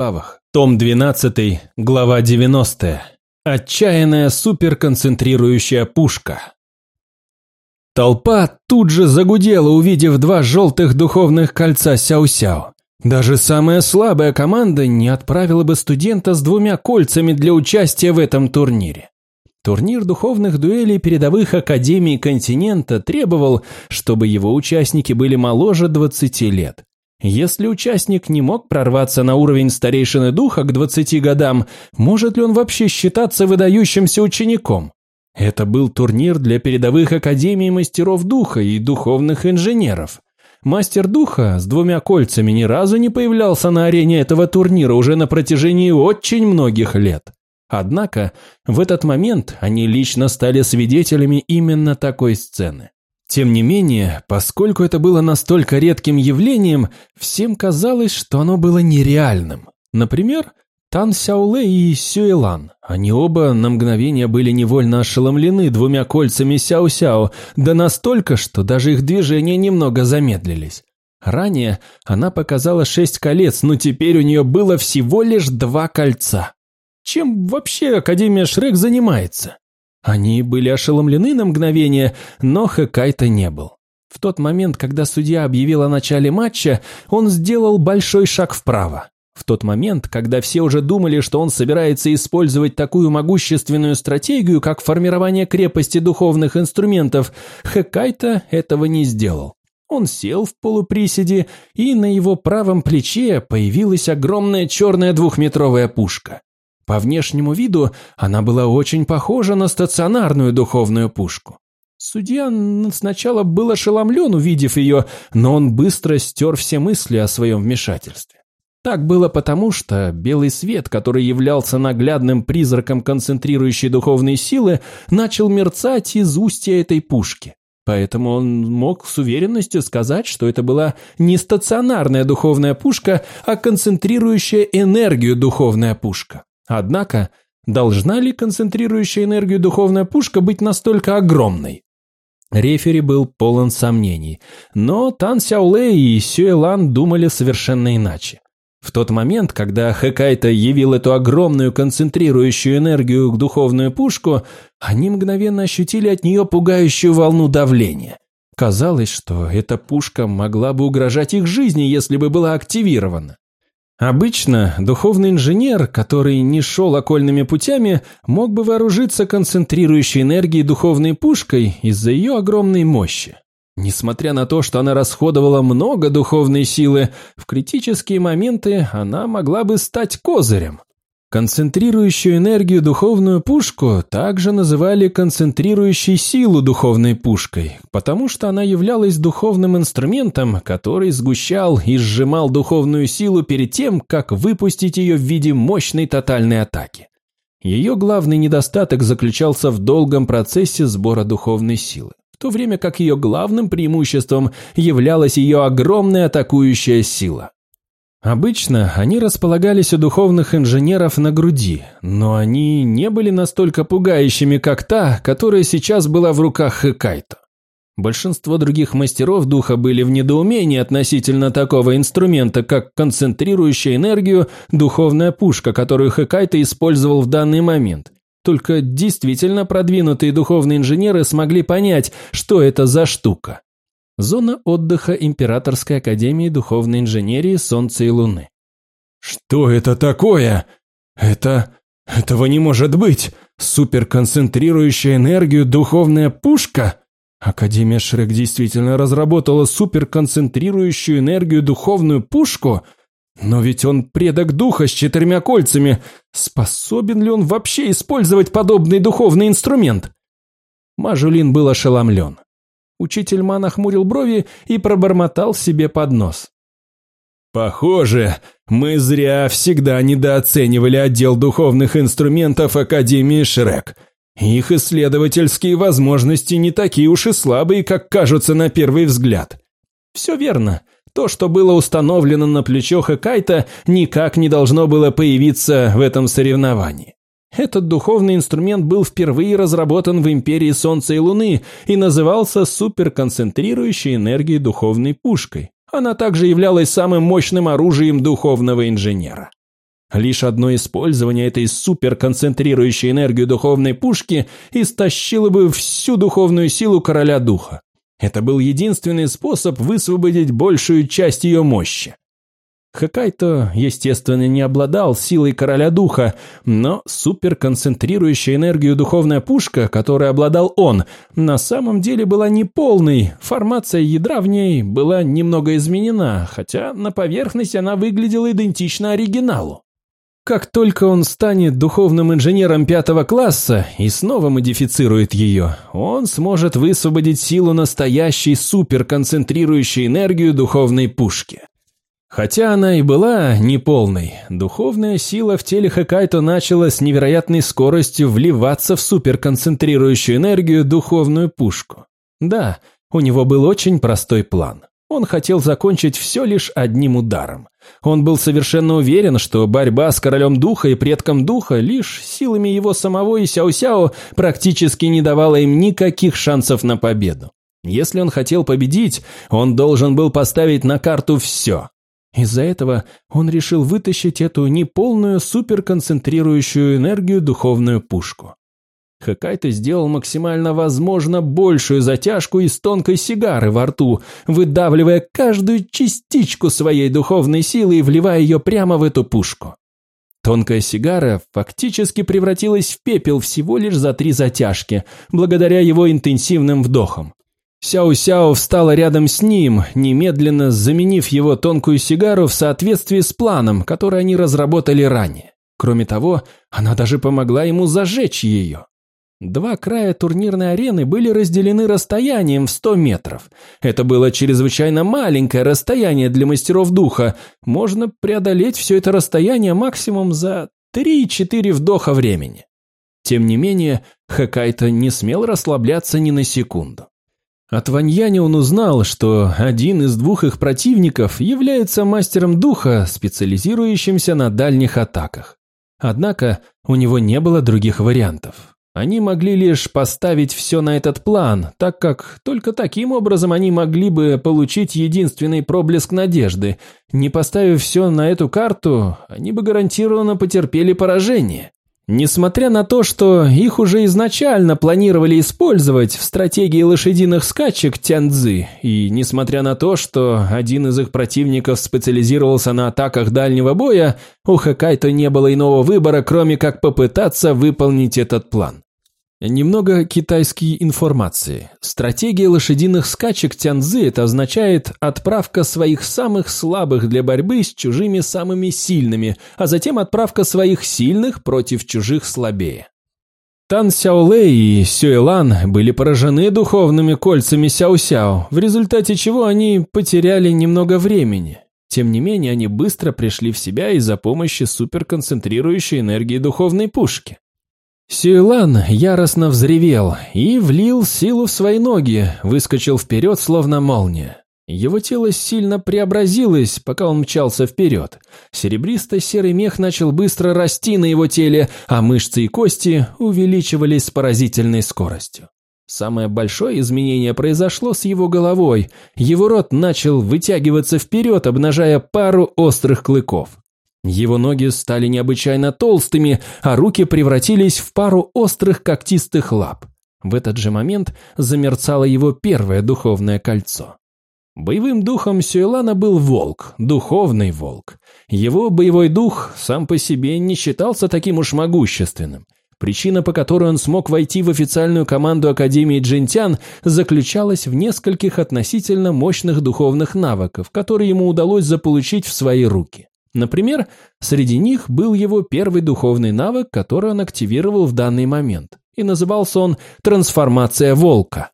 забавах. Том 12, глава 90. Отчаянная суперконцентрирующая пушка. Толпа тут же загудела, увидев два желтых духовных кольца Сяо-Сяо. Даже самая слабая команда не отправила бы студента с двумя кольцами для участия в этом турнире. Турнир духовных дуэлей передовых академий континента требовал, чтобы его участники были моложе 20 лет. Если участник не мог прорваться на уровень старейшины духа к 20 годам, может ли он вообще считаться выдающимся учеником? Это был турнир для передовых академий мастеров духа и духовных инженеров. Мастер духа с двумя кольцами ни разу не появлялся на арене этого турнира уже на протяжении очень многих лет. Однако в этот момент они лично стали свидетелями именно такой сцены. Тем не менее, поскольку это было настолько редким явлением, всем казалось, что оно было нереальным. Например, Тан Сяолэ и Сюэлан. Они оба на мгновение были невольно ошеломлены двумя кольцами Сяо-Сяо, да настолько, что даже их движения немного замедлились. Ранее она показала шесть колец, но теперь у нее было всего лишь два кольца. Чем вообще Академия Шрек занимается? Они были ошеломлены на мгновение, но Хэкайта не был. В тот момент, когда судья объявил о начале матча, он сделал большой шаг вправо. В тот момент, когда все уже думали, что он собирается использовать такую могущественную стратегию, как формирование крепости духовных инструментов, Хэкайта этого не сделал. Он сел в полуприседе, и на его правом плече появилась огромная черная двухметровая пушка. По внешнему виду она была очень похожа на стационарную духовную пушку. Судья сначала был ошеломлен, увидев ее, но он быстро стер все мысли о своем вмешательстве. Так было потому, что белый свет, который являлся наглядным призраком концентрирующей духовной силы, начал мерцать из устья этой пушки. Поэтому он мог с уверенностью сказать, что это была не стационарная духовная пушка, а концентрирующая энергию духовная пушка. Однако, должна ли концентрирующая энергию духовная пушка быть настолько огромной? Рефери был полон сомнений, но Тан Сяолэ и Сюэлан думали совершенно иначе. В тот момент, когда Хэкайта явил эту огромную концентрирующую энергию к духовную пушку, они мгновенно ощутили от нее пугающую волну давления. Казалось, что эта пушка могла бы угрожать их жизни, если бы была активирована. Обычно духовный инженер, который не шел окольными путями, мог бы вооружиться концентрирующей энергией духовной пушкой из-за ее огромной мощи. Несмотря на то, что она расходовала много духовной силы, в критические моменты она могла бы стать козырем. Концентрирующую энергию духовную пушку также называли концентрирующей силу духовной пушкой, потому что она являлась духовным инструментом, который сгущал и сжимал духовную силу перед тем, как выпустить ее в виде мощной тотальной атаки. Ее главный недостаток заключался в долгом процессе сбора духовной силы, в то время как ее главным преимуществом являлась ее огромная атакующая сила. Обычно они располагались у духовных инженеров на груди, но они не были настолько пугающими, как та, которая сейчас была в руках Хэкайто. Большинство других мастеров духа были в недоумении относительно такого инструмента, как концентрирующая энергию духовная пушка, которую Хэкайто использовал в данный момент. Только действительно продвинутые духовные инженеры смогли понять, что это за штука. Зона отдыха Императорской Академии Духовной Инженерии Солнца и Луны. «Что это такое? Это... этого не может быть! Суперконцентрирующая энергию духовная пушка?» Академия Шрек действительно разработала суперконцентрирующую энергию духовную пушку? Но ведь он предок духа с четырьмя кольцами. Способен ли он вообще использовать подобный духовный инструмент? Мажулин был ошеломлен. Учитель Ма нахмурил брови и пробормотал себе под нос. «Похоже, мы зря всегда недооценивали отдел духовных инструментов Академии Шрек. Их исследовательские возможности не такие уж и слабые, как кажутся на первый взгляд». «Все верно. То, что было установлено на плечо Хэкайта, никак не должно было появиться в этом соревновании. Этот духовный инструмент был впервые разработан в Империи Солнца и Луны и назывался суперконцентрирующей энергией духовной пушкой. Она также являлась самым мощным оружием духовного инженера. Лишь одно использование этой суперконцентрирующей энергию духовной пушки истощило бы всю духовную силу короля духа. Это был единственный способ высвободить большую часть ее мощи. Хакайто, естественно, не обладал силой короля духа, но суперконцентрирующая энергию духовная пушка, которой обладал он, на самом деле была неполной, формация ядра в ней была немного изменена, хотя на поверхности она выглядела идентично оригиналу. Как только он станет духовным инженером пятого класса и снова модифицирует ее, он сможет высвободить силу настоящей суперконцентрирующей энергию духовной пушки. Хотя она и была неполной, духовная сила в теле Хакайто начала с невероятной скоростью вливаться в суперконцентрирующую энергию духовную пушку. Да, у него был очень простой план. Он хотел закончить все лишь одним ударом. Он был совершенно уверен, что борьба с королем духа и предком духа лишь силами его самого и Сяо-Сяо практически не давала им никаких шансов на победу. Если он хотел победить, он должен был поставить на карту все. Из-за этого он решил вытащить эту неполную суперконцентрирующую энергию духовную пушку. Хакайто сделал максимально возможно большую затяжку из тонкой сигары во рту, выдавливая каждую частичку своей духовной силы и вливая ее прямо в эту пушку. Тонкая сигара фактически превратилась в пепел всего лишь за три затяжки, благодаря его интенсивным вдохам. Сяо-Сяо встала рядом с ним, немедленно заменив его тонкую сигару в соответствии с планом, который они разработали ранее. Кроме того, она даже помогла ему зажечь ее. Два края турнирной арены были разделены расстоянием в 100 метров. Это было чрезвычайно маленькое расстояние для мастеров духа. Можно преодолеть все это расстояние максимум за 3-4 вдоха времени. Тем не менее, Хакайто не смел расслабляться ни на секунду. От Ваньяня он узнал, что один из двух их противников является мастером духа, специализирующимся на дальних атаках. Однако у него не было других вариантов. Они могли лишь поставить все на этот план, так как только таким образом они могли бы получить единственный проблеск надежды. Не поставив все на эту карту, они бы гарантированно потерпели поражение. Несмотря на то, что их уже изначально планировали использовать в стратегии лошадиных скачек Тяньцзы, и несмотря на то, что один из их противников специализировался на атаках дальнего боя, у Хакайто не было иного выбора, кроме как попытаться выполнить этот план. Немного китайской информации. Стратегия лошадиных скачек Тяньзы это означает отправка своих самых слабых для борьбы с чужими самыми сильными, а затем отправка своих сильных против чужих слабее. Тан Сяолэй и Сюэлан были поражены духовными кольцами Сяо-Сяо, в результате чего они потеряли немного времени. Тем не менее, они быстро пришли в себя из-за помощи суперконцентрирующей энергии духовной пушки. Сюэлан яростно взревел и влил силу в свои ноги, выскочил вперед, словно молния. Его тело сильно преобразилось, пока он мчался вперед. Серебристо-серый мех начал быстро расти на его теле, а мышцы и кости увеличивались с поразительной скоростью. Самое большое изменение произошло с его головой. Его рот начал вытягиваться вперед, обнажая пару острых клыков. Его ноги стали необычайно толстыми, а руки превратились в пару острых когтистых лап. В этот же момент замерцало его первое духовное кольцо. Боевым духом Сюэлана был волк, духовный волк. Его боевой дух сам по себе не считался таким уж могущественным. Причина, по которой он смог войти в официальную команду Академии Джинтян, заключалась в нескольких относительно мощных духовных навыков, которые ему удалось заполучить в свои руки. Например, среди них был его первый духовный навык, который он активировал в данный момент, и назывался он «Трансформация волка».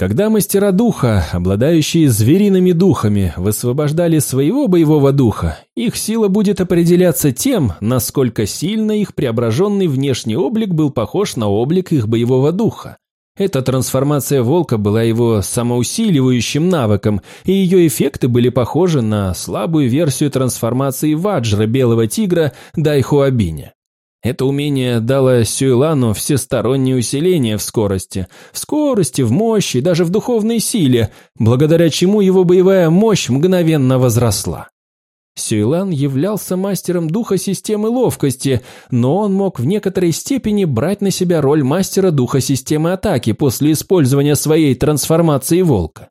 Когда мастера духа, обладающие звериными духами, высвобождали своего боевого духа, их сила будет определяться тем, насколько сильно их преображенный внешний облик был похож на облик их боевого духа. Эта трансформация волка была его самоусиливающим навыком, и ее эффекты были похожи на слабую версию трансформации ваджра белого тигра Дайхуабиня. Это умение дало Сюэлану всестороннее усиление в скорости, в скорости, в мощи, даже в духовной силе, благодаря чему его боевая мощь мгновенно возросла. Сюйлан являлся мастером духа системы ловкости, но он мог в некоторой степени брать на себя роль мастера духа системы атаки после использования своей трансформации волка.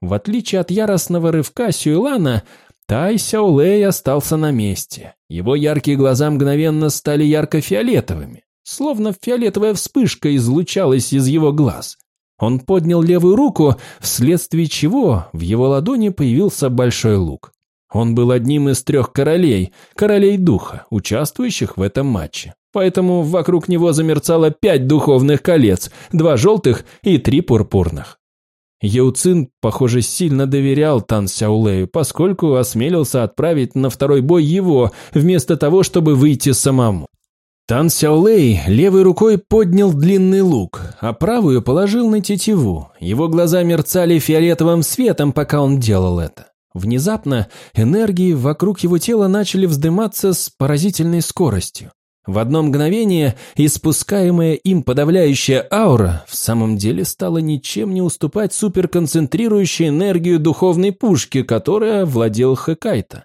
В отличие от яростного рывка Сюйлана, Тай Сяолэй остался на месте. Его яркие глаза мгновенно стали ярко-фиолетовыми, словно фиолетовая вспышка излучалась из его глаз. Он поднял левую руку, вследствие чего в его ладони появился большой лук. Он был одним из трех королей, королей духа, участвующих в этом матче. Поэтому вокруг него замерцало пять духовных колец, два желтых и три пурпурных. Яуцин, похоже, сильно доверял Тан Сяулею, поскольку осмелился отправить на второй бой его, вместо того, чтобы выйти самому. Тан Сяолей левой рукой поднял длинный лук, а правую положил на тетиву. Его глаза мерцали фиолетовым светом, пока он делал это. Внезапно энергии вокруг его тела начали вздыматься с поразительной скоростью. В одно мгновение испускаемая им подавляющая аура в самом деле стала ничем не уступать суперконцентрирующей энергию духовной пушки, которая владел Хэкайта.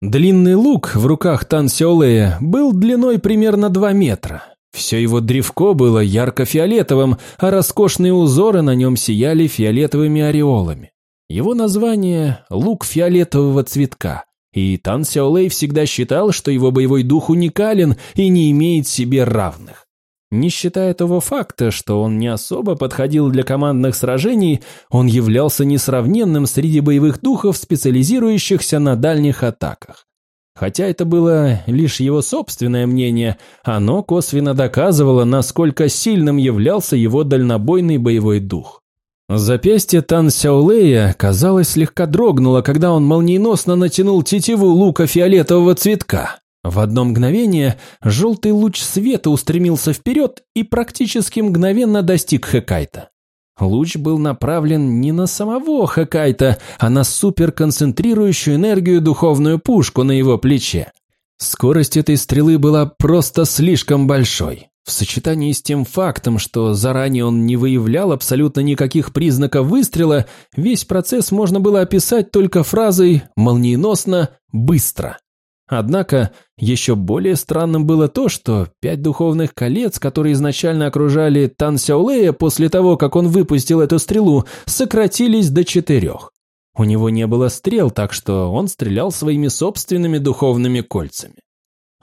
Длинный лук в руках Тан Сяолея был длиной примерно 2 метра. Все его древко было ярко-фиолетовым, а роскошные узоры на нем сияли фиолетовыми ореолами. Его название – лук фиолетового цветка, и Тан Сяолей всегда считал, что его боевой дух уникален и не имеет себе равных. Не считая того факта, что он не особо подходил для командных сражений, он являлся несравненным среди боевых духов, специализирующихся на дальних атаках. Хотя это было лишь его собственное мнение, оно косвенно доказывало, насколько сильным являлся его дальнобойный боевой дух. Запястье Тан Сяолея, казалось, слегка дрогнуло, когда он молниеносно натянул тетиву лука фиолетового цветка. В одно мгновение желтый луч света устремился вперед и практически мгновенно достиг Хэкайта. Луч был направлен не на самого Хэкайта, а на суперконцентрирующую энергию духовную пушку на его плече. Скорость этой стрелы была просто слишком большой. В сочетании с тем фактом, что заранее он не выявлял абсолютно никаких признаков выстрела, весь процесс можно было описать только фразой «молниеносно, быстро». Однако еще более странным было то, что пять духовных колец, которые изначально окружали Тан Сяолея после того, как он выпустил эту стрелу, сократились до четырех. У него не было стрел, так что он стрелял своими собственными духовными кольцами.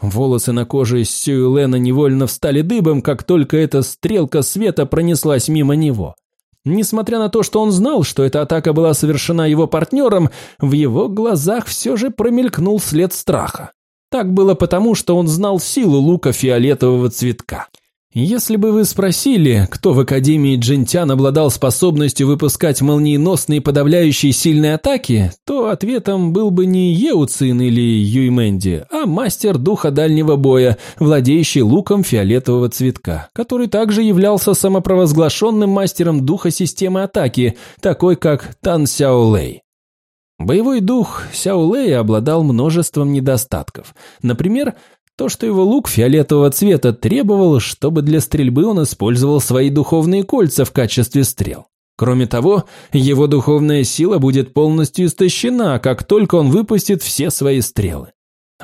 Волосы на коже Сюэлена невольно встали дыбом, как только эта стрелка света пронеслась мимо него. Несмотря на то, что он знал, что эта атака была совершена его партнером, в его глазах все же промелькнул след страха. Так было потому, что он знал силу лука фиолетового цветка. Если бы вы спросили, кто в Академии Джентян обладал способностью выпускать молниеносные подавляющие сильные атаки, то ответом был бы не Еуцин или Юймэнди, а мастер духа дальнего боя, владеющий луком фиолетового цветка, который также являлся самопровозглашенным мастером духа системы атаки, такой как Тан Сяолэй. Боевой дух Сяолэя обладал множеством недостатков. Например, то, что его лук фиолетового цвета требовал, чтобы для стрельбы он использовал свои духовные кольца в качестве стрел. Кроме того, его духовная сила будет полностью истощена, как только он выпустит все свои стрелы.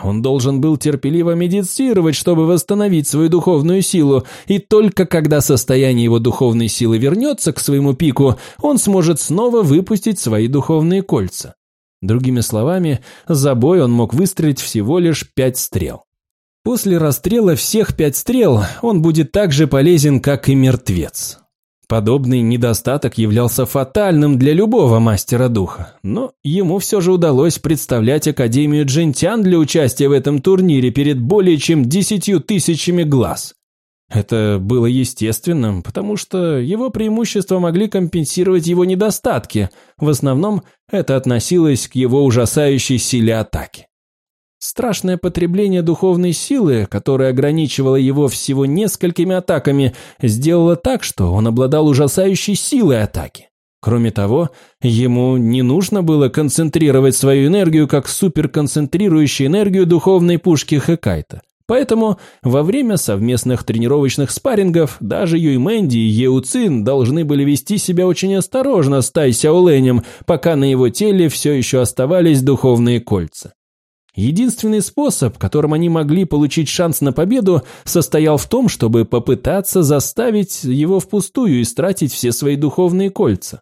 Он должен был терпеливо медитировать, чтобы восстановить свою духовную силу, и только когда состояние его духовной силы вернется к своему пику, он сможет снова выпустить свои духовные кольца. Другими словами, за бой он мог выстрелить всего лишь пять стрел. После расстрела всех пять стрел он будет так же полезен, как и мертвец. Подобный недостаток являлся фатальным для любого мастера духа, но ему все же удалось представлять Академию Джентян для участия в этом турнире перед более чем десятью тысячами глаз. Это было естественным, потому что его преимущества могли компенсировать его недостатки, в основном это относилось к его ужасающей силе атаки. Страшное потребление духовной силы, которое ограничивало его всего несколькими атаками, сделало так, что он обладал ужасающей силой атаки. Кроме того, ему не нужно было концентрировать свою энергию как суперконцентрирующую энергию духовной пушки Хэкайта. Поэтому во время совместных тренировочных спаррингов даже Юймэнди и Еуцин должны были вести себя очень осторожно с Тай Сяоленем, пока на его теле все еще оставались духовные кольца. Единственный способ, которым они могли получить шанс на победу, состоял в том, чтобы попытаться заставить его впустую истратить все свои духовные кольца.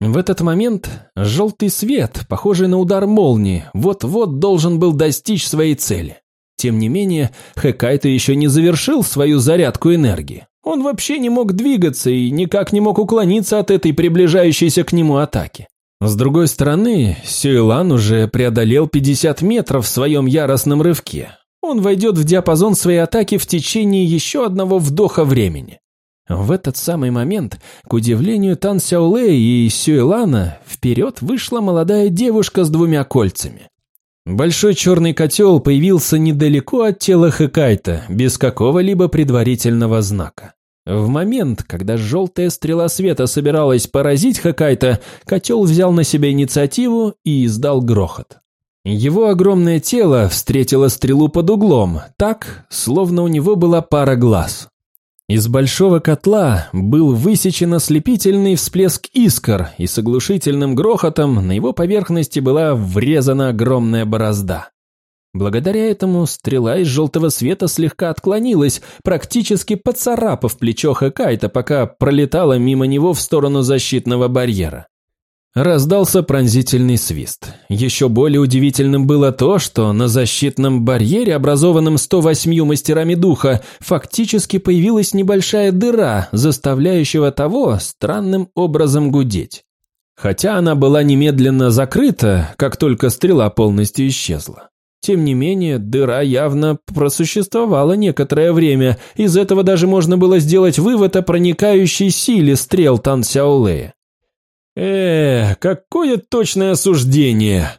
В этот момент желтый свет, похожий на удар молнии, вот-вот должен был достичь своей цели. Тем не менее, Хэкайто еще не завершил свою зарядку энергии. Он вообще не мог двигаться и никак не мог уклониться от этой приближающейся к нему атаки. С другой стороны, Сюэлан уже преодолел 50 метров в своем яростном рывке. Он войдет в диапазон своей атаки в течение еще одного вдоха времени. В этот самый момент, к удивлению Тан Сяолэ и Сюэлана, вперед вышла молодая девушка с двумя кольцами. Большой черный котел появился недалеко от тела Хэкайта, без какого-либо предварительного знака. В момент, когда желтая стрела света собиралась поразить Хакайта, котел взял на себя инициативу и издал грохот. Его огромное тело встретило стрелу под углом, так, словно у него была пара глаз. Из большого котла был высечен ослепительный всплеск искр, и с оглушительным грохотом на его поверхности была врезана огромная борозда. Благодаря этому стрела из желтого света слегка отклонилась, практически поцарапав плечо Хэкайта, пока пролетала мимо него в сторону защитного барьера. Раздался пронзительный свист. Еще более удивительным было то, что на защитном барьере, образованном 108 мастерами духа, фактически появилась небольшая дыра, заставляющего того странным образом гудеть. Хотя она была немедленно закрыта, как только стрела полностью исчезла. Тем не менее, дыра явно просуществовала некоторое время, из этого даже можно было сделать вывод о проникающей силе стрел Тан Сяолея. Э, какое точное осуждение!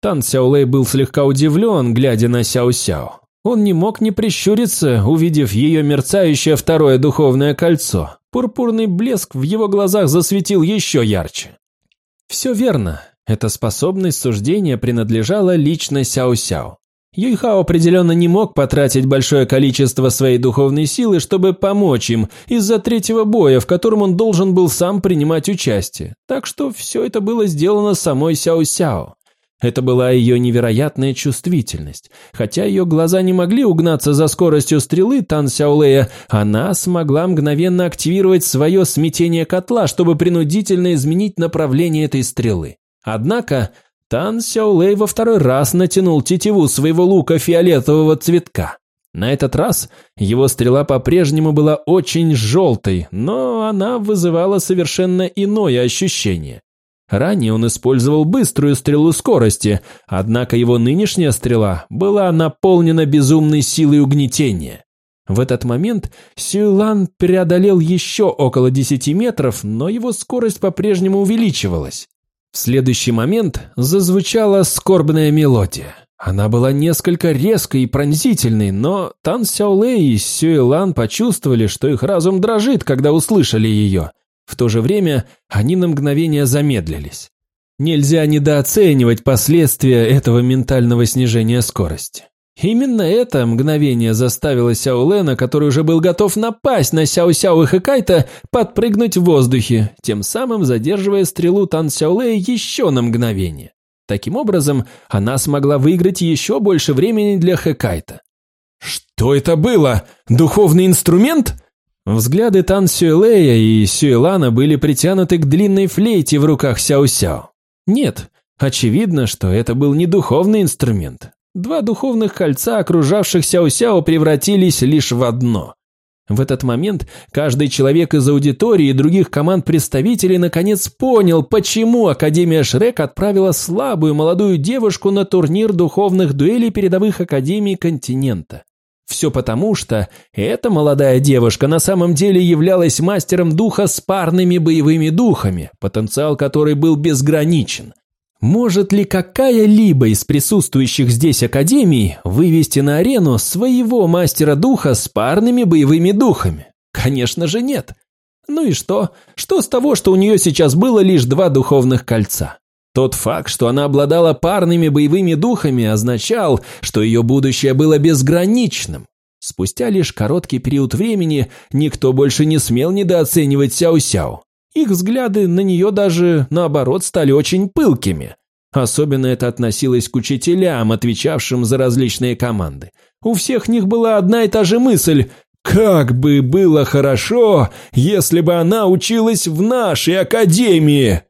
Тан Сяолэй был слегка удивлен, глядя на Сяо Сяо. Он не мог не прищуриться, увидев ее мерцающее второе духовное кольцо. Пурпурный блеск в его глазах засветил еще ярче. Все верно, эта способность суждения принадлежала лично Сяо-Сяо. Юйхао определенно не мог потратить большое количество своей духовной силы, чтобы помочь им из-за третьего боя, в котором он должен был сам принимать участие. Так что все это было сделано самой Сяо-Сяо. Это была ее невероятная чувствительность. Хотя ее глаза не могли угнаться за скоростью стрелы Тан Сяолея, она смогла мгновенно активировать свое смятение котла, чтобы принудительно изменить направление этой стрелы. Однако Тан Сяолэй во второй раз натянул тетиву своего лука фиолетового цветка. На этот раз его стрела по-прежнему была очень желтой, но она вызывала совершенно иное ощущение. Ранее он использовал быструю стрелу скорости, однако его нынешняя стрела была наполнена безумной силой угнетения. В этот момент Сюйлан преодолел еще около 10 метров, но его скорость по-прежнему увеличивалась. Следующий момент зазвучала скорбная мелодия. Она была несколько резкой и пронзительной, но Тан Сяолэ и Сюэлан почувствовали, что их разум дрожит, когда услышали ее. В то же время они на мгновение замедлились. Нельзя недооценивать последствия этого ментального снижения скорости. Именно это мгновение заставило Сяо Лена, который уже был готов напасть на Сяо Сяо и Хэкайта, подпрыгнуть в воздухе, тем самым задерживая стрелу Тан Сяо еще на мгновение. Таким образом, она смогла выиграть еще больше времени для Хэкайта. «Что это было? Духовный инструмент?» Взгляды Тан Сюэлея и Сюэлана были притянуты к длинной флейте в руках Сяо Сяо. Нет, очевидно, что это был не духовный инструмент. Два духовных кольца, окружавших Сяо-Сяо, превратились лишь в одно. В этот момент каждый человек из аудитории и других команд представителей наконец понял, почему Академия Шрек отправила слабую молодую девушку на турнир духовных дуэлей передовых академий континента. Все потому, что эта молодая девушка на самом деле являлась мастером духа с парными боевыми духами, потенциал которой был безграничен. Может ли какая-либо из присутствующих здесь академий вывести на арену своего мастера духа с парными боевыми духами? Конечно же нет. Ну и что? Что с того, что у нее сейчас было лишь два духовных кольца? Тот факт, что она обладала парными боевыми духами, означал, что ее будущее было безграничным. Спустя лишь короткий период времени никто больше не смел недооценивать Сяо-Сяо. Их взгляды на нее даже, наоборот, стали очень пылкими. Особенно это относилось к учителям, отвечавшим за различные команды. У всех них была одна и та же мысль «Как бы было хорошо, если бы она училась в нашей академии!»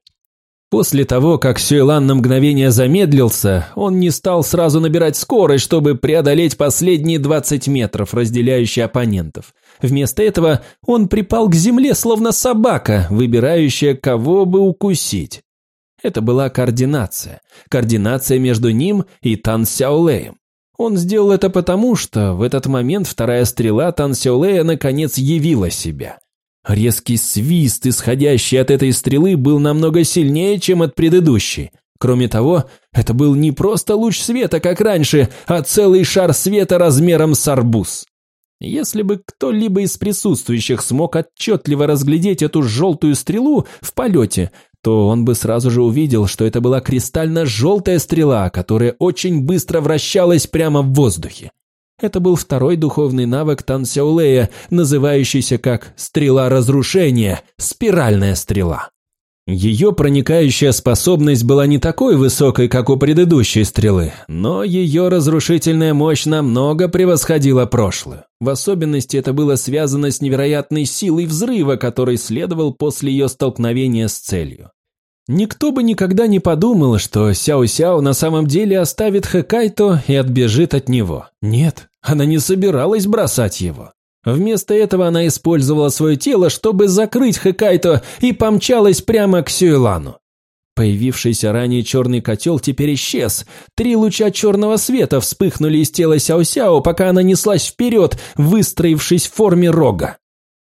После того, как Сюэлан на мгновение замедлился, он не стал сразу набирать скорость, чтобы преодолеть последние 20 метров, разделяющие оппонентов. Вместо этого он припал к земле, словно собака, выбирающая, кого бы укусить. Это была координация. Координация между ним и Тан Сяолеем. Он сделал это потому, что в этот момент вторая стрела Тан Сяолея наконец явила себя – Резкий свист, исходящий от этой стрелы, был намного сильнее, чем от предыдущей. Кроме того, это был не просто луч света, как раньше, а целый шар света размером с арбуз. Если бы кто-либо из присутствующих смог отчетливо разглядеть эту желтую стрелу в полете, то он бы сразу же увидел, что это была кристально-желтая стрела, которая очень быстро вращалась прямо в воздухе. Это был второй духовный навык Тан называющийся как «стрела разрушения», «спиральная стрела». Ее проникающая способность была не такой высокой, как у предыдущей стрелы, но ее разрушительная мощь намного превосходила прошлую. В особенности это было связано с невероятной силой взрыва, который следовал после ее столкновения с целью. Никто бы никогда не подумал, что Сяо-Сяо на самом деле оставит Хэкайто и отбежит от него. Нет, она не собиралась бросать его. Вместо этого она использовала свое тело, чтобы закрыть Хэкайто и помчалась прямо к Сюэлану. Появившийся ранее черный котел теперь исчез. Три луча черного света вспыхнули из тела Сяо-Сяо, пока она неслась вперед, выстроившись в форме рога.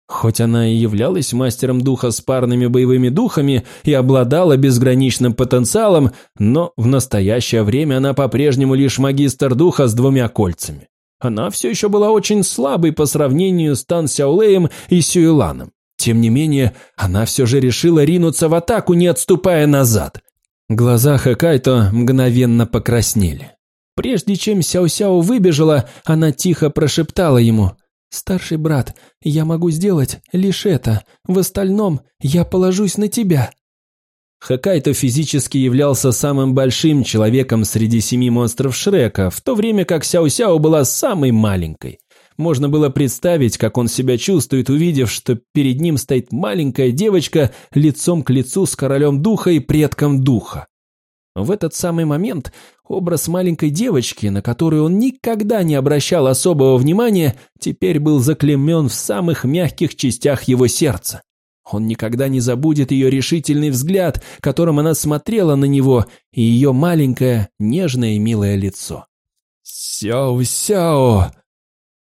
Хоть она и являлась мастером духа с парными боевыми духами и обладала безграничным потенциалом, но в настоящее время она по-прежнему лишь магистр духа с двумя кольцами. Она все еще была очень слабой по сравнению с Тан Сяолеем и Сюэланом. Тем не менее, она все же решила ринуться в атаку, не отступая назад. Глаза Хэкайто мгновенно покраснели. Прежде чем Сяо-Сяо выбежала, она тихо прошептала ему «Старший брат, я могу сделать лишь это. В остальном я положусь на тебя». Хакайто физически являлся самым большим человеком среди семи монстров Шрека, в то время как Сяо-Сяо была самой маленькой. Можно было представить, как он себя чувствует, увидев, что перед ним стоит маленькая девочка лицом к лицу с королем духа и предком духа. В этот самый момент образ маленькой девочки, на которую он никогда не обращал особого внимания, теперь был заклемен в самых мягких частях его сердца. Он никогда не забудет ее решительный взгляд, которым она смотрела на него, и ее маленькое, нежное и милое лицо. «Сяо-сяо!»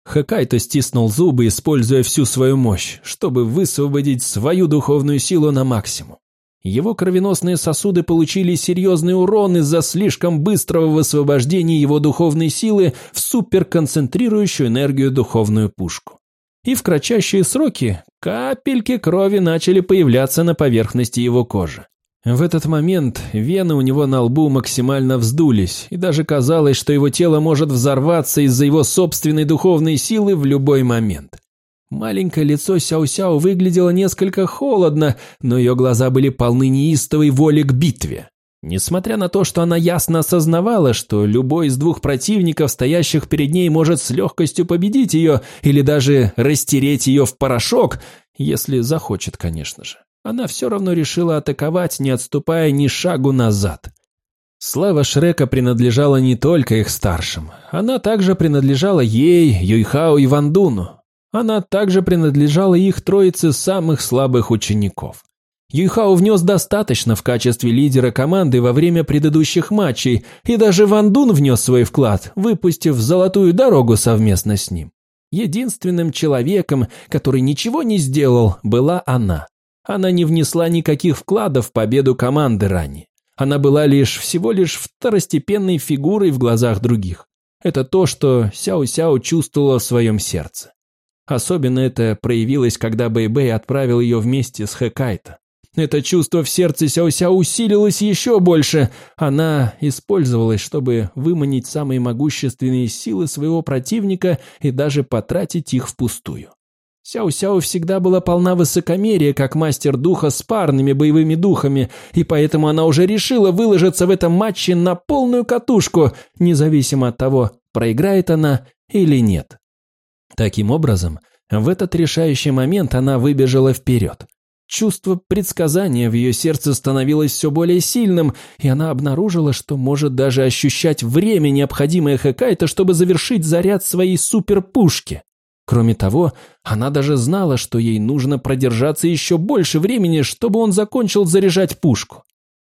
Хакайто стиснул зубы, используя всю свою мощь, чтобы высвободить свою духовную силу на максимум. Его кровеносные сосуды получили серьезный урон из-за слишком быстрого высвобождения его духовной силы в суперконцентрирующую энергию духовную пушку. И в кратчайшие сроки капельки крови начали появляться на поверхности его кожи. В этот момент вены у него на лбу максимально вздулись, и даже казалось, что его тело может взорваться из-за его собственной духовной силы в любой момент. Маленькое лицо Сяо-Сяо выглядело несколько холодно, но ее глаза были полны неистовой воли к битве. Несмотря на то, что она ясно осознавала, что любой из двух противников, стоящих перед ней, может с легкостью победить ее или даже растереть ее в порошок, если захочет, конечно же, она все равно решила атаковать, не отступая ни шагу назад. Слава Шрека принадлежала не только их старшим. Она также принадлежала ей, Юйхао и Вандуну. Она также принадлежала их троице самых слабых учеников. Юйхао внес достаточно в качестве лидера команды во время предыдущих матчей, и даже Ван Дун внес свой вклад, выпустив золотую дорогу совместно с ним. Единственным человеком, который ничего не сделал, была она. Она не внесла никаких вкладов в победу команды ранее. Она была лишь всего лишь второстепенной фигурой в глазах других. Это то, что Сяо-Сяо чувствовала в своем сердце. Особенно это проявилось, когда Бэй-Бэй отправил ее вместе с Хэкайто. Это чувство в сердце Сяося усилилось еще больше. Она использовалась, чтобы выманить самые могущественные силы своего противника и даже потратить их впустую. Сяо-Сяо всегда была полна высокомерия, как мастер духа с парными боевыми духами, и поэтому она уже решила выложиться в этом матче на полную катушку, независимо от того, проиграет она или нет. Таким образом, в этот решающий момент она выбежала вперед. Чувство предсказания в ее сердце становилось все более сильным, и она обнаружила, что может даже ощущать время, необходимое Хэкайто, чтобы завершить заряд своей суперпушки. Кроме того, она даже знала, что ей нужно продержаться еще больше времени, чтобы он закончил заряжать пушку.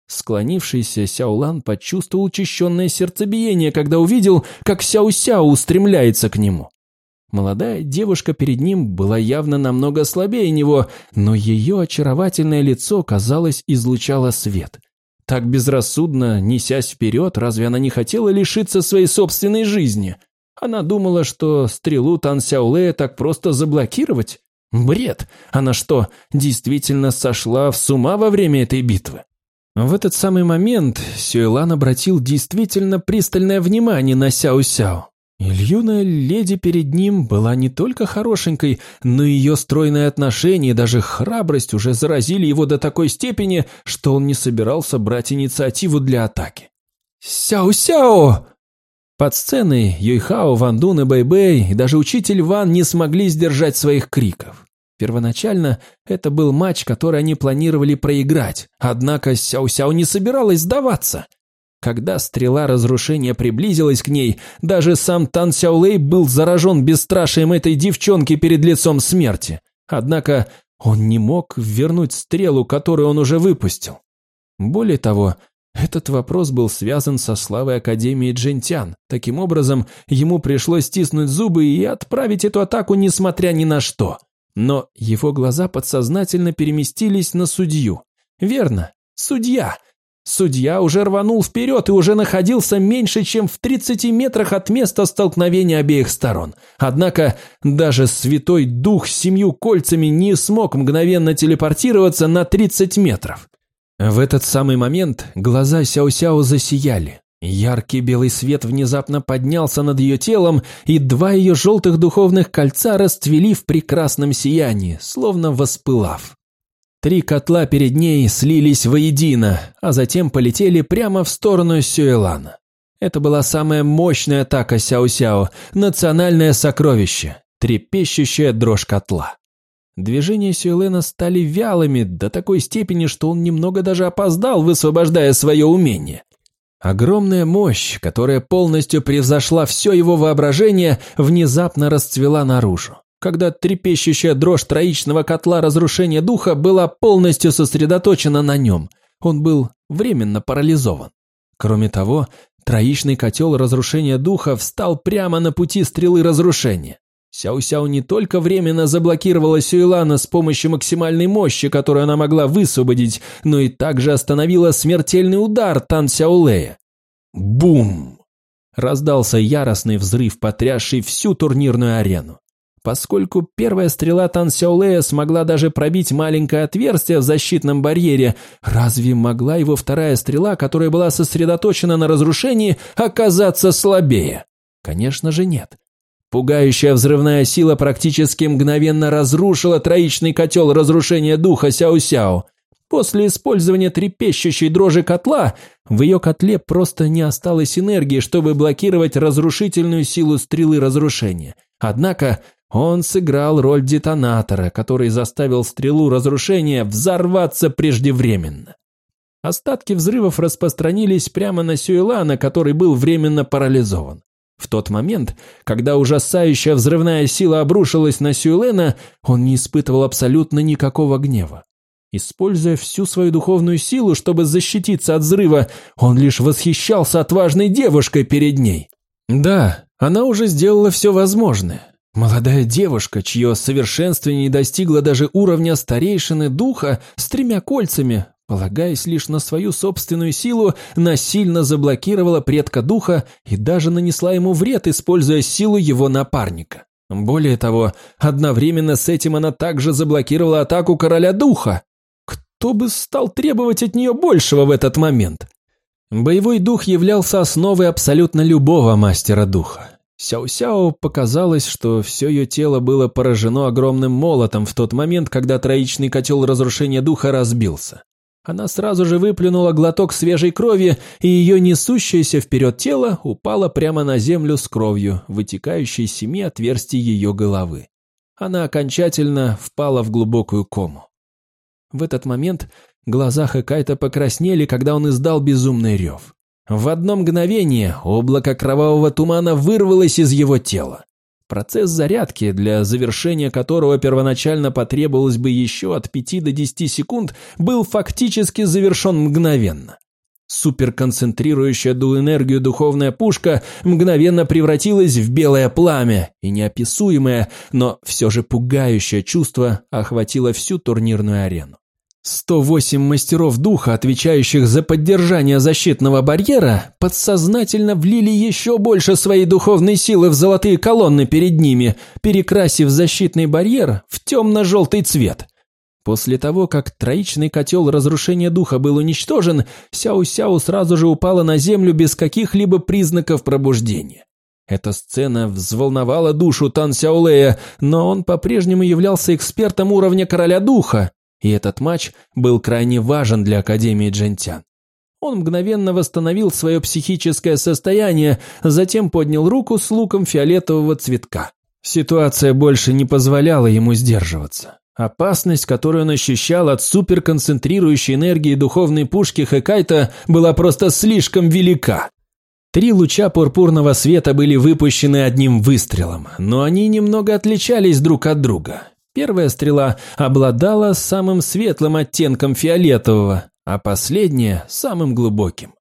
Склонившийся Сяолан почувствовал учащенное сердцебиение, когда увидел, как Сяо-Сяо устремляется к нему. Молодая девушка перед ним была явно намного слабее него, но ее очаровательное лицо, казалось, излучало свет. Так безрассудно, несясь вперед, разве она не хотела лишиться своей собственной жизни – она думала, что стрелу Тан Сяолея так просто заблокировать? Бред! Она что, действительно сошла с ума во время этой битвы? В этот самый момент Сюэлан обратил действительно пристальное внимание на Сяо-Сяо. Ильюная леди перед ним была не только хорошенькой, но ее стройное отношение и даже храбрость уже заразили его до такой степени, что он не собирался брать инициативу для атаки. «Сяо-Сяо!» Под сценой Юйхао, Ван Дун и Бэйбэй и даже учитель Ван не смогли сдержать своих криков. Первоначально это был матч, который они планировали проиграть, однако Сяо-Сяо не собиралась сдаваться. Когда стрела разрушения приблизилась к ней, даже сам Тан Сяолэй был заражен бесстрашием этой девчонки перед лицом смерти. Однако он не мог вернуть стрелу, которую он уже выпустил. Более того, этот вопрос был связан со славой Академии Джентян. Таким образом, ему пришлось стиснуть зубы и отправить эту атаку несмотря ни на что. Но его глаза подсознательно переместились на судью. Верно, судья. Судья уже рванул вперед и уже находился меньше, чем в 30 метрах от места столкновения обеих сторон. Однако даже Святой Дух с семью кольцами не смог мгновенно телепортироваться на 30 метров. В этот самый момент глаза Сяо-Сяо засияли. Яркий белый свет внезапно поднялся над ее телом, и два ее желтых духовных кольца расцвели в прекрасном сиянии, словно воспылав. Три котла перед ней слились воедино, а затем полетели прямо в сторону Сюэлана. Это была самая мощная атака Сяо-Сяо, национальное сокровище, трепещущая дрожь котла. Движения Сюэлена стали вялыми до такой степени, что он немного даже опоздал, высвобождая свое умение. Огромная мощь, которая полностью превзошла все его воображение, внезапно расцвела наружу, когда трепещущая дрожь троичного котла разрушения духа была полностью сосредоточена на нем. Он был временно парализован. Кроме того, троичный котел разрушения духа встал прямо на пути стрелы разрушения. Сяо-Сяо не только временно заблокировала Сюэлана с помощью максимальной мощи, которую она могла высвободить, но и также остановила смертельный удар Тан Сяолея. Бум! Раздался яростный взрыв, потрясший всю турнирную арену. Поскольку первая стрела Тан Сяолея смогла даже пробить маленькое отверстие в защитном барьере, разве могла его вторая стрела, которая была сосредоточена на разрушении, оказаться слабее? Конечно же нет. Пугающая взрывная сила практически мгновенно разрушила троичный котел разрушения духа Сяо-Сяо. После использования трепещущей дрожи котла, в ее котле просто не осталось энергии, чтобы блокировать разрушительную силу стрелы разрушения. Однако он сыграл роль детонатора, который заставил стрелу разрушения взорваться преждевременно. Остатки взрывов распространились прямо на Сюэлана, который был временно парализован. В тот момент, когда ужасающая взрывная сила обрушилась на Сюэлена, он не испытывал абсолютно никакого гнева. Используя всю свою духовную силу, чтобы защититься от взрыва, он лишь восхищался отважной девушкой перед ней. Да, она уже сделала все возможное. Молодая девушка, чье совершенствование не достигло даже уровня старейшины духа с тремя кольцами, полагаясь лишь на свою собственную силу, насильно заблокировала предка духа и даже нанесла ему вред, используя силу его напарника. Более того, одновременно с этим она также заблокировала атаку короля духа. Кто бы стал требовать от нее большего в этот момент? Боевой дух являлся основой абсолютно любого мастера духа. Сяо-Сяо показалось, что все ее тело было поражено огромным молотом в тот момент, когда троичный котел разрушения духа разбился. Она сразу же выплюнула глоток свежей крови, и ее несущееся вперед тело упало прямо на землю с кровью, вытекающей из семи отверстий ее головы. Она окончательно впала в глубокую кому. В этот момент глаза Хэкайта покраснели, когда он издал безумный рев. В одно мгновение облако кровавого тумана вырвалось из его тела. Процесс зарядки, для завершения которого первоначально потребовалось бы еще от 5 до 10 секунд, был фактически завершен мгновенно. Суперконцентрирующая энергию духовная пушка мгновенно превратилась в белое пламя, и неописуемое, но все же пугающее чувство охватило всю турнирную арену. 108 мастеров духа, отвечающих за поддержание защитного барьера, подсознательно влили еще больше своей духовной силы в золотые колонны перед ними, перекрасив защитный барьер в темно-желтый цвет. После того, как троичный котел разрушения духа был уничтожен, Сяо-Сяо сразу же упала на землю без каких-либо признаков пробуждения. Эта сцена взволновала душу Тан Сяолея, но он по-прежнему являлся экспертом уровня короля духа, и этот матч был крайне важен для Академии Джентян. Он мгновенно восстановил свое психическое состояние, затем поднял руку с луком фиолетового цветка. Ситуация больше не позволяла ему сдерживаться. Опасность, которую он ощущал от суперконцентрирующей энергии духовной пушки Хэкайта, была просто слишком велика. Три луча пурпурного света были выпущены одним выстрелом, но они немного отличались друг от друга. Первая стрела обладала самым светлым оттенком фиолетового, а последняя – самым глубоким.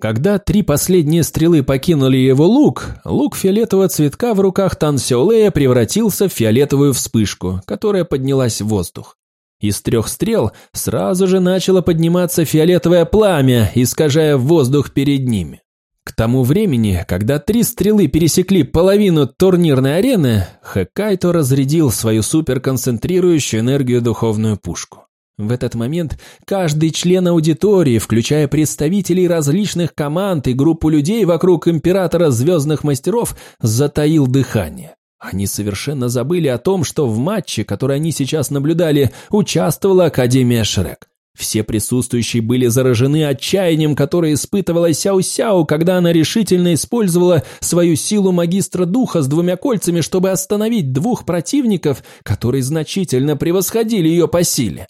Когда три последние стрелы покинули его лук, лук фиолетового цветка в руках Тан превратился в фиолетовую вспышку, которая поднялась в воздух. Из трех стрел сразу же начало подниматься фиолетовое пламя, искажая воздух перед ними. К тому времени, когда три стрелы пересекли половину турнирной арены, Хэкайто разрядил свою суперконцентрирующую энергию духовную пушку. В этот момент каждый член аудитории, включая представителей различных команд и группу людей вокруг императора звездных мастеров, затаил дыхание. Они совершенно забыли о том, что в матче, который они сейчас наблюдали, участвовала Академия Шрек. Все присутствующие были заражены отчаянием, которое испытывала Сяо-Сяо, когда она решительно использовала свою силу магистра духа с двумя кольцами, чтобы остановить двух противников, которые значительно превосходили ее по силе.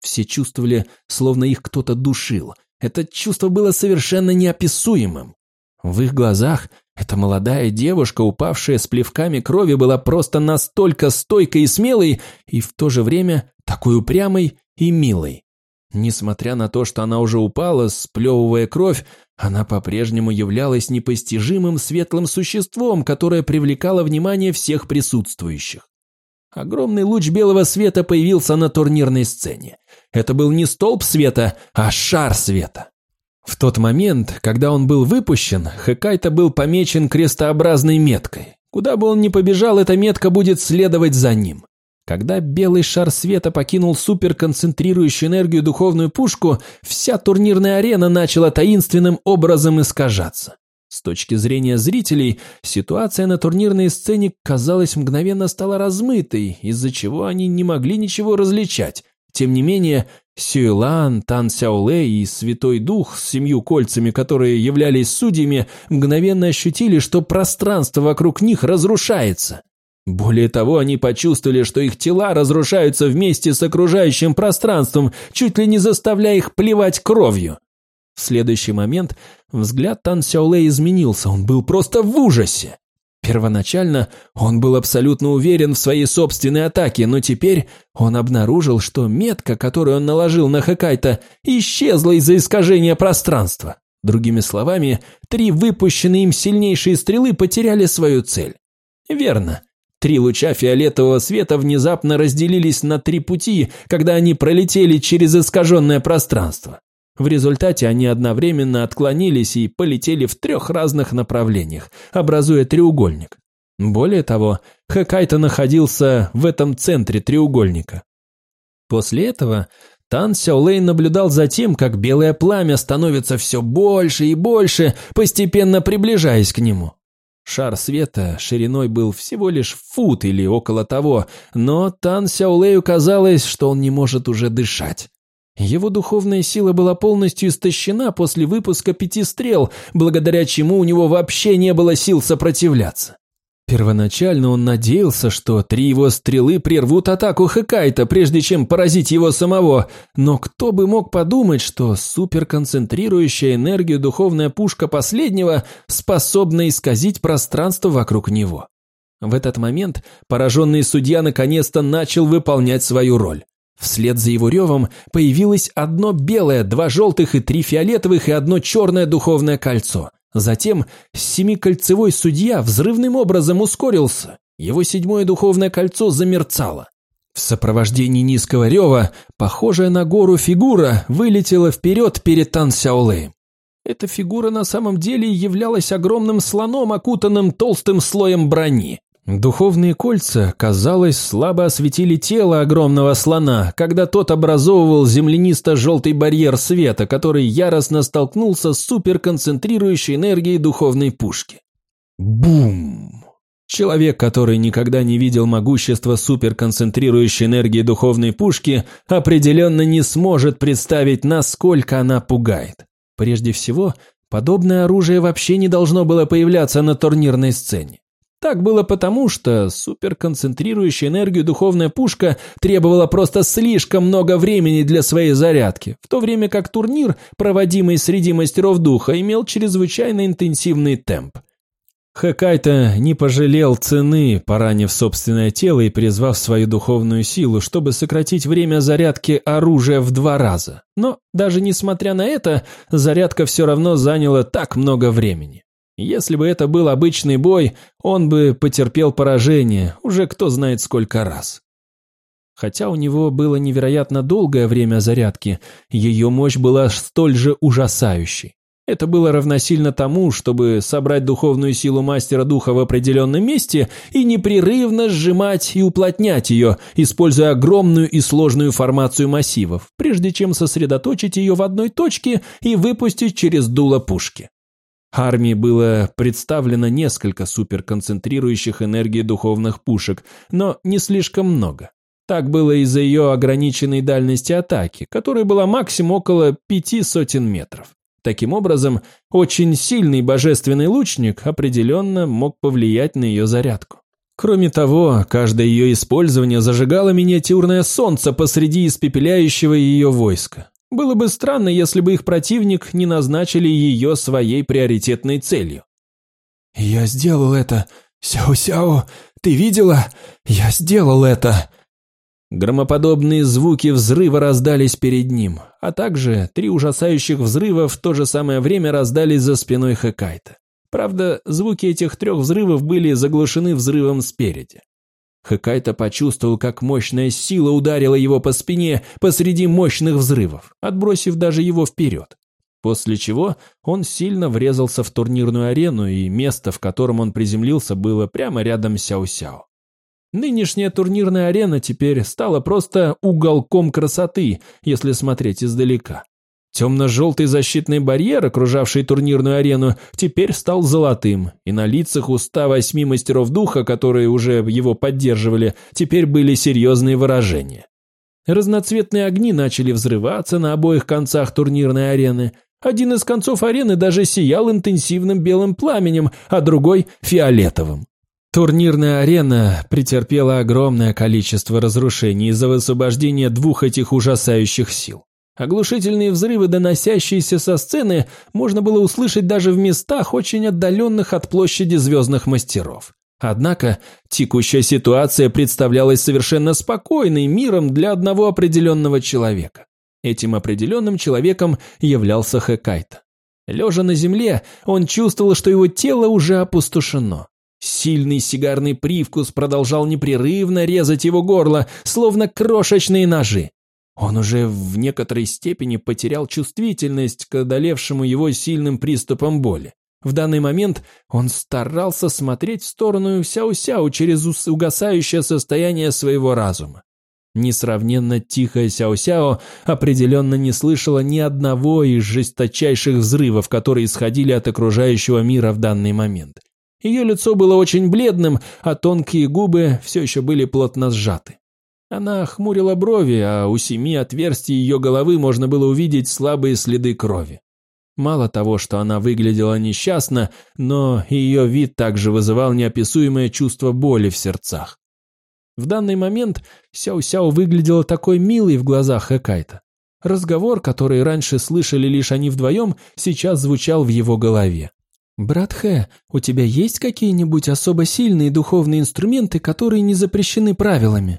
Все чувствовали, словно их кто-то душил. Это чувство было совершенно неописуемым. В их глазах эта молодая девушка, упавшая с плевками крови, была просто настолько стойкой и смелой, и в то же время такой упрямой и милой. Несмотря на то, что она уже упала, сплевывая кровь, она по-прежнему являлась непостижимым светлым существом, которое привлекало внимание всех присутствующих. Огромный луч белого света появился на турнирной сцене. Это был не столб света, а шар света. В тот момент, когда он был выпущен, Хэкайта был помечен крестообразной меткой. Куда бы он ни побежал, эта метка будет следовать за ним. Когда белый шар света покинул суперконцентрирующую энергию духовную пушку, вся турнирная арена начала таинственным образом искажаться. С точки зрения зрителей, ситуация на турнирной сцене, казалось, мгновенно стала размытой, из-за чего они не могли ничего различать. Тем не менее, Сюэлан, Тан Сяолэ и Святой Дух с семью кольцами, которые являлись судьями, мгновенно ощутили, что пространство вокруг них разрушается. Более того, они почувствовали, что их тела разрушаются вместе с окружающим пространством, чуть ли не заставляя их плевать кровью. В следующий момент взгляд Тан Сяолэ изменился, он был просто в ужасе. Первоначально он был абсолютно уверен в своей собственной атаке, но теперь он обнаружил, что метка, которую он наложил на Хакайта, исчезла из-за искажения пространства. Другими словами, три выпущенные им сильнейшие стрелы потеряли свою цель. Верно, Три луча фиолетового света внезапно разделились на три пути, когда они пролетели через искаженное пространство. В результате они одновременно отклонились и полетели в трех разных направлениях, образуя треугольник. Более того, Хэкайто находился в этом центре треугольника. После этого Тан Сяолэй наблюдал за тем, как белое пламя становится все больше и больше, постепенно приближаясь к нему. Шар света шириной был всего лишь фут или около того, но Тан Сяолею казалось, что он не может уже дышать. Его духовная сила была полностью истощена после выпуска пяти стрел, благодаря чему у него вообще не было сил сопротивляться. Первоначально он надеялся, что три его стрелы прервут атаку Хэкайта, прежде чем поразить его самого, но кто бы мог подумать, что суперконцентрирующая энергию духовная пушка последнего способна исказить пространство вокруг него. В этот момент пораженный судья наконец-то начал выполнять свою роль. Вслед за его ревом появилось одно белое, два желтых и три фиолетовых и одно черное духовное кольцо – Затем семикольцевой судья взрывным образом ускорился. Его седьмое духовное кольцо замерцало. В сопровождении низкого рева, похожая на гору фигура, вылетела вперед перед Тан Сяолэем. Эта фигура на самом деле являлась огромным слоном, окутанным толстым слоем брони. Духовные кольца, казалось, слабо осветили тело огромного слона, когда тот образовывал землянисто-желтый барьер света, который яростно столкнулся с суперконцентрирующей энергией духовной пушки. Бум! Человек, который никогда не видел могущества суперконцентрирующей энергии духовной пушки, определенно не сможет представить, насколько она пугает. Прежде всего, подобное оружие вообще не должно было появляться на турнирной сцене. Так было потому, что суперконцентрирующая энергию духовная пушка требовала просто слишком много времени для своей зарядки, в то время как турнир, проводимый среди мастеров духа, имел чрезвычайно интенсивный темп. Хакайта не пожалел цены, поранив собственное тело и призвав свою духовную силу, чтобы сократить время зарядки оружия в два раза. Но даже несмотря на это, зарядка все равно заняла так много времени. Если бы это был обычный бой, он бы потерпел поражение, уже кто знает сколько раз. Хотя у него было невероятно долгое время зарядки, ее мощь была столь же ужасающей. Это было равносильно тому, чтобы собрать духовную силу мастера духа в определенном месте и непрерывно сжимать и уплотнять ее, используя огромную и сложную формацию массивов, прежде чем сосредоточить ее в одной точке и выпустить через дуло пушки. Армии было представлено несколько суперконцентрирующих энергии духовных пушек, но не слишком много. Так было из-за ее ограниченной дальности атаки, которая была максимум около пяти сотен метров. Таким образом, очень сильный божественный лучник определенно мог повлиять на ее зарядку. Кроме того, каждое ее использование зажигало миниатюрное солнце посреди испепеляющего ее войска. Было бы странно, если бы их противник не назначили ее своей приоритетной целью. «Я сделал это! Сяо-сяо! Ты видела? Я сделал это!» Громоподобные звуки взрыва раздались перед ним, а также три ужасающих взрыва в то же самое время раздались за спиной Хэкайта. Правда, звуки этих трех взрывов были заглушены взрывом спереди. Хакайта почувствовал, как мощная сила ударила его по спине посреди мощных взрывов, отбросив даже его вперед. После чего он сильно врезался в турнирную арену, и место, в котором он приземлился, было прямо рядом с Сяо-Сяо. Нынешняя турнирная арена теперь стала просто уголком красоты, если смотреть издалека. Темно-желтый защитный барьер, окружавший турнирную арену, теперь стал золотым, и на лицах у 108 мастеров духа, которые уже его поддерживали, теперь были серьезные выражения. Разноцветные огни начали взрываться на обоих концах турнирной арены. Один из концов арены даже сиял интенсивным белым пламенем, а другой – фиолетовым. Турнирная арена претерпела огромное количество разрушений из-за высвобождения двух этих ужасающих сил. Оглушительные взрывы, доносящиеся со сцены, можно было услышать даже в местах, очень отдаленных от площади звездных мастеров. Однако текущая ситуация представлялась совершенно спокойной миром для одного определенного человека. Этим определенным человеком являлся Хэкайта. Лежа на земле, он чувствовал, что его тело уже опустошено. Сильный сигарный привкус продолжал непрерывно резать его горло, словно крошечные ножи. Он уже в некоторой степени потерял чувствительность к одолевшему его сильным приступам боли. В данный момент он старался смотреть в сторону Сяо-Сяо через угасающее состояние своего разума. Несравненно тихая Сяо-Сяо определенно не слышала ни одного из жесточайших взрывов, которые исходили от окружающего мира в данный момент. Ее лицо было очень бледным, а тонкие губы все еще были плотно сжаты. Она хмурила брови, а у семи отверстий ее головы можно было увидеть слабые следы крови. Мало того, что она выглядела несчастно, но ее вид также вызывал неописуемое чувство боли в сердцах. В данный момент Сяо-Сяо выглядела такой милой в глазах Хэкайта. Разговор, который раньше слышали лишь они вдвоем, сейчас звучал в его голове. «Брат Хэ, у тебя есть какие-нибудь особо сильные духовные инструменты, которые не запрещены правилами?»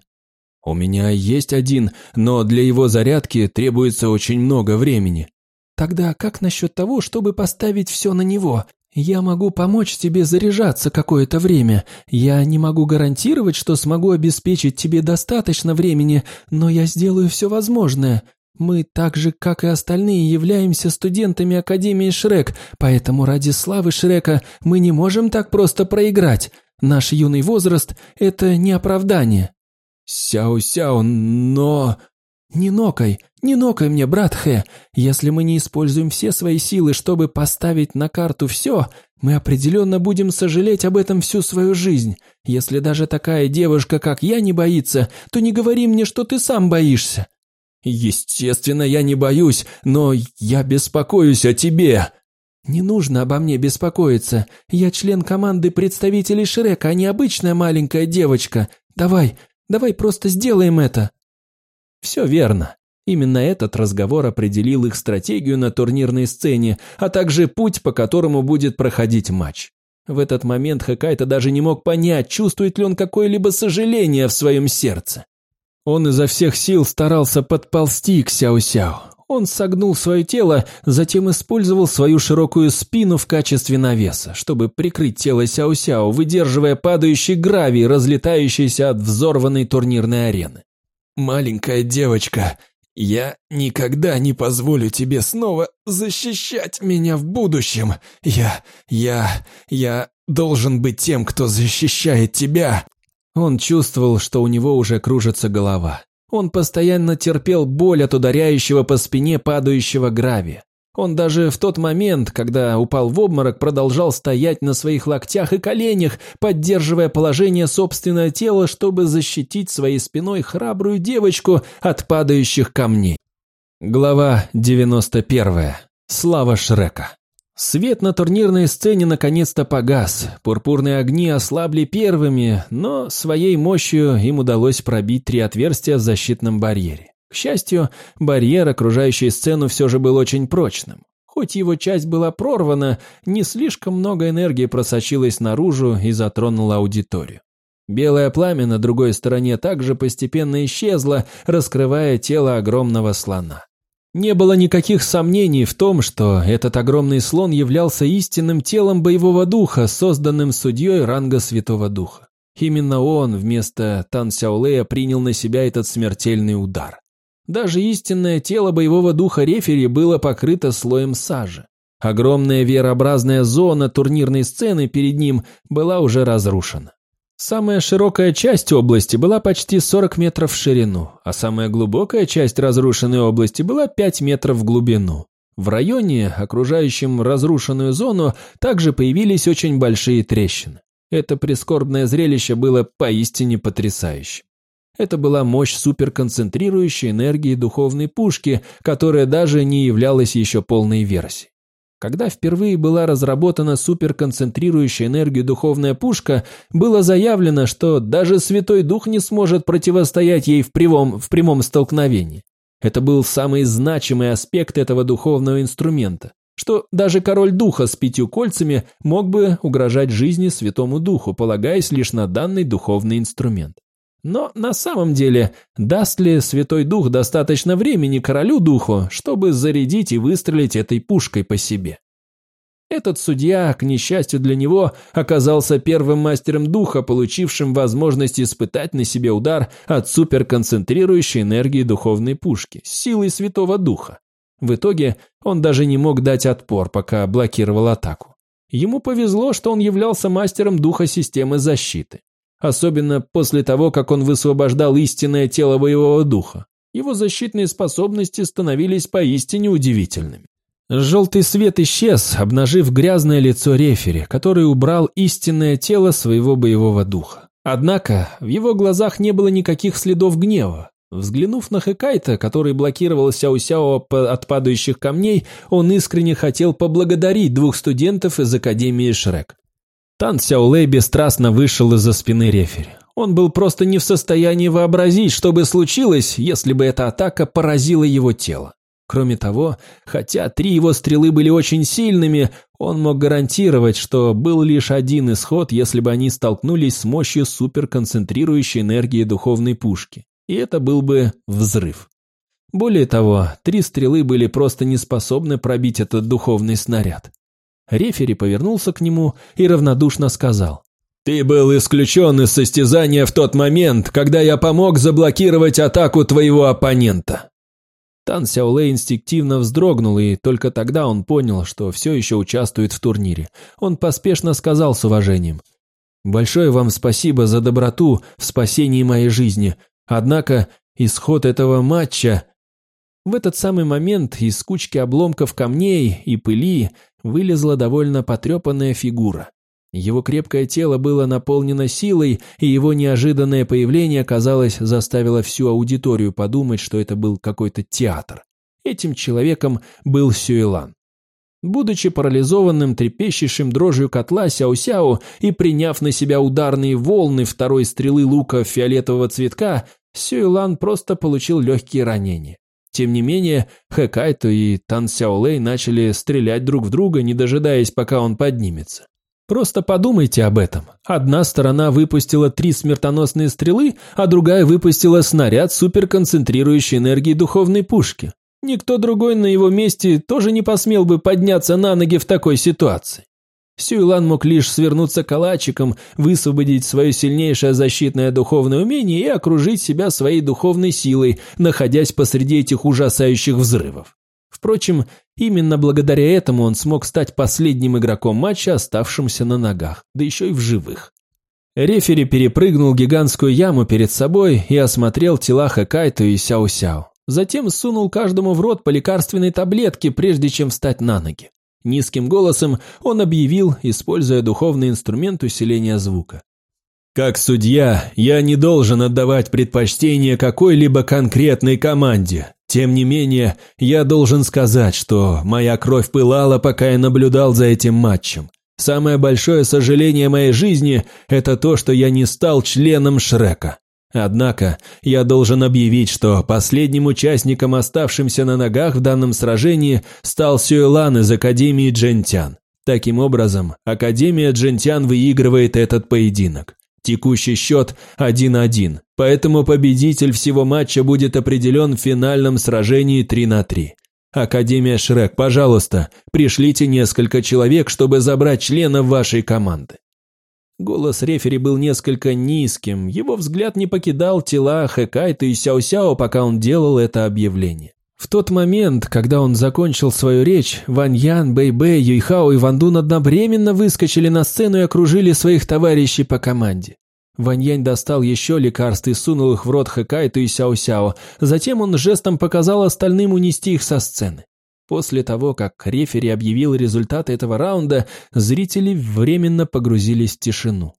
«У меня есть один, но для его зарядки требуется очень много времени». «Тогда как насчет того, чтобы поставить все на него? Я могу помочь тебе заряжаться какое-то время. Я не могу гарантировать, что смогу обеспечить тебе достаточно времени, но я сделаю все возможное. Мы так же, как и остальные, являемся студентами Академии Шрек, поэтому ради славы Шрека мы не можем так просто проиграть. Наш юный возраст – это не оправдание». «Сяо-сяо, но...» «Не нокай, не нокай мне, брат Хэ. Если мы не используем все свои силы, чтобы поставить на карту все, мы определенно будем сожалеть об этом всю свою жизнь. Если даже такая девушка, как я, не боится, то не говори мне, что ты сам боишься». «Естественно, я не боюсь, но я беспокоюсь о тебе». «Не нужно обо мне беспокоиться. Я член команды представителей Шрека, а не обычная маленькая девочка. Давай, давай просто сделаем это». Все верно. Именно этот разговор определил их стратегию на турнирной сцене, а также путь, по которому будет проходить матч. В этот момент Хакайта даже не мог понять, чувствует ли он какое-либо сожаление в своем сердце. Он изо всех сил старался подползти к Сяо-Сяо. Он согнул свое тело, затем использовал свою широкую спину в качестве навеса, чтобы прикрыть тело Сяо-Сяо, выдерживая падающий гравий, разлетающийся от взорванной турнирной арены. «Маленькая девочка, я никогда не позволю тебе снова защищать меня в будущем. Я... я... я должен быть тем, кто защищает тебя. Он чувствовал, что у него уже кружится голова. Он постоянно терпел боль от ударяющего по спине падающего гравия. Он даже в тот момент, когда упал в обморок, продолжал стоять на своих локтях и коленях, поддерживая положение собственного тела, чтобы защитить своей спиной храбрую девочку от падающих камней. Глава 91. Слава Шрека. Свет на турнирной сцене наконец-то погас. Пурпурные огни ослабли первыми, но своей мощью им удалось пробить три отверстия в защитном барьере. К счастью, барьер, окружающий сцену, все же был очень прочным. Хоть его часть была прорвана, не слишком много энергии просочилось наружу и затронуло аудиторию. Белое пламя на другой стороне также постепенно исчезло, раскрывая тело огромного слона. Не было никаких сомнений в том, что этот огромный слон являлся истинным телом боевого духа, созданным судьей ранга Святого Духа. Именно он вместо Тан Сяолея принял на себя этот смертельный удар. Даже истинное тело боевого духа рефери было покрыто слоем сажи. Огромная верообразная зона турнирной сцены перед ним была уже разрушена. Самая широкая часть области была почти 40 метров в ширину, а самая глубокая часть разрушенной области была 5 метров в глубину. В районе, окружающем разрушенную зону, также появились очень большие трещины. Это прискорбное зрелище было поистине потрясающим. Это была мощь суперконцентрирующей энергии духовной пушки, которая даже не являлась еще полной версией. Когда впервые была разработана суперконцентрирующая энергию духовная пушка, было заявлено, что даже Святой Дух не сможет противостоять ей в прямом, в прямом столкновении. Это был самый значимый аспект этого духовного инструмента, что даже король духа с пятью кольцами мог бы угрожать жизни Святому Духу, полагаясь лишь на данный духовный инструмент. Но на самом деле, даст ли Святой Дух достаточно времени королю духу, чтобы зарядить и выстрелить этой пушкой по себе? Этот судья, к несчастью для него, оказался первым мастером духа, получившим возможность испытать на себе удар от суперконцентрирующей энергии духовной пушки, силой Святого Духа. В итоге он даже не мог дать отпор, пока блокировал атаку. Ему повезло, что он являлся мастером духа системы защиты особенно после того, как он высвобождал истинное тело боевого духа. Его защитные способности становились поистине удивительными. Желтый свет исчез, обнажив грязное лицо рефери, который убрал истинное тело своего боевого духа. Однако в его глазах не было никаких следов гнева. Взглянув на Хэкайта, который блокировал Сяо-Сяо от падающих камней, он искренне хотел поблагодарить двух студентов из Академии Шрек. Тан Сяолэй бесстрастно вышел из-за спины рефери. Он был просто не в состоянии вообразить, что бы случилось, если бы эта атака поразила его тело. Кроме того, хотя три его стрелы были очень сильными, он мог гарантировать, что был лишь один исход, если бы они столкнулись с мощью суперконцентрирующей энергии духовной пушки. И это был бы взрыв. Более того, три стрелы были просто не способны пробить этот духовный снаряд. Рефери повернулся к нему и равнодушно сказал. «Ты был исключен из состязания в тот момент, когда я помог заблокировать атаку твоего оппонента». Тан Сяолэ инстинктивно вздрогнул, и только тогда он понял, что все еще участвует в турнире. Он поспешно сказал с уважением. «Большое вам спасибо за доброту в спасении моей жизни. Однако исход этого матча...» В этот самый момент из кучки обломков камней и пыли вылезла довольно потрепанная фигура. Его крепкое тело было наполнено силой, и его неожиданное появление, казалось, заставило всю аудиторию подумать, что это был какой-то театр. Этим человеком был Сюэлан. Будучи парализованным трепещущим дрожью котла Сяо-Сяо и приняв на себя ударные волны второй стрелы лука фиолетового цветка, Сюэлан просто получил легкие ранения. Тем не менее, Хэкайто и Тан Сяолэй начали стрелять друг в друга, не дожидаясь, пока он поднимется. Просто подумайте об этом. Одна сторона выпустила три смертоносные стрелы, а другая выпустила снаряд суперконцентрирующей энергии духовной пушки. Никто другой на его месте тоже не посмел бы подняться на ноги в такой ситуации. Сюйлан мог лишь свернуться калачиком, высвободить свое сильнейшее защитное духовное умение и окружить себя своей духовной силой, находясь посреди этих ужасающих взрывов. Впрочем, именно благодаря этому он смог стать последним игроком матча, оставшимся на ногах, да еще и в живых. Рефери перепрыгнул гигантскую яму перед собой и осмотрел тела Хэкайту и Сяо-Сяо. Затем сунул каждому в рот по лекарственной таблетке, прежде чем встать на ноги. Низким голосом он объявил, используя духовный инструмент усиления звука. «Как судья, я не должен отдавать предпочтение какой-либо конкретной команде. Тем не менее, я должен сказать, что моя кровь пылала, пока я наблюдал за этим матчем. Самое большое сожаление моей жизни – это то, что я не стал членом Шрека. Однако, я должен объявить, что последним участником, оставшимся на ногах в данном сражении, стал Сюэлан из Академии Джентян. Таким образом, Академия Джентян выигрывает этот поединок. Текущий счет 1-1, поэтому победитель всего матча будет определен в финальном сражении 3 на 3. Академия Шрек, пожалуйста, пришлите несколько человек, чтобы забрать членов вашей команды. Голос рефери был несколько низким, его взгляд не покидал тела Хэкайта и Сяо-Сяо, пока он делал это объявление. В тот момент, когда он закончил свою речь, Ван Ян, Бэй Бэй, Юйхао и Ван Дун одновременно выскочили на сцену и окружили своих товарищей по команде. Ван Янь достал еще лекарств и сунул их в рот Хэкайту и Сяо-Сяо. Затем он жестом показал остальным унести их со сцены. После того, как рефери объявил результаты этого раунда, зрители временно погрузились в тишину.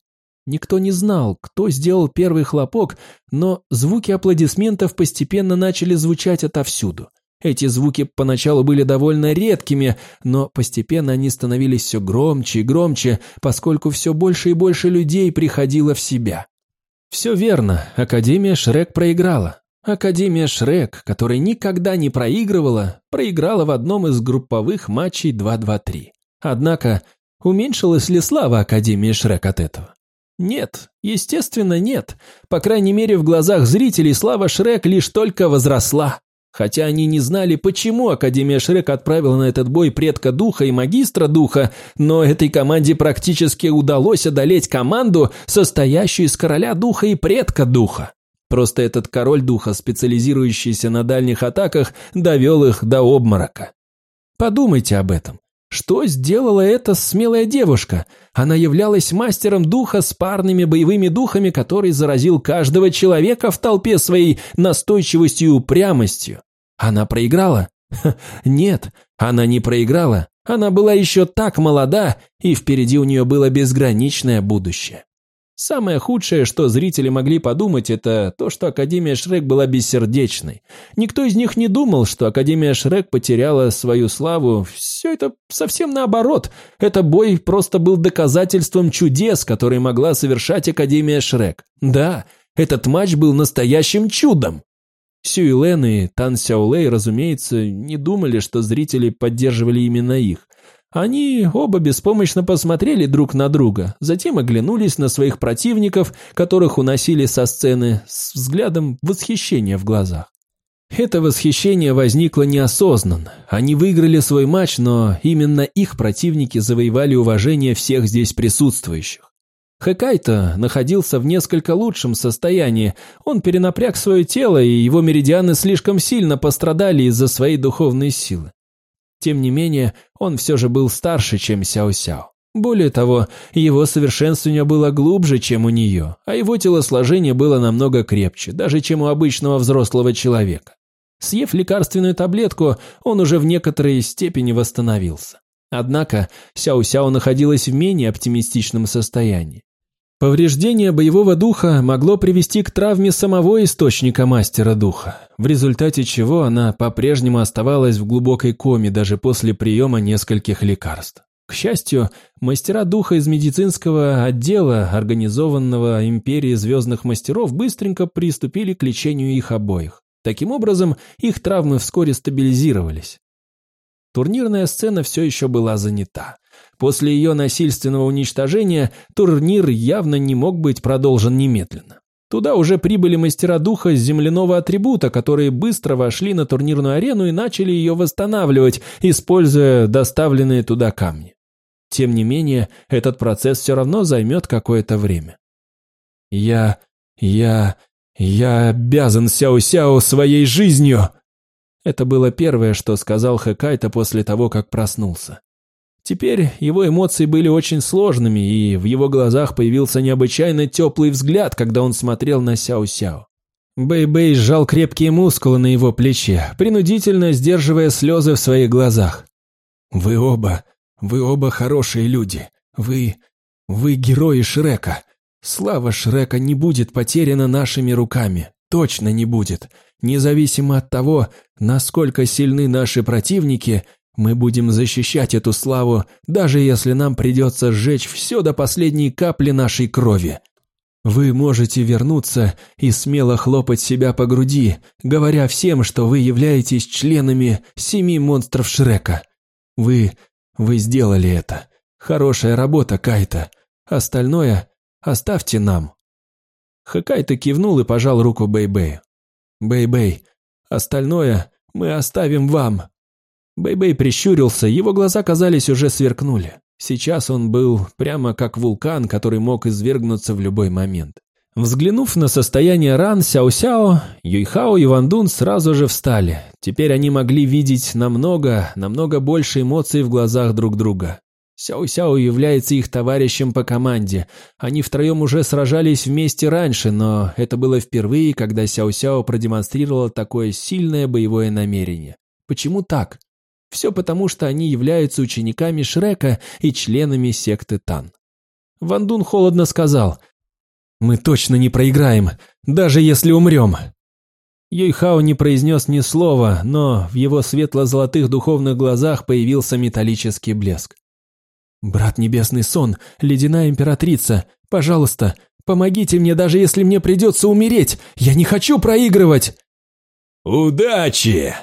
Никто не знал, кто сделал первый хлопок, но звуки аплодисментов постепенно начали звучать отовсюду. Эти звуки поначалу были довольно редкими, но постепенно они становились все громче и громче, поскольку все больше и больше людей приходило в себя. Все верно, Академия Шрек проиграла. Академия Шрек, которая никогда не проигрывала, проиграла в одном из групповых матчей 2-2-3. Однако, уменьшилась ли слава Академии Шрек от этого? Нет, естественно, нет. По крайней мере, в глазах зрителей слава Шрек лишь только возросла. Хотя они не знали, почему Академия Шрек отправила на этот бой предка духа и магистра духа, но этой команде практически удалось одолеть команду, состоящую из короля духа и предка духа. Просто этот король духа, специализирующийся на дальних атаках, довел их до обморока. Подумайте об этом. Что сделала эта смелая девушка? Она являлась мастером духа с парными боевыми духами, который заразил каждого человека в толпе своей настойчивостью и упрямостью. Она проиграла? Ха, нет, Она не проиграла, она была еще так молода, и впереди у нее было безграничное будущее. Самое худшее, что зрители могли подумать, это то, что Академия Шрек была бессердечной. Никто из них не думал, что Академия Шрек потеряла свою славу. Все это совсем наоборот. Это бой просто был доказательством чудес, которые могла совершать Академия Шрек. Да, этот матч был настоящим чудом. Сюйлен и Тан Сяолэй, разумеется, не думали, что зрители поддерживали именно их. Они оба беспомощно посмотрели друг на друга, затем оглянулись на своих противников, которых уносили со сцены, с взглядом восхищения в глазах. Это восхищение возникло неосознанно. Они выиграли свой матч, но именно их противники завоевали уважение всех здесь присутствующих. Хэкайто находился в несколько лучшем состоянии. Он перенапряг свое тело, и его меридианы слишком сильно пострадали из-за своей духовной силы. Тем не менее, он все же был старше, чем Сяо-Сяо. Более того, его совершенствование было глубже, чем у нее, а его телосложение было намного крепче, даже чем у обычного взрослого человека. Съев лекарственную таблетку, он уже в некоторой степени восстановился. Однако Сяо-Сяо находилась в менее оптимистичном состоянии. Повреждение боевого духа могло привести к травме самого источника мастера духа, в результате чего она по-прежнему оставалась в глубокой коме даже после приема нескольких лекарств. К счастью, мастера духа из медицинского отдела, организованного Империей Звездных Мастеров, быстренько приступили к лечению их обоих. Таким образом, их травмы вскоре стабилизировались. Турнирная сцена все еще была занята. После ее насильственного уничтожения турнир явно не мог быть продолжен немедленно. Туда уже прибыли мастера духа земляного атрибута, которые быстро вошли на турнирную арену и начали ее восстанавливать, используя доставленные туда камни. Тем не менее, этот процесс все равно займет какое-то время. «Я... я... я обязан Сяо-Сяо своей жизнью!» Это было первое, что сказал Хэкайта после того, как проснулся. Теперь его эмоции были очень сложными, и в его глазах появился необычайно теплый взгляд, когда он смотрел на Сяо-Сяо. Бэй-Бэй сжал крепкие мускулы на его плече, принудительно сдерживая слезы в своих глазах. «Вы оба, вы оба хорошие люди. Вы... вы герои Шрека. Слава Шрека не будет потеряна нашими руками. Точно не будет. Независимо от того, насколько сильны наши противники, мы будем защищать эту славу, даже если нам придется сжечь все до последней капли нашей крови. Вы можете вернуться и смело хлопать себя по груди, говоря всем, что вы являетесь членами семи монстров Шрека. Вы... вы сделали это. Хорошая работа, Кайта. Остальное оставьте нам». Хакайта кивнул и пожал руку. «Бэй-Бэй, остальное мы оставим вам». Бэй-Бэй прищурился, его глаза, казалось, уже сверкнули. Сейчас он был прямо как вулкан, который мог извергнуться в любой момент. Взглянув на состояние ран Сяо-Сяо, Юйхао и Вандун сразу же встали. Теперь они могли видеть намного, намного больше эмоций в глазах друг друга. Сяо-Сяо является их товарищем по команде. Они втроем уже сражались вместе раньше, но это было впервые, когда Сяо-Сяо продемонстрировала такое сильное боевое намерение. Почему так? Все потому, что они являются учениками Шрека и членами секты Тан. Ван Дун холодно сказал, «Мы точно не проиграем, даже если умрем». Юйхао не произнес ни слова, но в его светло-золотых духовных глазах появился металлический блеск. «Брат Небесный Сон, Ледяная Императрица, пожалуйста, помогите мне, даже если мне придется умереть! Я не хочу проигрывать!» «Удачи!»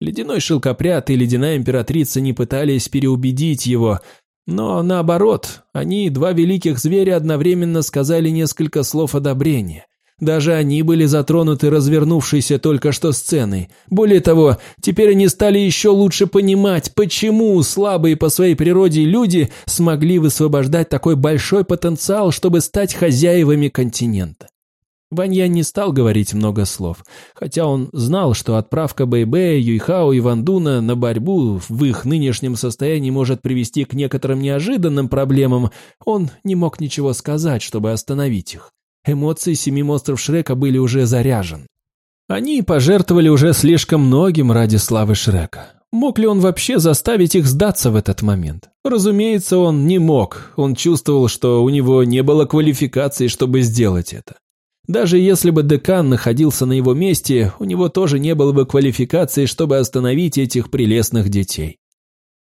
Ледяной шелкопряд и ледяная императрица не пытались переубедить его, но наоборот, они, два великих зверя, одновременно сказали несколько слов одобрения. Даже они были затронуты развернувшейся только что сценой. Более того, теперь они стали еще лучше понимать, почему слабые по своей природе люди смогли высвобождать такой большой потенциал, чтобы стать хозяевами континента. Ваньян не стал говорить много слов, хотя он знал, что отправка Бэйбэя, Юйхао и Вандуна на борьбу в их нынешнем состоянии может привести к некоторым неожиданным проблемам, он не мог ничего сказать, чтобы остановить их. Эмоции семи монстров Шрека были уже заряжены. Они пожертвовали уже слишком многим ради славы Шрека. мог ли он вообще заставить их сдаться в этот момент? Разумеется, он не мог. Он чувствовал, что у него не было квалификации, чтобы сделать это. Даже если бы декан находился на его месте, у него тоже не было бы квалификации, чтобы остановить этих прелестных детей.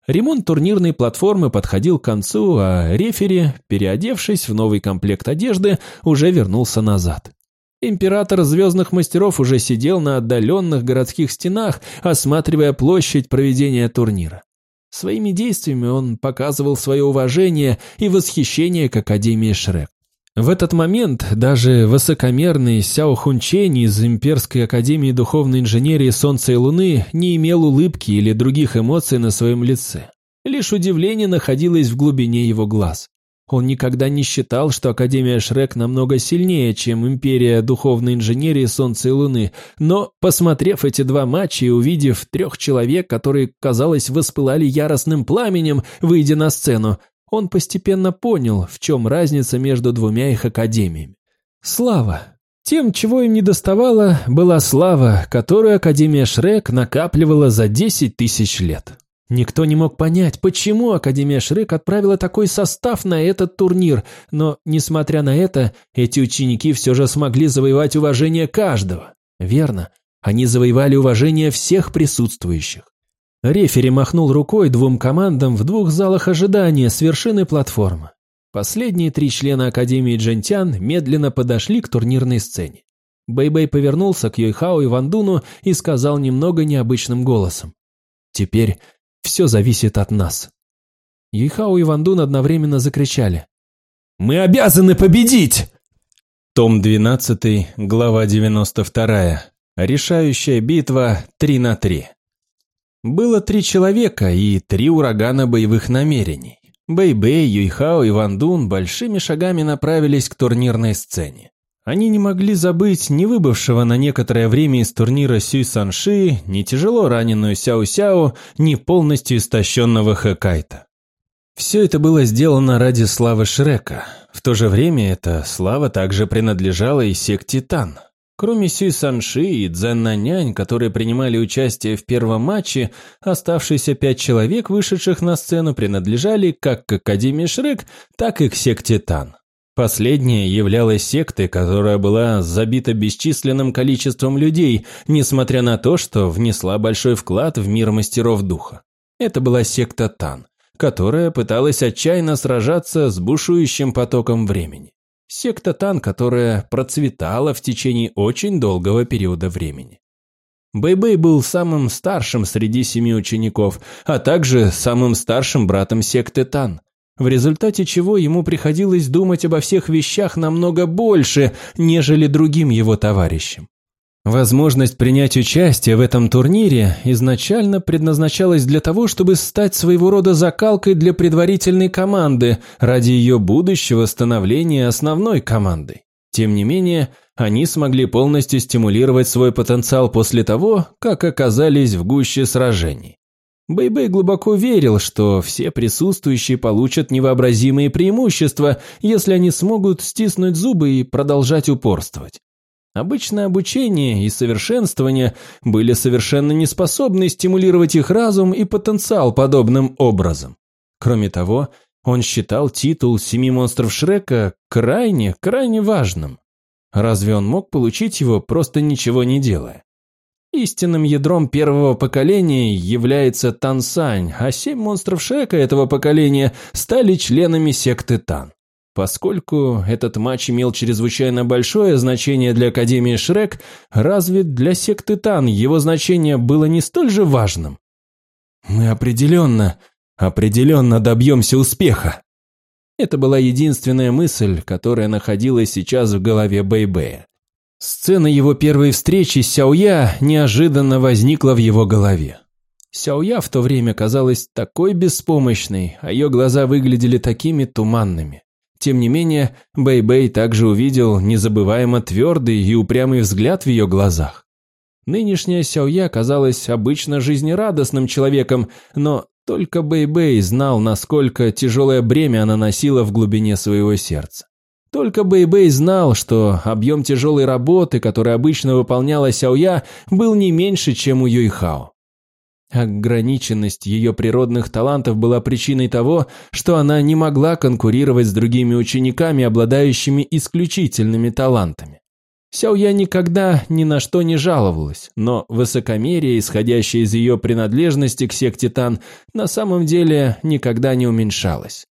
Ремонт турнирной платформы подходил к концу, а рефери, переодевшись в новый комплект одежды, уже вернулся назад. Император Звездных Мастеров уже сидел на отдаленных городских стенах, осматривая площадь проведения турнира. Своими действиями он показывал свое уважение и восхищение к Академии Шрек. В этот момент даже высокомерный Сяо Хунчень из Имперской Академии Духовной Инженерии Солнца и Луны не имел улыбки или других эмоций на своем лице. Лишь удивление находилось в глубине его глаз. Он никогда не считал, что Академия Шрек намного сильнее, чем Империя Духовной Инженерии Солнца и Луны, но, посмотрев эти два матча и увидев трех человек, которые, казалось, воспылали яростным пламенем, выйдя на сцену, он постепенно понял, в чем разница между двумя их академиями. Слава. Тем, чего им не доставало, была слава, которую Академия Шрек накапливала за 10 тысяч лет. Никто не мог понять, почему Академия Шрек отправила такой состав на этот турнир, но, несмотря на это, эти ученики все же смогли завоевать уважение каждого. Верно, они завоевали уважение всех присутствующих. Рефери махнул рукой двум командам в двух залах ожидания с вершины платформы. Последние три члена Академии Джентян медленно подошли к турнирной сцене. Бэйбэй -бэй повернулся к Йойхао и Вандуну и сказал немного необычным голосом. «Теперь все зависит от нас». Юйхао и Вандун одновременно закричали. «Мы обязаны победить!» Том 12, глава 92. Решающая битва 3 на 3. Было три человека и три урагана боевых намерений. Бэй-Бэй, Юйхао и Ван Дун большими шагами направились к турнирной сцене. Они не могли забыть ни выбывшего на некоторое время из турнира Сюй Санши, ни тяжело раненую Сяо-Сяо, ни полностью истощенного Хэкайта. Все это было сделано ради славы Шрека. В то же время эта слава также принадлежала и секте Тан. Кроме Сюй Санши и Цзэн Нянь, которые принимали участие в первом матче, оставшиеся пять человек, вышедших на сцену, принадлежали как к Академии Шрек, так и к секте Тан. Последняя являлась сектой, которая была забита бесчисленным количеством людей, несмотря на то, что внесла большой вклад в мир мастеров духа. Это была секта Тан, которая пыталась отчаянно сражаться с бушующим потоком времени. Секта Тан, которая процветала в течение очень долгого периода времени. Бэйбэй -бэй был самым старшим среди семи учеников, а также самым старшим братом секты Тан, в результате чего ему приходилось думать обо всех вещах намного больше, нежели другим его товарищам. Возможность принять участие в этом турнире изначально предназначалась для того, чтобы стать своего рода закалкой для предварительной команды ради ее будущего становления основной командой. Тем не менее, они смогли полностью стимулировать свой потенциал после того, как оказались в гуще сражений. Бэйбэй -бэй глубоко верил, что все присутствующие получат невообразимые преимущества, если они смогут стиснуть зубы и продолжать упорствовать. Обычное обучение и совершенствование были совершенно не способны стимулировать их разум и потенциал подобным образом. Кроме того, он считал титул «Семи монстров Шрека» крайне, крайне важным. Разве он мог получить его, просто ничего не делая? Истинным ядром первого поколения является Тансань, а семь монстров Шрека этого поколения стали членами секты Тан. Поскольку этот матч имел чрезвычайно большое значение для Академии Шрек, разве для секты Тан его значение было не столь же важным? Мы определенно, определенно добьемся успеха. Это была единственная мысль, которая находилась сейчас в голове Бэйбэя. Сцена его первой встречи с Сяоя неожиданно возникла в его голове. Сяоя в то время казалась такой беспомощной, а ее глаза выглядели такими туманными. Тем не менее, Бэй-Бэй также увидел незабываемо твердый и упрямый взгляд в ее глазах. Нынешняя Сяоя казалась обычно жизнерадостным человеком, но только Бэй-Бэй знал, насколько тяжелое бремя она носила в глубине своего сердца. Только Бэй-Бэй знал, что объем тяжелой работы, которую обычно выполняла Сяоя, был не меньше, чем у Юйхао. Ограниченность ее природных талантов была причиной того, что она не могла конкурировать с другими учениками, обладающими исключительными талантами. Сяоя никогда ни на что не жаловалась, но высокомерие, исходящее из ее принадлежности к секте Тан, на самом деле никогда не уменьшалось.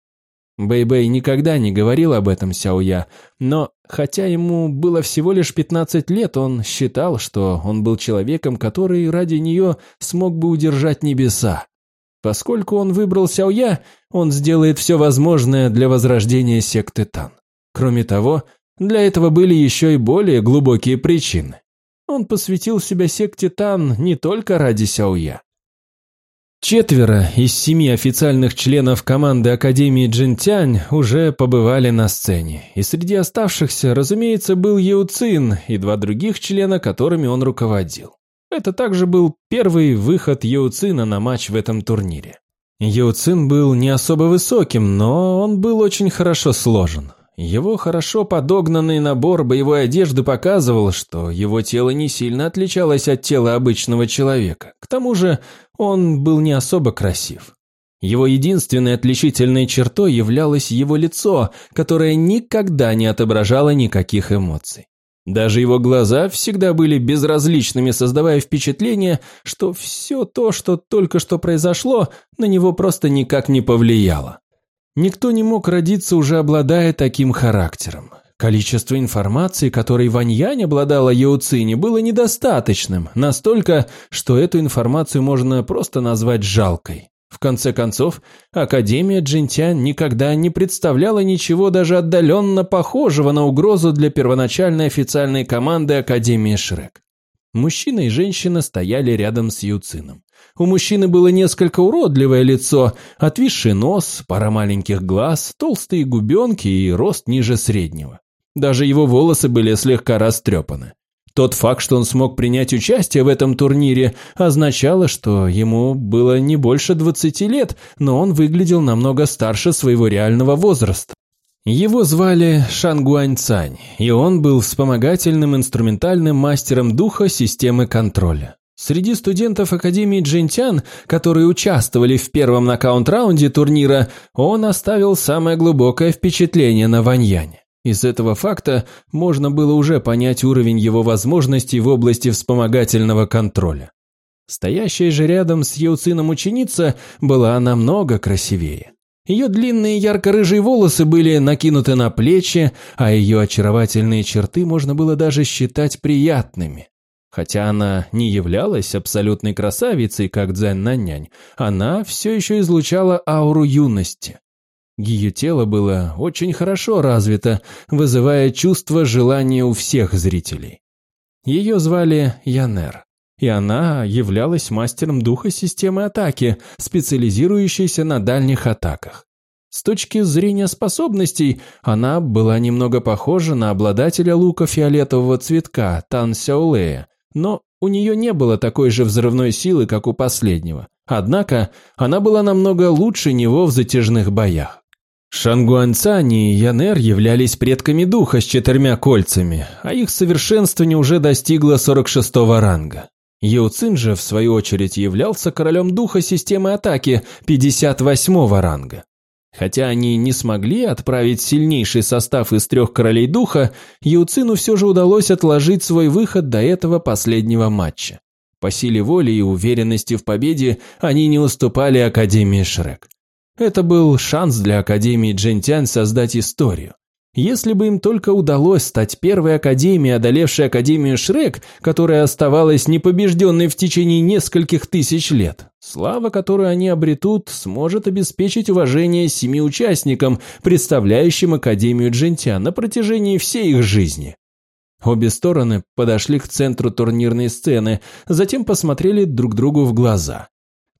Бэй-Бэй никогда не говорил об этом Сяоя, но хотя ему было всего лишь 15 лет, он считал, что он был человеком, который ради нее смог бы удержать небеса. Поскольку он выбрал Сяоя, он сделает все возможное для возрождения секты Тан. Кроме того, для этого были еще и более глубокие причины. Он посвятил себя секте Тан не только ради Сяоя. Четверо из семи официальных членов команды Академии Джинтянь уже побывали на сцене, и среди оставшихся, разумеется, был Еу Цин и два других члена, которыми он руководил. Это также был первый выход Еу Цина на матч в этом турнире. Еу Цин был не особо высоким, но он был очень хорошо сложен. Его хорошо подогнанный набор боевой одежды показывал, что его тело не сильно отличалось от тела обычного человека. К тому же он был не особо красив. Его единственной отличительной чертой являлось его лицо, которое никогда не отображало никаких эмоций. Даже его глаза всегда были безразличными, создавая впечатление, что все то, что только что произошло, на него просто никак не повлияло. Никто не мог родиться, уже обладая таким характером. Количество информации, которой Ваньянь обладала Яуцини, было недостаточным, настолько, что эту информацию можно просто назвать жалкой. В конце концов, Академия Джинтян никогда не представляла ничего даже отдаленно похожего на угрозу для первоначальной официальной команды Академии Шрек. Мужчина и женщина стояли рядом с Юцином. У мужчины было несколько уродливое лицо, отвисший нос, пара маленьких глаз, толстые губенки и рост ниже среднего. Даже его волосы были слегка растрепаны. Тот факт, что он смог принять участие в этом турнире, означало, что ему было не больше 20 лет, но он выглядел намного старше своего реального возраста. Его звали Шангуань Цань, и он был вспомогательным инструментальным мастером духа системы контроля. Среди студентов Академии Джинтян, которые участвовали в первом нокаут-раунде турнира, он оставил самое глубокое впечатление на Ваньяне. Из этого факта можно было уже понять уровень его возможностей в области вспомогательного контроля. Стоящая же рядом с Яуцином ученица была намного красивее. Ее длинные ярко-рыжие волосы были накинуты на плечи, а ее очаровательные черты можно было даже считать приятными. Хотя она не являлась абсолютной красавицей, как Дзен Нанянь, она все еще излучала ауру юности. Ее тело было очень хорошо развито, вызывая чувство желания у всех зрителей. Ее звали Янер, и она являлась мастером духа системы атаки, специализирующейся на дальних атаках. С точки зрения способностей, она была немного похожа на обладателя лука фиолетового цветка Тан Сяолея, но у нее не было такой же взрывной силы, как у последнего. Однако она была намного лучше него в затяжных боях. Шангуанцань и Янер являлись предками духа с четырьмя кольцами, а их совершенствование уже достигло 46-го ранга. Юцин же, в свою очередь, являлся королем духа системы атаки 58-го ранга. Хотя они не смогли отправить сильнейший состав из трех королей духа, Юцину все же удалось отложить свой выход до этого последнего матча. По силе воли и уверенности в победе они не уступали Академии Шрек. Это был шанс для Академии Джентянь создать историю. Если бы им только удалось стать первой академией, одолевшей Академию Шрек, которая оставалась непобежденной в течение нескольких тысяч лет, слава, которую они обретут, сможет обеспечить уважение семи участникам, представляющим Академию Джентян на протяжении всей их жизни. Обе стороны подошли к центру турнирной сцены, затем посмотрели друг другу в глаза.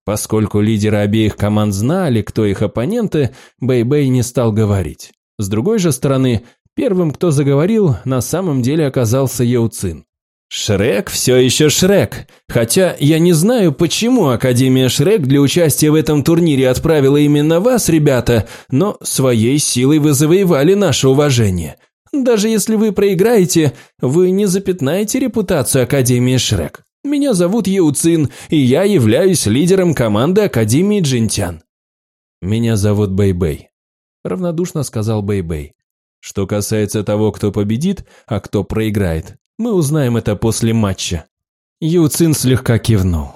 Поскольку лидеры обеих команд знали, кто их оппоненты, Бэй-Бэй не стал говорить. С другой же стороны, первым, кто заговорил, на самом деле оказался Яуцин. Шрек все еще Шрек. Хотя я не знаю, почему Академия Шрек для участия в этом турнире отправила именно вас, ребята, но своей силой вы завоевали наше уважение. Даже если вы проиграете, вы не запятнаете репутацию Академии Шрек. Меня зовут Еуцин, и я являюсь лидером команды Академии Джинтян». «Меня зовут Бэйбэй», – равнодушно сказал Бэйбэй. «Что касается того, кто победит, а кто проиграет, мы узнаем это после матча». Юцин слегка кивнул.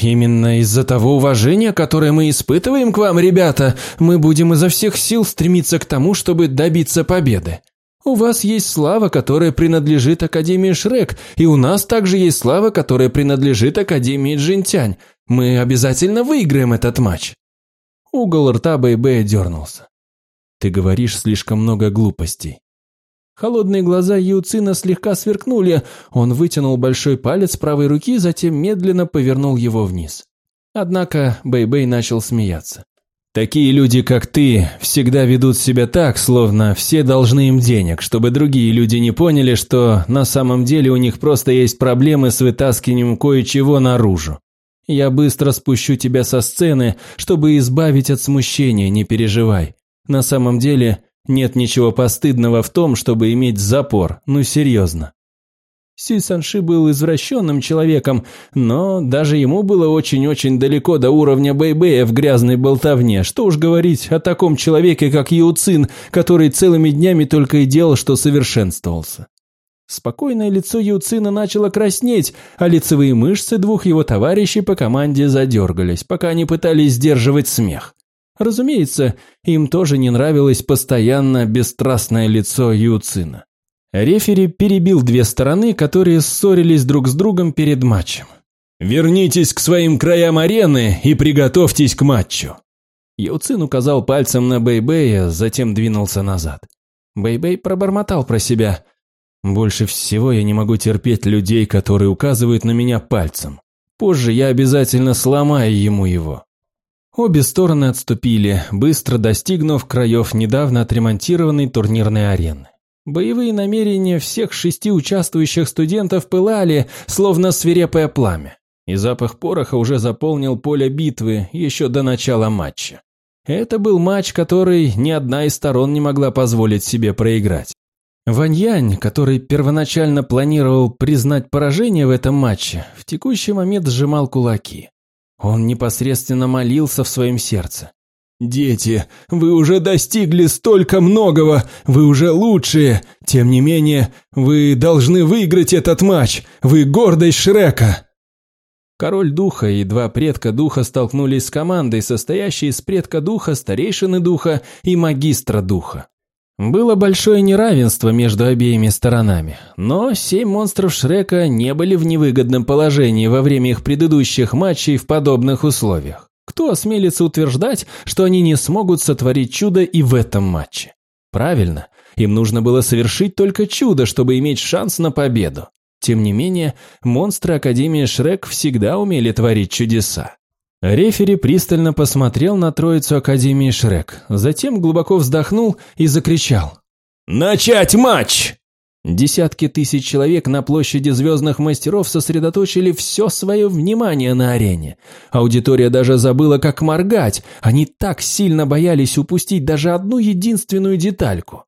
«Именно из-за того уважения, которое мы испытываем к вам, ребята, мы будем изо всех сил стремиться к тому, чтобы добиться победы. У вас есть слава, которая принадлежит Академии Шрек, и у нас также есть слава, которая принадлежит Академии Джинтянь. Мы обязательно выиграем этот матч». Угол рта Бэйбэя дернулся. «Ты говоришь слишком много глупостей. Холодные глаза Юцина слегка сверкнули, он вытянул большой палец правой руки, затем медленно повернул его вниз. Однако Бэйбэй -Бэй начал смеяться. «Такие люди, как ты, всегда ведут себя так, словно все должны им денег, чтобы другие люди не поняли, что на самом деле у них просто есть проблемы с вытаскиванием кое-чего наружу. Я быстро спущу тебя со сцены, чтобы избавить от смущения, не переживай. На самом деле, нет ничего постыдного в том, чтобы иметь запор, ну серьезно. Си Санши был извращенным человеком, но даже ему было очень-очень далеко до уровня Бэйбэя в грязной болтовне. Что уж говорить о таком человеке, как Юцин, который целыми днями только и делал, что совершенствовался. Спокойное лицо Юцина начало краснеть, а лицевые мышцы двух его товарищей по команде задергались, пока они пытались сдерживать смех. Разумеется, им тоже не нравилось постоянно бесстрастное лицо Юцина. Рефери перебил две стороны, которые ссорились друг с другом перед матчем. «Вернитесь к своим краям арены и приготовьтесь к матчу!» Юцин указал пальцем на Бэйбэя, затем двинулся назад. Бэйбэй пробормотал про себя. «Больше всего я не могу терпеть людей, которые указывают на меня пальцем. Позже я обязательно сломаю ему его». Обе стороны отступили, быстро достигнув краев недавно отремонтированной турнирной арены. Боевые намерения всех шести участвующих студентов пылали, словно свирепое пламя, и запах пороха уже заполнил поле битвы еще до начала матча. Это был матч, который ни одна из сторон не могла позволить себе проиграть. Ваньянь, который первоначально планировал признать поражение в этом матче, в текущий момент сжимал кулаки. Он непосредственно молился в своем сердце. «Дети, вы уже достигли столько многого, вы уже лучшие. Тем не менее, вы должны выиграть этот матч. Вы гордость Шрека!» Король Духа и два предка Духа столкнулись с командой, состоящей из предка Духа, старейшины Духа и магистра Духа. Было большое неравенство между обеими сторонами, но семь монстров Шрека не были в невыгодном положении во время их предыдущих матчей в подобных условиях. Кто осмелится утверждать, что они не смогут сотворить чудо и в этом матче? Правильно, им нужно было совершить только чудо, чтобы иметь шанс на победу. Тем не менее, монстры Академии Шрек всегда умели творить чудеса. Рефери пристально посмотрел на троицу Академии Шрек, затем глубоко вздохнул и закричал. «Начать матч!» Десятки тысяч человек на площади Звездных Мастеров сосредоточили все свое внимание на арене. Аудитория даже забыла, как моргать. Они так сильно боялись упустить даже одну единственную детальку.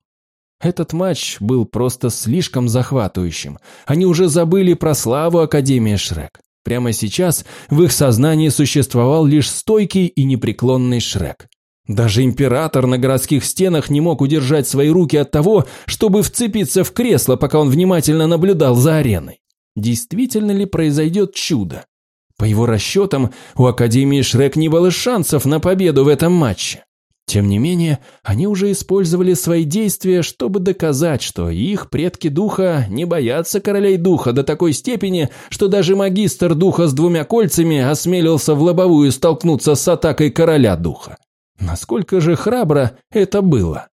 Этот матч был просто слишком захватывающим. Они уже забыли про славу Академии Шрек. Прямо сейчас в их сознании существовал лишь стойкий и непреклонный Шрек. Даже император на городских стенах не мог удержать свои руки от того, чтобы вцепиться в кресло, пока он внимательно наблюдал за ареной. Действительно ли произойдет чудо? По его расчетам, у Академии Шрек не было шансов на победу в этом матче. Тем не менее, они уже использовали свои действия, чтобы доказать, что их предки духа не боятся королей духа до такой степени, что даже магистр духа с двумя кольцами осмелился в лобовую столкнуться с атакой короля духа. Насколько же храбро это было?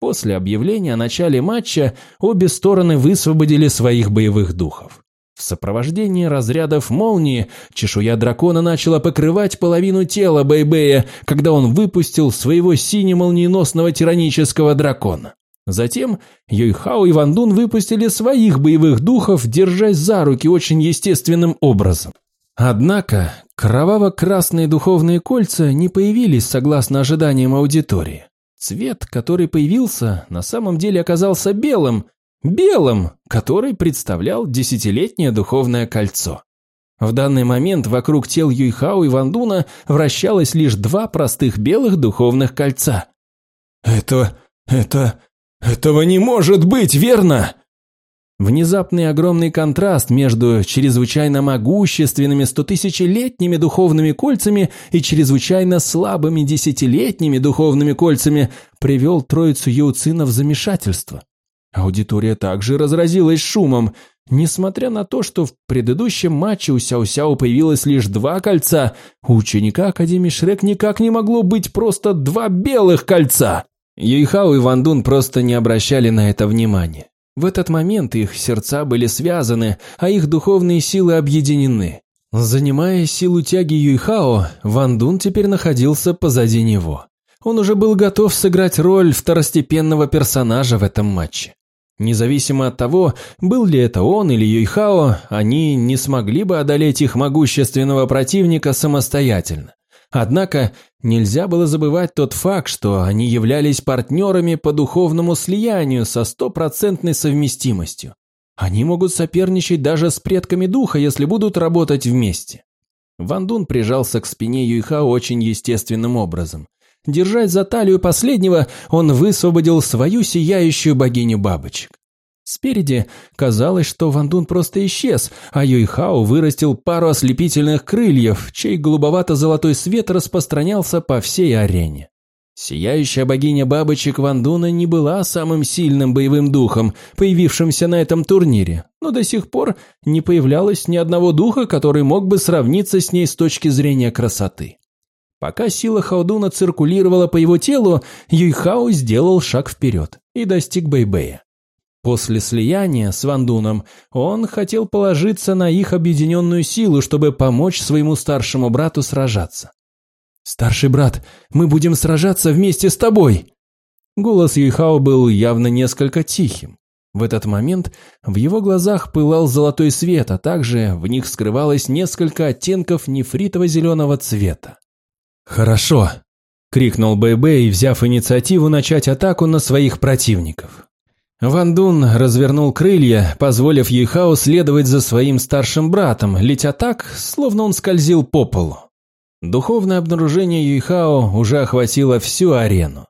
После объявления о начале матча обе стороны высвободили своих боевых духов. В сопровождении разрядов молнии чешуя дракона начала покрывать половину тела Бэйбэя, когда он выпустил своего сине-молниеносного тиранического дракона. Затем Юйхао и Вандун выпустили своих боевых духов, держась за руки очень естественным образом. Однако кроваво-красные духовные кольца не появились согласно ожиданиям аудитории. Цвет, который появился, на самом деле оказался белым, белым, который представлял десятилетнее духовное кольцо. В данный момент вокруг тел Юйхао и Вандуна вращалось лишь два простых белых духовных кольца. «Это... это... этого не может быть, верно?» Внезапный огромный контраст между чрезвычайно могущественными стотысячелетними духовными кольцами и чрезвычайно слабыми десятилетними духовными кольцами привел троицу Яуцина в замешательство. Аудитория также разразилась шумом. Несмотря на то, что в предыдущем матче у Сяо-Сяо появилось лишь два кольца, у ученика Академии Шрек никак не могло быть просто два белых кольца. Юйхао и Вандун просто не обращали на это внимания. В этот момент их сердца были связаны, а их духовные силы объединены. Занимая силу тяги Юйхао, Ван Дун теперь находился позади него. Он уже был готов сыграть роль второстепенного персонажа в этом матче. Независимо от того, был ли это он или Юйхао, они не смогли бы одолеть их могущественного противника самостоятельно. Однако нельзя было забывать тот факт, что они являлись партнерами по духовному слиянию со стопроцентной совместимостью. Они могут соперничать даже с предками духа, если будут работать вместе. Ван Дун прижался к спине Юйха очень естественным образом. Держась за талию последнего, он высвободил свою сияющую богиню бабочек. Спереди казалось, что Вандун просто исчез, а Юйхао вырастил пару ослепительных крыльев, чей голубовато-золотой свет распространялся по всей арене. Сияющая богиня бабочек Вандуна не была самым сильным боевым духом, появившимся на этом турнире, но до сих пор не появлялось ни одного духа, который мог бы сравниться с ней с точки зрения красоты. Пока сила Хаудуна циркулировала по его телу, Юйхао сделал шаг вперед и достиг Бэйбэя. После слияния с Вандуном он хотел положиться на их объединенную силу, чтобы помочь своему старшему брату сражаться. «Старший брат, мы будем сражаться вместе с тобой!» Голос Юйхао был явно несколько тихим. В этот момент в его глазах пылал золотой свет, а также в них скрывалось несколько оттенков нефритово-зеленого цвета. «Хорошо!» – крикнул Бэйбэй, взяв инициативу начать атаку на своих противников. Ван Дун развернул крылья, позволив Юйхао следовать за своим старшим братом, летя так, словно он скользил по полу. Духовное обнаружение Юйхао уже охватило всю арену.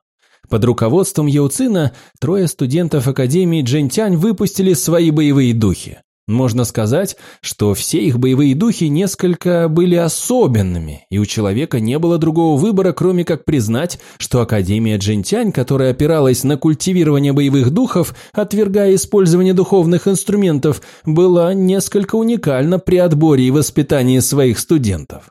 Под руководством Яуцина трое студентов Академии Джентянь выпустили свои боевые духи. Можно сказать, что все их боевые духи несколько были особенными, и у человека не было другого выбора, кроме как признать, что Академия Джинтянь, которая опиралась на культивирование боевых духов, отвергая использование духовных инструментов, была несколько уникальна при отборе и воспитании своих студентов.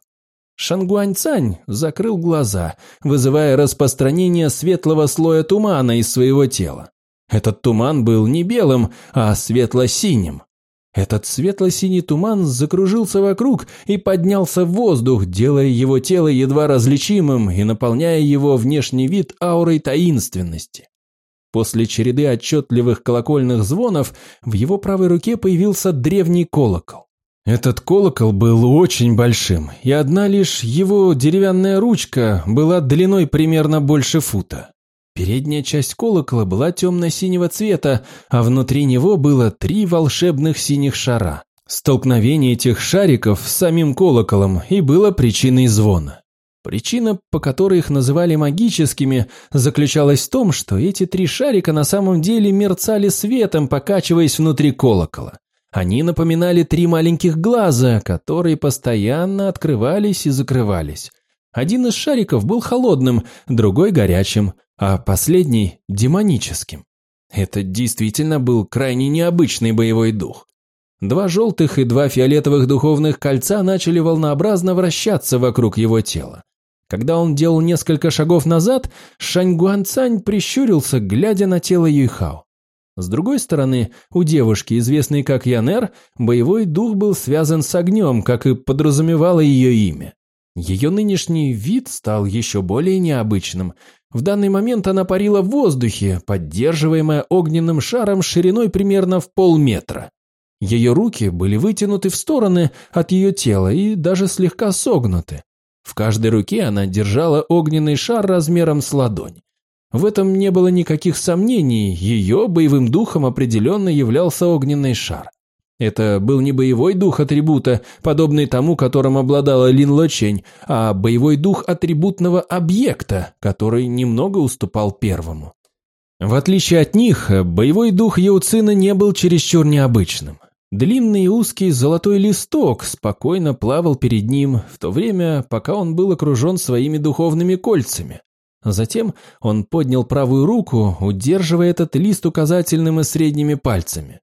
Шангуань Цань закрыл глаза, вызывая распространение светлого слоя тумана из своего тела. Этот туман был не белым, а светло-синим. Этот светло-синий туман закружился вокруг и поднялся в воздух, делая его тело едва различимым и наполняя его внешний вид аурой таинственности. После череды отчетливых колокольных звонов в его правой руке появился древний колокол. Этот колокол был очень большим, и одна лишь его деревянная ручка была длиной примерно больше фута. Передняя часть колокола была темно-синего цвета, а внутри него было три волшебных синих шара. Столкновение этих шариков с самим колоколом и было причиной звона. Причина, по которой их называли магическими, заключалась в том, что эти три шарика на самом деле мерцали светом, покачиваясь внутри колокола. Они напоминали три маленьких глаза, которые постоянно открывались и закрывались. Один из шариков был холодным, другой горячим, а последний – демоническим. Это действительно был крайне необычный боевой дух. Два желтых и два фиолетовых духовных кольца начали волнообразно вращаться вокруг его тела. Когда он делал несколько шагов назад, Шань Гуанцань прищурился, глядя на тело Юйхао. С другой стороны, у девушки, известной как Янер, боевой дух был связан с огнем, как и подразумевало ее имя. Ее нынешний вид стал еще более необычным. В данный момент она парила в воздухе, поддерживаемая огненным шаром шириной примерно в полметра. Ее руки были вытянуты в стороны от ее тела и даже слегка согнуты. В каждой руке она держала огненный шар размером с ладонь. В этом не было никаких сомнений, ее боевым духом определенно являлся огненный шар. Это был не боевой дух атрибута, подобный тому, которым обладала Лин Лочень, а боевой дух атрибутного объекта, который немного уступал первому. В отличие от них, боевой дух Яуцина не был чересчур необычным. Длинный и узкий золотой листок спокойно плавал перед ним, в то время, пока он был окружен своими духовными кольцами. Затем он поднял правую руку, удерживая этот лист указательным и средними пальцами.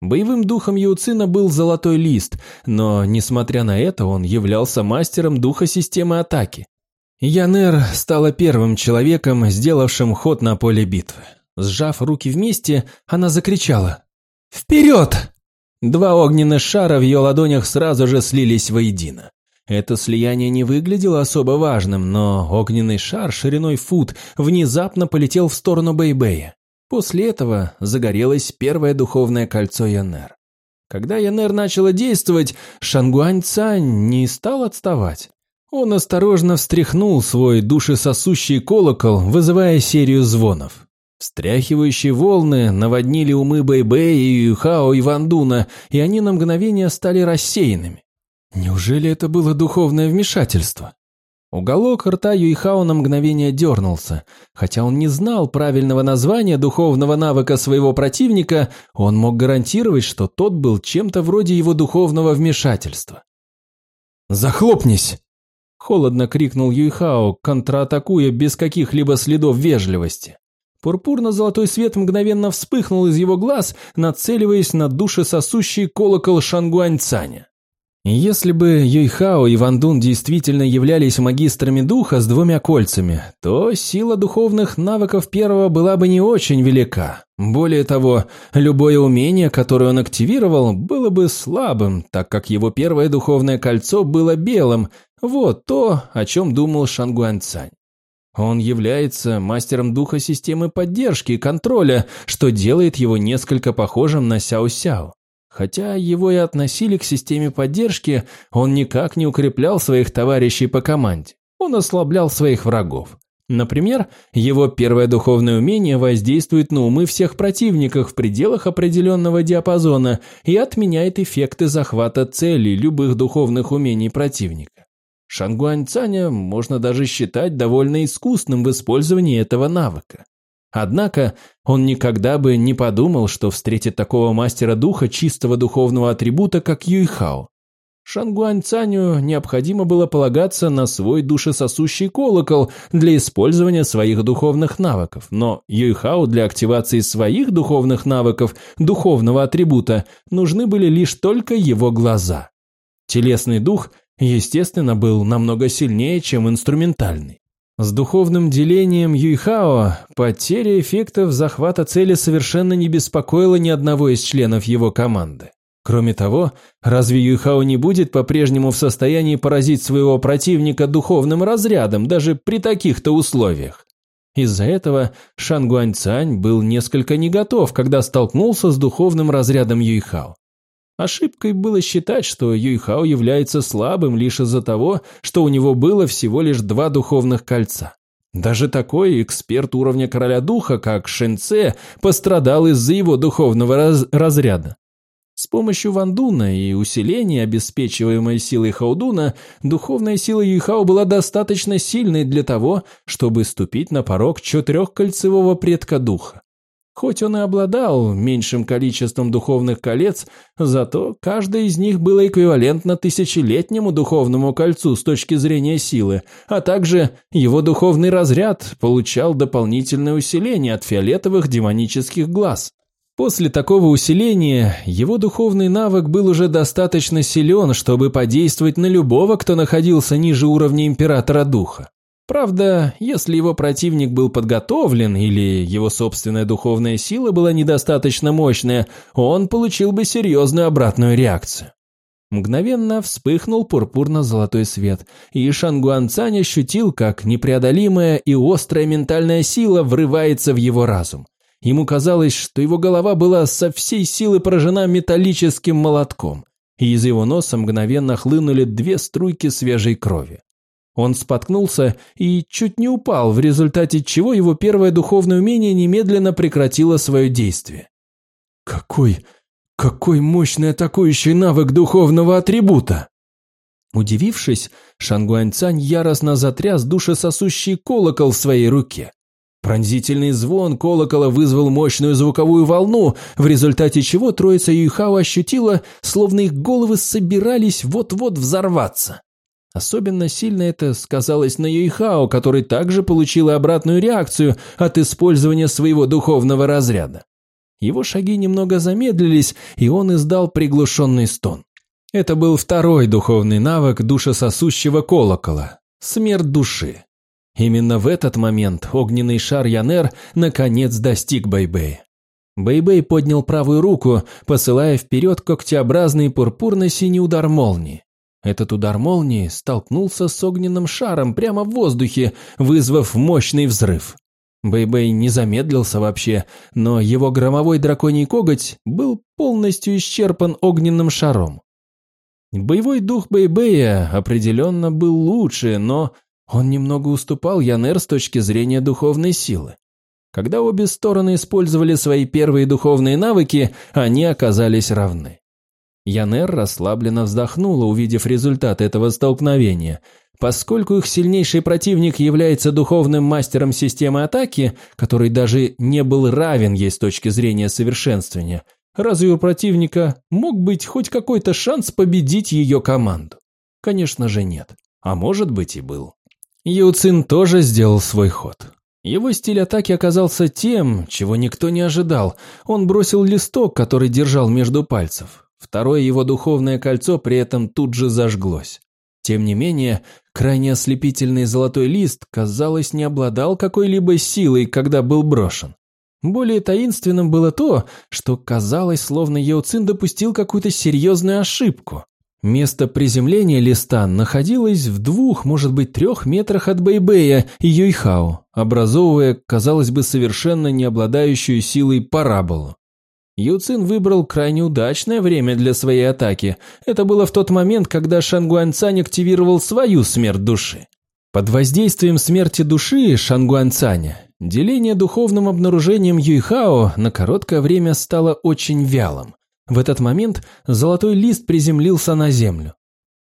Боевым духом Яуцина был золотой лист, но, несмотря на это, он являлся мастером духа системы атаки. Янер стала первым человеком, сделавшим ход на поле битвы. Сжав руки вместе, она закричала «Вперед!». Два огненных шара в ее ладонях сразу же слились воедино. Это слияние не выглядело особо важным, но огненный шар шириной фут внезапно полетел в сторону Бэйбэя. После этого загорелось первое духовное кольцо Янер. Когда Янер начала действовать, Шангуань Цань не стал отставать. Он осторожно встряхнул свой душесосущий колокол, вызывая серию звонов. Встряхивающие волны наводнили умы Бэйбэя и Юхао и Вандуна, и они на мгновение стали рассеянными. Неужели это было духовное вмешательство? Уголок рта Юйхао на мгновение дернулся. Хотя он не знал правильного названия духовного навыка своего противника, он мог гарантировать, что тот был чем-то вроде его духовного вмешательства. «Захлопнись!» – холодно крикнул Юйхао, контратакуя без каких-либо следов вежливости. Пурпурно-золотой свет мгновенно вспыхнул из его глаз, нацеливаясь на душесосущий колокол Шангуань Цаня. Если бы Юйхао и Вандун действительно являлись магистрами духа с двумя кольцами, то сила духовных навыков первого была бы не очень велика. Более того, любое умение, которое он активировал, было бы слабым, так как его первое духовное кольцо было белым. Вот то, о чем думал Шангуань Цань. Он является мастером духа системы поддержки и контроля, что делает его несколько похожим на Сяо-Сяо. Хотя его и относили к системе поддержки, он никак не укреплял своих товарищей по команде. Он ослаблял своих врагов. Например, его первое духовное умение воздействует на умы всех противников в пределах определенного диапазона и отменяет эффекты захвата целей любых духовных умений противника. Шангуань Цаня можно даже считать довольно искусным в использовании этого навыка. Однако он никогда бы не подумал, что встретит такого мастера духа чистого духовного атрибута, как Юйхао. Шангуань Цаню необходимо было полагаться на свой душесосущий колокол для использования своих духовных навыков, но Юйхао для активации своих духовных навыков, духовного атрибута, нужны были лишь только его глаза. Телесный дух, естественно, был намного сильнее, чем инструментальный. С духовным делением Юйхао потеря эффектов захвата цели совершенно не беспокоила ни одного из членов его команды. Кроме того, разве Юйхао не будет по-прежнему в состоянии поразить своего противника духовным разрядом даже при таких-то условиях? Из-за этого Шан Гуаньцань был несколько не готов, когда столкнулся с духовным разрядом Юйхао. Ошибкой было считать, что Юйхао является слабым лишь из-за того, что у него было всего лишь два духовных кольца. Даже такой эксперт уровня короля духа, как Шэньце, пострадал из-за его духовного раз разряда. С помощью Вандуна и усиления, обеспечиваемой силой Хаудуна, духовная сила Юйхао была достаточно сильной для того, чтобы ступить на порог четырехкольцевого предка духа. Хоть он и обладал меньшим количеством духовных колец, зато каждое из них было эквивалентно тысячелетнему духовному кольцу с точки зрения силы, а также его духовный разряд получал дополнительное усиление от фиолетовых демонических глаз. После такого усиления его духовный навык был уже достаточно силен, чтобы подействовать на любого, кто находился ниже уровня Императора Духа. Правда, если его противник был подготовлен или его собственная духовная сила была недостаточно мощная, он получил бы серьезную обратную реакцию. Мгновенно вспыхнул пурпурно-золотой свет, и Шангуан Цань ощутил, как непреодолимая и острая ментальная сила врывается в его разум. Ему казалось, что его голова была со всей силы поражена металлическим молотком, и из его носа мгновенно хлынули две струйки свежей крови. Он споткнулся и чуть не упал, в результате чего его первое духовное умение немедленно прекратило свое действие. «Какой... Какой мощный атакующий навык духовного атрибута! Удивившись, Шангуаньцань яростно затряс душесосущий колокол в своей руке. Пронзительный звон колокола вызвал мощную звуковую волну, в результате чего троица Юйхао ощутила, словно их головы собирались вот-вот взорваться. Особенно сильно это сказалось на Юйхао, который также получил обратную реакцию от использования своего духовного разряда. Его шаги немного замедлились, и он издал приглушенный стон. Это был второй духовный навык душесосущего колокола – смерть души. Именно в этот момент огненный шар Янер наконец достиг Бэйбэя. Бэйбэй поднял правую руку, посылая вперед когтеобразный пурпурно-синий удар молнии. Этот удар молнии столкнулся с огненным шаром прямо в воздухе, вызвав мощный взрыв. Бэйбэй не замедлился вообще, но его громовой драконий коготь был полностью исчерпан огненным шаром. Боевой дух Бэйбэя определенно был лучше, но он немного уступал Янер с точки зрения духовной силы. Когда обе стороны использовали свои первые духовные навыки, они оказались равны. Янер расслабленно вздохнула, увидев результат этого столкновения. Поскольку их сильнейший противник является духовным мастером системы атаки, который даже не был равен ей с точки зрения совершенствования, разве у противника мог быть хоть какой-то шанс победить ее команду? Конечно же нет. А может быть и был. Юцин тоже сделал свой ход. Его стиль атаки оказался тем, чего никто не ожидал. Он бросил листок, который держал между пальцев. Второе его духовное кольцо при этом тут же зажглось. Тем не менее, крайне ослепительный золотой лист, казалось, не обладал какой-либо силой, когда был брошен. Более таинственным было то, что казалось, словно Еоцин допустил какую-то серьезную ошибку. Место приземления листа находилось в двух, может быть, трех метрах от Бэйбэя и Юйхао, образовывая, казалось бы, совершенно не обладающую силой параболу. Юцин выбрал крайне удачное время для своей атаки. Это было в тот момент, когда Шангуанцань активировал свою смерть души. Под воздействием смерти души Шангуанцаня деление духовным обнаружением Юйхао на короткое время стало очень вялым. В этот момент золотой лист приземлился на землю.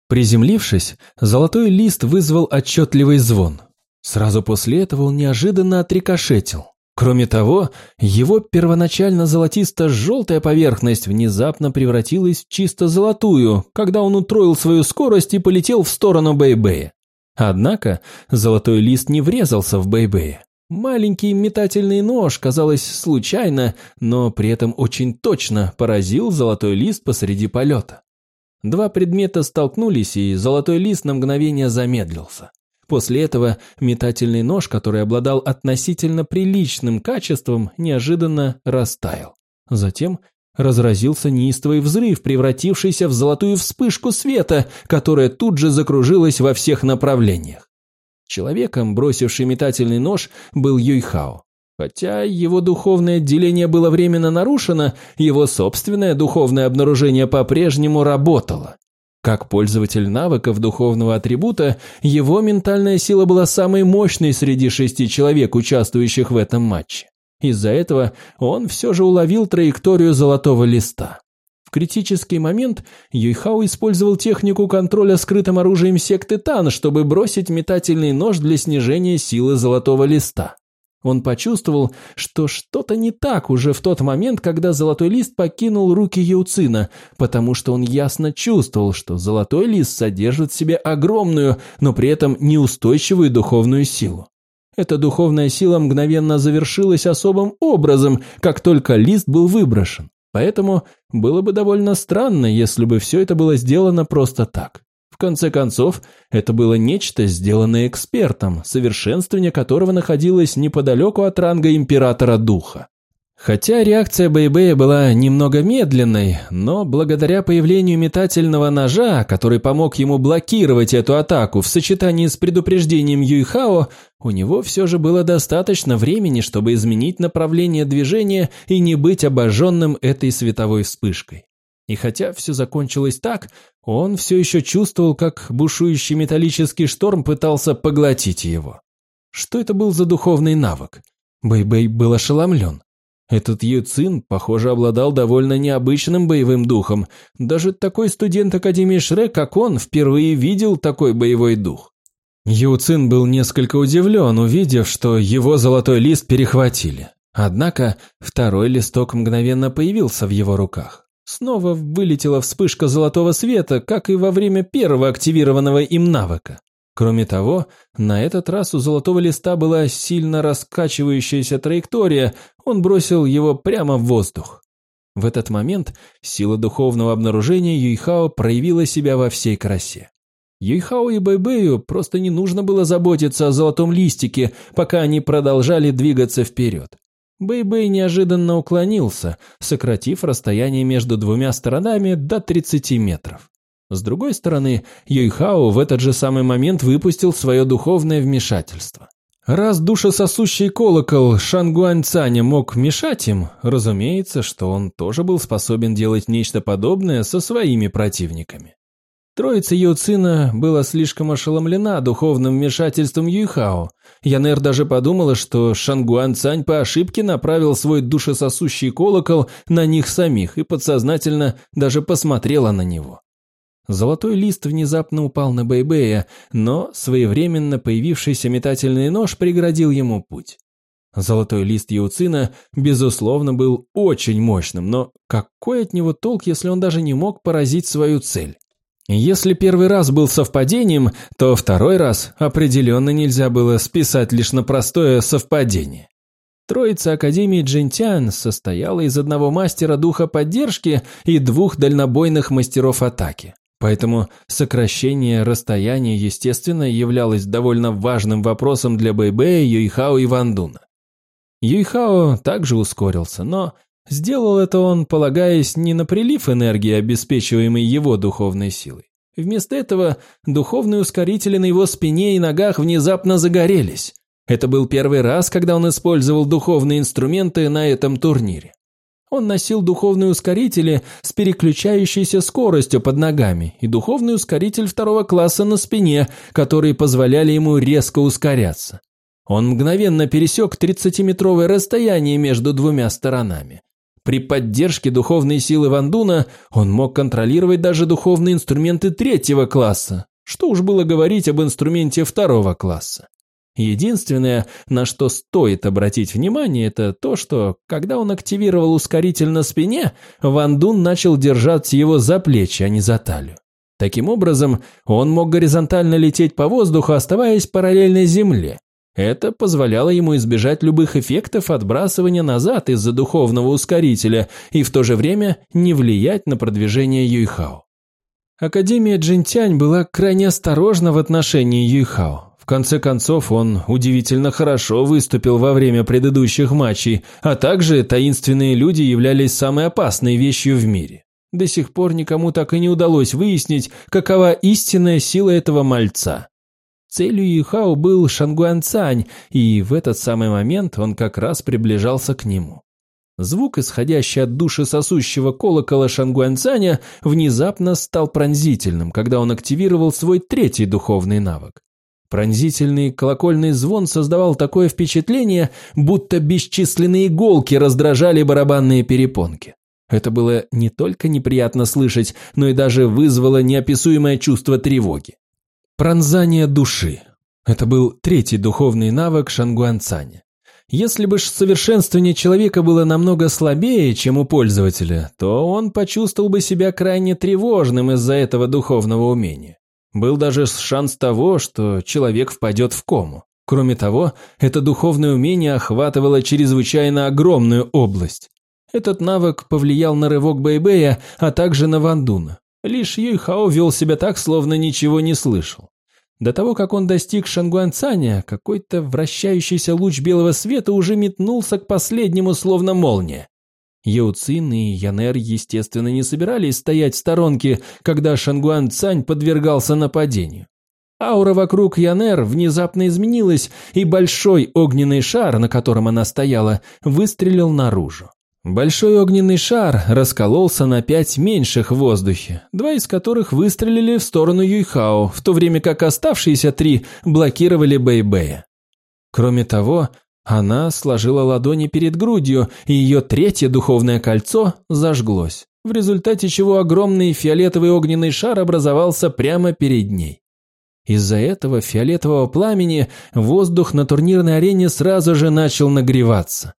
Приземлившись, золотой лист вызвал отчетливый звон. Сразу после этого он неожиданно отрикошетил. Кроме того, его первоначально золотисто-желтая поверхность внезапно превратилась в чисто золотую, когда он утроил свою скорость и полетел в сторону Бэйбэя. Однако золотой лист не врезался в Бэйбэя. Маленький метательный нож, казалось, случайно, но при этом очень точно поразил золотой лист посреди полета. Два предмета столкнулись, и золотой лист на мгновение замедлился. После этого метательный нож, который обладал относительно приличным качеством, неожиданно растаял. Затем разразился неистовый взрыв, превратившийся в золотую вспышку света, которая тут же закружилась во всех направлениях. Человеком, бросивший метательный нож, был Юйхао. Хотя его духовное отделение было временно нарушено, его собственное духовное обнаружение по-прежнему работало. Как пользователь навыков духовного атрибута, его ментальная сила была самой мощной среди шести человек, участвующих в этом матче. Из-за этого он все же уловил траекторию золотого листа критический момент Юйхао использовал технику контроля скрытым оружием секты Тан, чтобы бросить метательный нож для снижения силы золотого листа. Он почувствовал, что что-то не так уже в тот момент, когда золотой лист покинул руки Яуцина, потому что он ясно чувствовал, что золотой лист содержит в себе огромную, но при этом неустойчивую духовную силу. Эта духовная сила мгновенно завершилась особым образом, как только лист был выброшен. Поэтому было бы довольно странно, если бы все это было сделано просто так. В конце концов, это было нечто, сделанное экспертом, совершенствование которого находилось неподалеку от ранга Императора Духа. Хотя реакция Бэйбэя была немного медленной, но благодаря появлению метательного ножа, который помог ему блокировать эту атаку в сочетании с предупреждением Юйхао, у него все же было достаточно времени, чтобы изменить направление движения и не быть обожженным этой световой вспышкой. И хотя все закончилось так, он все еще чувствовал, как бушующий металлический шторм пытался поглотить его. Что это был за духовный навык? Бэйбэй -бэй был ошеломлен. Этот Юцин, похоже, обладал довольно необычным боевым духом. Даже такой студент Академии Шрек, как он, впервые видел такой боевой дух. Юцин был несколько удивлен, увидев, что его золотой лист перехватили. Однако второй листок мгновенно появился в его руках. Снова вылетела вспышка золотого света, как и во время первого активированного им навыка. Кроме того, на этот раз у золотого листа была сильно раскачивающаяся траектория, он бросил его прямо в воздух. В этот момент сила духовного обнаружения Юйхао проявила себя во всей красе. Юйхао и Бэйбэю просто не нужно было заботиться о золотом листике, пока они продолжали двигаться вперед. Бэйбэй неожиданно уклонился, сократив расстояние между двумя сторонами до 30 метров. С другой стороны, Юйхао в этот же самый момент выпустил свое духовное вмешательство. Раз душесосущий колокол Шангуань Цаня мог мешать им, разумеется, что он тоже был способен делать нечто подобное со своими противниками. Троица Юцина была слишком ошеломлена духовным вмешательством Юйхао. Янер даже подумала, что Шангуан Цань по ошибке направил свой душесосущий колокол на них самих и подсознательно даже посмотрела на него. Золотой лист внезапно упал на Бэйбэя, но своевременно появившийся метательный нож преградил ему путь. Золотой лист Яуцина, безусловно, был очень мощным, но какой от него толк, если он даже не мог поразить свою цель? Если первый раз был совпадением, то второй раз определенно нельзя было списать лишь на простое совпадение. Троица Академии Джинтян состояла из одного мастера духа поддержки и двух дальнобойных мастеров атаки. Поэтому сокращение расстояния, естественно, являлось довольно важным вопросом для Бэйбэя, Юйхао и Вандуна. Юйхао также ускорился, но Сделал это он, полагаясь не на прилив энергии, обеспечиваемый его духовной силой. Вместо этого духовные ускорители на его спине и ногах внезапно загорелись. Это был первый раз, когда он использовал духовные инструменты на этом турнире. Он носил духовные ускорители с переключающейся скоростью под ногами и духовный ускоритель второго класса на спине, которые позволяли ему резко ускоряться. Он мгновенно пересек 30-метровое расстояние между двумя сторонами. При поддержке духовной силы Вандуна он мог контролировать даже духовные инструменты третьего класса. Что уж было говорить об инструменте второго класса. Единственное, на что стоит обратить внимание, это то, что, когда он активировал ускоритель на спине, Ван Дун начал держать его за плечи, а не за талию. Таким образом, он мог горизонтально лететь по воздуху, оставаясь параллельно земле. Это позволяло ему избежать любых эффектов отбрасывания назад из-за духовного ускорителя и в то же время не влиять на продвижение Юйхао. Академия Джинтянь была крайне осторожна в отношении Юйхао. В конце концов, он удивительно хорошо выступил во время предыдущих матчей, а также таинственные люди являлись самой опасной вещью в мире. До сих пор никому так и не удалось выяснить, какова истинная сила этого мальца. Целью Юхао был Шангуан Цань, и в этот самый момент он как раз приближался к нему. Звук, исходящий от души сосущего колокола Шангуанцаня, внезапно стал пронзительным, когда он активировал свой третий духовный навык. Пронзительный колокольный звон создавал такое впечатление, будто бесчисленные иголки раздражали барабанные перепонки. Это было не только неприятно слышать, но и даже вызвало неописуемое чувство тревоги. Пронзание души. Это был третий духовный навык Шангуанцаня. Если бы совершенствование человека было намного слабее, чем у пользователя, то он почувствовал бы себя крайне тревожным из-за этого духовного умения. Был даже шанс того, что человек впадет в кому. Кроме того, это духовное умение охватывало чрезвычайно огромную область. Этот навык повлиял на рывок Бэйбэя, а также на Вандуна. Лишь Юйхао вел себя так, словно ничего не слышал. До того, как он достиг Шангуанцаня, какой-то вращающийся луч белого света уже метнулся к последнему, словно молния. Яуцин и Янер, естественно, не собирались стоять в сторонке, когда Шангуан Цань подвергался нападению. Аура вокруг Янер внезапно изменилась, и большой огненный шар, на котором она стояла, выстрелил наружу. Большой огненный шар раскололся на пять меньших в воздухе, два из которых выстрелили в сторону Юйхао, в то время как оставшиеся три блокировали Бэйбэя. Кроме того, Она сложила ладони перед грудью, и ее третье духовное кольцо зажглось, в результате чего огромный фиолетовый огненный шар образовался прямо перед ней. Из-за этого фиолетового пламени воздух на турнирной арене сразу же начал нагреваться.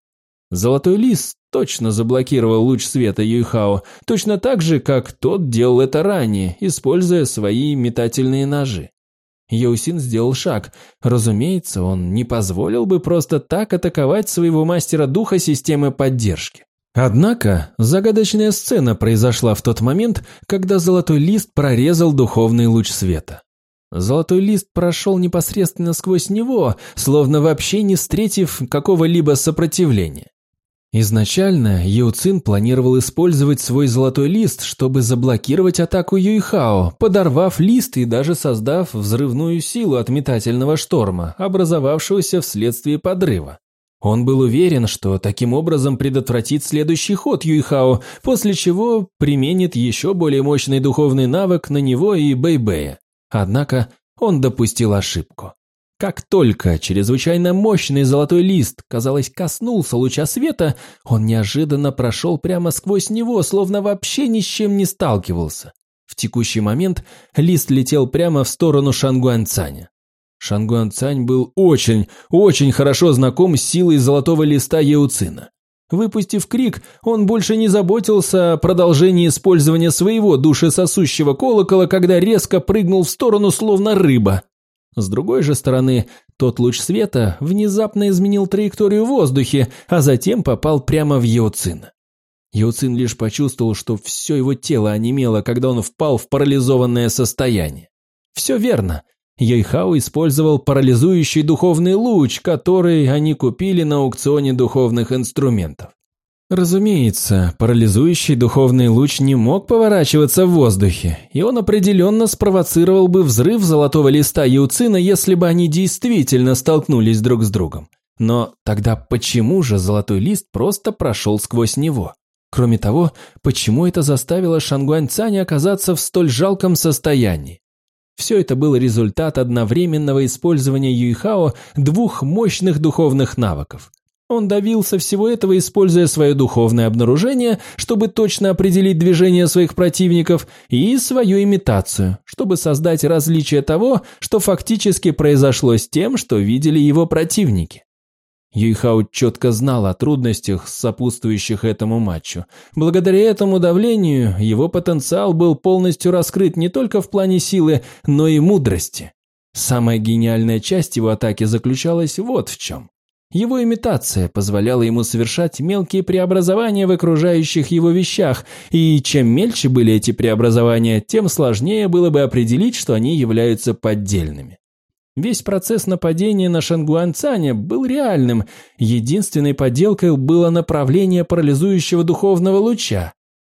Золотой лис точно заблокировал луч света Юйхао, точно так же, как тот делал это ранее, используя свои метательные ножи. Йоусин сделал шаг. Разумеется, он не позволил бы просто так атаковать своего мастера духа системы поддержки. Однако загадочная сцена произошла в тот момент, когда золотой лист прорезал духовный луч света. Золотой лист прошел непосредственно сквозь него, словно вообще не встретив какого-либо сопротивления. Изначально Юцин планировал использовать свой золотой лист, чтобы заблокировать атаку Юйхао, подорвав лист и даже создав взрывную силу от метательного шторма, образовавшегося вследствие подрыва. Он был уверен, что таким образом предотвратит следующий ход Юйхао, после чего применит еще более мощный духовный навык на него и Бэйбэя. Однако он допустил ошибку. Как только чрезвычайно мощный золотой лист, казалось, коснулся луча света, он неожиданно прошел прямо сквозь него, словно вообще ни с чем не сталкивался. В текущий момент лист летел прямо в сторону Шангуанцаня. Шангуанцань был очень, очень хорошо знаком с силой золотого листа Еуцина. Выпустив крик, он больше не заботился о продолжении использования своего душесосущего колокола, когда резко прыгнул в сторону, словно рыба. С другой же стороны, тот луч света внезапно изменил траекторию в воздухе, а затем попал прямо в Йоцин. Йоцин лишь почувствовал, что все его тело онемело, когда он впал в парализованное состояние. Все верно. Йойхао использовал парализующий духовный луч, который они купили на аукционе духовных инструментов. Разумеется, парализующий духовный луч не мог поворачиваться в воздухе, и он определенно спровоцировал бы взрыв золотого листа Юцина, если бы они действительно столкнулись друг с другом. Но тогда почему же золотой лист просто прошел сквозь него? Кроме того, почему это заставило Шангуань Цаня оказаться в столь жалком состоянии? Все это был результат одновременного использования Юйхао двух мощных духовных навыков – он добился всего этого, используя свое духовное обнаружение, чтобы точно определить движение своих противников, и свою имитацию, чтобы создать различие того, что фактически произошло с тем, что видели его противники. Юйхао четко знал о трудностях, сопутствующих этому матчу. Благодаря этому давлению его потенциал был полностью раскрыт не только в плане силы, но и мудрости. Самая гениальная часть его атаки заключалась вот в чем. Его имитация позволяла ему совершать мелкие преобразования в окружающих его вещах, и чем мельче были эти преобразования, тем сложнее было бы определить, что они являются поддельными. Весь процесс нападения на Шангуан Цаня был реальным, единственной подделкой было направление парализующего духовного луча.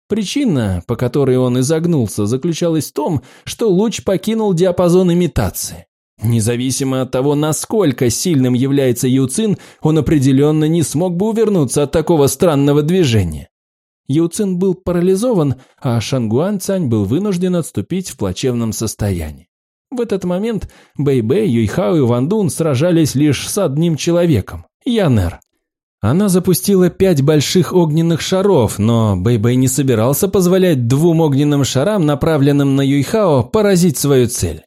Причина, по которой он изогнулся, заключалась в том, что луч покинул диапазон имитации. Независимо от того, насколько сильным является Юцин, он определенно не смог бы увернуться от такого странного движения. Юцин был парализован, а Шангуан Цань был вынужден отступить в плачевном состоянии. В этот момент Бэйбэй, Юйхао и Ван Дун сражались лишь с одним человеком – Янер. Она запустила пять больших огненных шаров, но Бэйбэй не собирался позволять двум огненным шарам, направленным на Юйхао, поразить свою цель.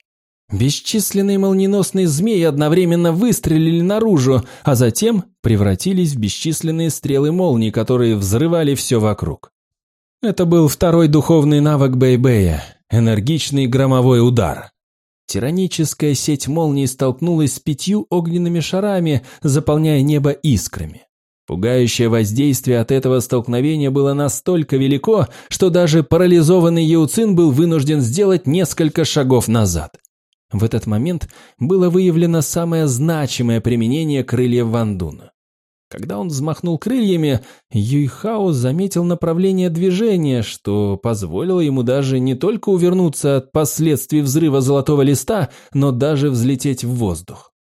Бесчисленные молниеносные змеи одновременно выстрелили наружу, а затем превратились в бесчисленные стрелы молний, которые взрывали все вокруг. Это был второй духовный навык Бэйбэя – энергичный громовой удар. Тираническая сеть молний столкнулась с пятью огненными шарами, заполняя небо искрами. Пугающее воздействие от этого столкновения было настолько велико, что даже парализованный Яуцин был вынужден сделать несколько шагов назад. В этот момент было выявлено самое значимое применение крыльев Вандуна. Когда он взмахнул крыльями, Юйхао заметил направление движения, что позволило ему даже не только увернуться от последствий взрыва золотого листа, но даже взлететь в воздух.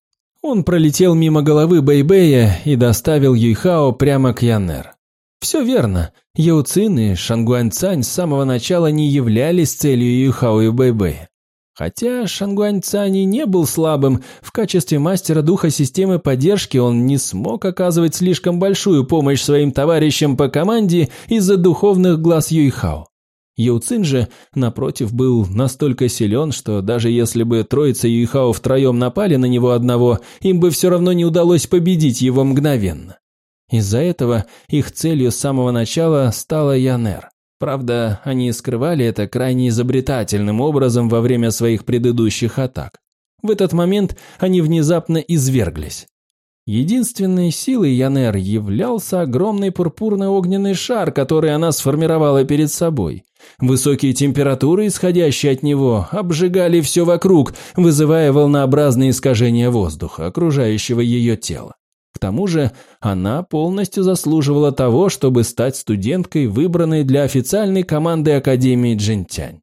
Он пролетел мимо головы Бэйбэя и доставил Юйхао прямо к Янер. Все верно, Яуцин и Шангуаньцань с самого начала не являлись целью Юйхао и Бэйбэя. Хотя Шангуань Цани не был слабым, в качестве мастера духа системы поддержки он не смог оказывать слишком большую помощь своим товарищам по команде из-за духовных глаз Юйхао. Юцин же, напротив, был настолько силен, что даже если бы троица Юйхао втроем напали на него одного, им бы все равно не удалось победить его мгновенно. Из-за этого их целью с самого начала стала Янер. Правда, они скрывали это крайне изобретательным образом во время своих предыдущих атак. В этот момент они внезапно изверглись. Единственной силой Янер являлся огромный пурпурный огненный шар, который она сформировала перед собой. Высокие температуры, исходящие от него, обжигали все вокруг, вызывая волнообразные искажения воздуха, окружающего ее тело. К тому же она полностью заслуживала того, чтобы стать студенткой, выбранной для официальной команды Академии Джинтянь.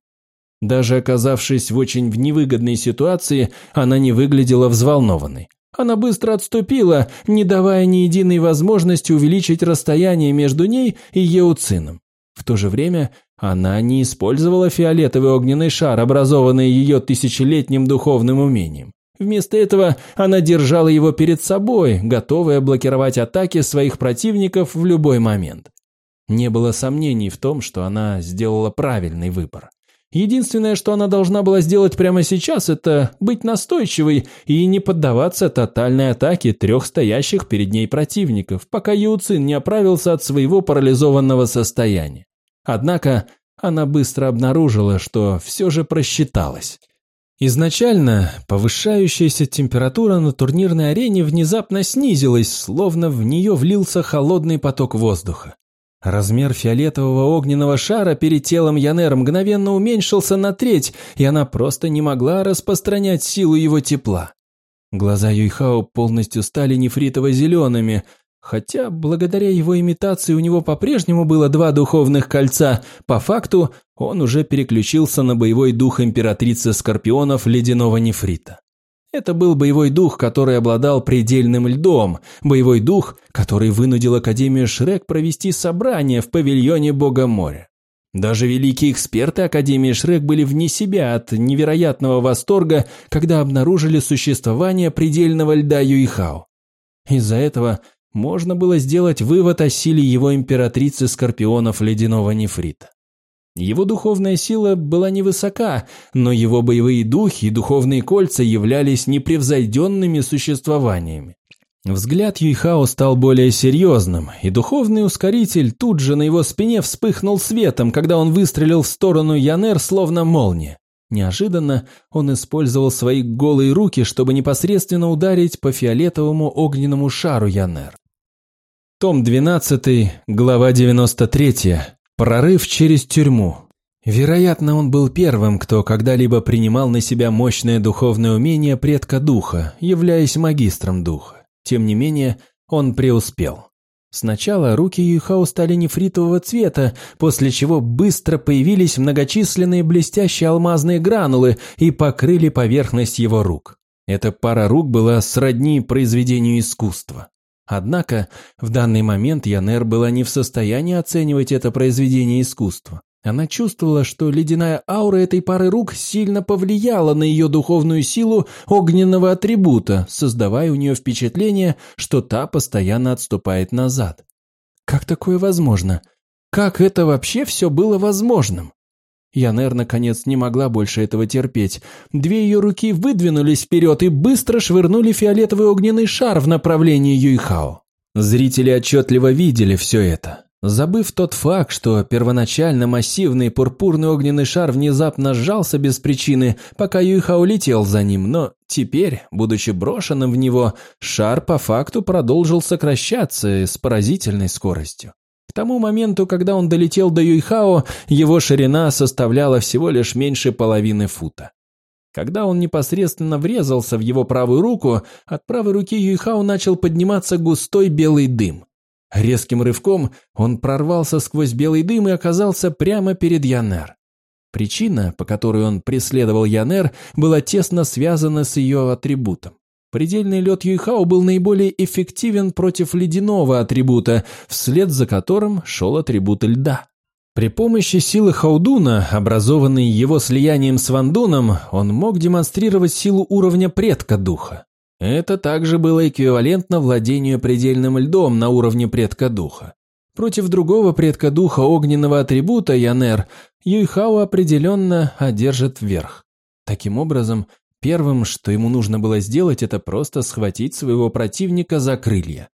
Даже оказавшись в очень невыгодной ситуации, она не выглядела взволнованной. Она быстро отступила, не давая ни единой возможности увеличить расстояние между ней и Еуцином. В то же время она не использовала фиолетовый огненный шар, образованный ее тысячелетним духовным умением. Вместо этого она держала его перед собой, готовая блокировать атаки своих противников в любой момент. Не было сомнений в том, что она сделала правильный выбор. Единственное, что она должна была сделать прямо сейчас, это быть настойчивой и не поддаваться тотальной атаке трех стоящих перед ней противников, пока Юцин не оправился от своего парализованного состояния. Однако она быстро обнаружила, что все же просчиталась. Изначально повышающаяся температура на турнирной арене внезапно снизилась, словно в нее влился холодный поток воздуха. Размер фиолетового огненного шара перед телом Янер мгновенно уменьшился на треть, и она просто не могла распространять силу его тепла. Глаза Юйхао полностью стали нефритово-зелеными, Хотя благодаря его имитации у него по-прежнему было два духовных кольца, по факту он уже переключился на боевой дух императрицы Скорпионов Ледяного Нефрита. Это был боевой дух, который обладал предельным льдом, боевой дух, который вынудил Академию Шрек провести собрание в павильоне Бога моря. Даже великие эксперты Академии Шрек были вне себя от невероятного восторга, когда обнаружили существование предельного льда Юйхао. Из-за этого можно было сделать вывод о силе его императрицы Скорпионов Ледяного Нефрита. Его духовная сила была невысока, но его боевые духи и духовные кольца являлись непревзойденными существованиями. Взгляд Юйхао стал более серьезным, и духовный ускоритель тут же на его спине вспыхнул светом, когда он выстрелил в сторону Янер словно молния. Неожиданно он использовал свои голые руки, чтобы непосредственно ударить по фиолетовому огненному шару Янер. Том 12, глава 93. Прорыв через тюрьму. Вероятно, он был первым, кто когда-либо принимал на себя мощное духовное умение предка духа, являясь магистром духа. Тем не менее, он преуспел. Сначала руки Юйхао стали нефритового цвета, после чего быстро появились многочисленные блестящие алмазные гранулы и покрыли поверхность его рук. Эта пара рук была сродни произведению искусства. Однако в данный момент Янер была не в состоянии оценивать это произведение искусства. Она чувствовала, что ледяная аура этой пары рук сильно повлияла на ее духовную силу огненного атрибута, создавая у нее впечатление, что та постоянно отступает назад. Как такое возможно? Как это вообще все было возможным? Янер, наконец, не могла больше этого терпеть. Две ее руки выдвинулись вперед и быстро швырнули фиолетовый огненный шар в направлении Юйхао. Зрители отчетливо видели все это. Забыв тот факт, что первоначально массивный пурпурный огненный шар внезапно сжался без причины, пока Юйхао летел за ним, но теперь, будучи брошенным в него, шар по факту продолжил сокращаться с поразительной скоростью. К тому моменту, когда он долетел до Юйхао, его ширина составляла всего лишь меньше половины фута. Когда он непосредственно врезался в его правую руку, от правой руки Юйхао начал подниматься густой белый дым. Резким рывком он прорвался сквозь белый дым и оказался прямо перед Янер. Причина, по которой он преследовал Янер, была тесно связана с ее атрибутом. Предельный лед Юйхао был наиболее эффективен против ледяного атрибута, вслед за которым шел атрибут льда. При помощи силы Хаудуна, образованной его слиянием с Вандуном, он мог демонстрировать силу уровня предка духа. Это также было эквивалентно владению предельным льдом на уровне предка духа. Против другого предка духа огненного атрибута Янер Юйхао определенно одержит верх. Таким образом, первым, что ему нужно было сделать, это просто схватить своего противника за крылья.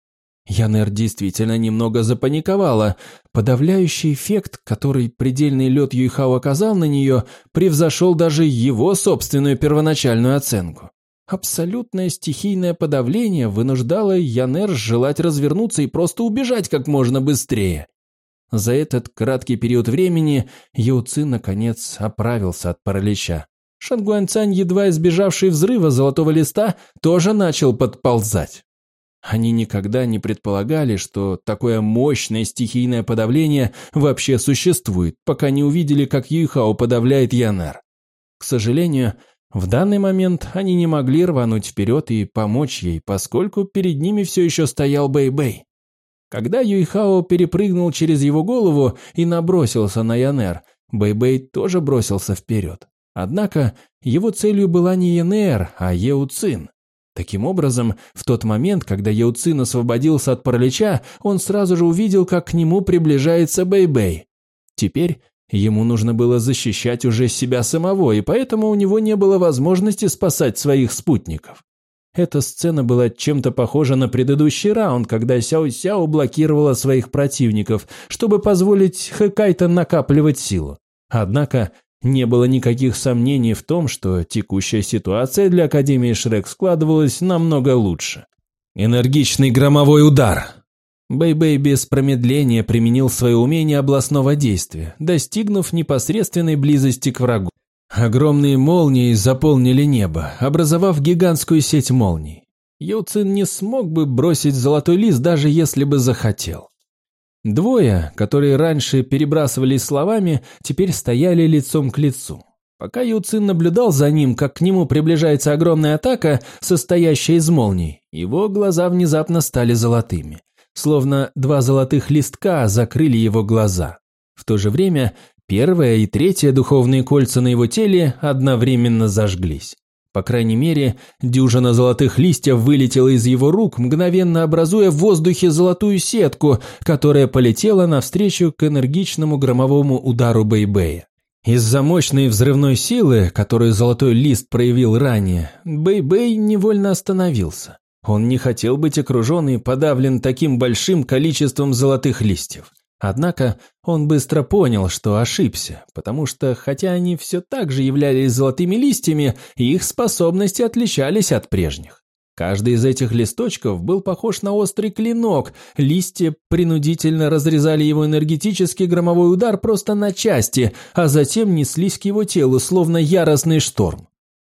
Янер действительно немного запаниковала. Подавляющий эффект, который предельный лед Юйхао оказал на нее, превзошел даже его собственную первоначальную оценку. Абсолютное стихийное подавление вынуждало Янер желать развернуться и просто убежать как можно быстрее. За этот краткий период времени Яуци наконец оправился от паралича. Шангуанцань, едва избежавший взрыва золотого листа, тоже начал подползать. Они никогда не предполагали, что такое мощное стихийное подавление вообще существует, пока не увидели, как Юйхао подавляет Янер. К сожалению, в данный момент они не могли рвануть вперед и помочь ей, поскольку перед ними все еще стоял Бэй-Бэй. Когда Юйхао перепрыгнул через его голову и набросился на Янер, Бэй-Бэй тоже бросился вперед. Однако его целью была не Янер, а Еуцин. Таким образом, в тот момент, когда Еуцин освободился от паралича, он сразу же увидел, как к нему приближается Бэй-Бэй. Теперь Ему нужно было защищать уже себя самого, и поэтому у него не было возможности спасать своих спутников. Эта сцена была чем-то похожа на предыдущий раунд, когда Сяо-Сяо блокировала своих противников, чтобы позволить Хэкайто накапливать силу. Однако не было никаких сомнений в том, что текущая ситуация для Академии Шрек складывалась намного лучше. Энергичный громовой удар. Бэй-Бэй без промедления применил свое умение областного действия, достигнув непосредственной близости к врагу. Огромные молнии заполнили небо, образовав гигантскую сеть молний. Йоцин не смог бы бросить золотой лист, даже если бы захотел. Двое, которые раньше перебрасывались словами, теперь стояли лицом к лицу. Пока Юцин наблюдал за ним, как к нему приближается огромная атака, состоящая из молний, его глаза внезапно стали золотыми словно два золотых листка закрыли его глаза. В то же время первое и третье духовные кольца на его теле одновременно зажглись. По крайней мере, дюжина золотых листьев вылетела из его рук, мгновенно образуя в воздухе золотую сетку, которая полетела навстречу к энергичному громовому удару Бэйбэя. Из-за мощной взрывной силы, которую золотой лист проявил ранее, Бэйбэй невольно остановился. Он не хотел быть окружен и подавлен таким большим количеством золотых листьев. Однако он быстро понял, что ошибся, потому что, хотя они все так же являлись золотыми листьями, их способности отличались от прежних. Каждый из этих листочков был похож на острый клинок, листья принудительно разрезали его энергетический громовой удар просто на части, а затем неслись к его телу, словно яростный шторм.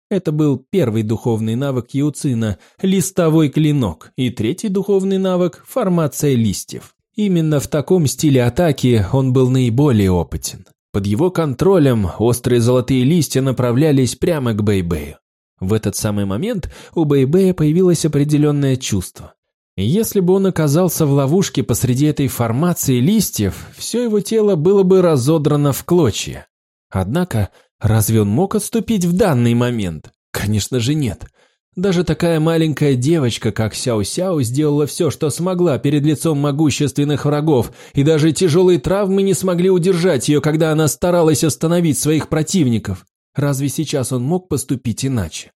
Это был первый духовный навык Юцина – листовой клинок, и третий духовный навык – формация листьев. Именно в таком стиле атаки он был наиболее опытен. Под его контролем острые золотые листья направлялись прямо к Бэйбэю. В этот самый момент у Бэйбэя появилось определенное чувство. Если бы он оказался в ловушке посреди этой формации листьев, все его тело было бы разодрано в клочья. Однако Разве он мог отступить в данный момент? Конечно же нет. Даже такая маленькая девочка, как Сяо-Сяо, сделала все, что смогла перед лицом могущественных врагов, и даже тяжелые травмы не смогли удержать ее, когда она старалась остановить своих противников. Разве сейчас он мог поступить иначе?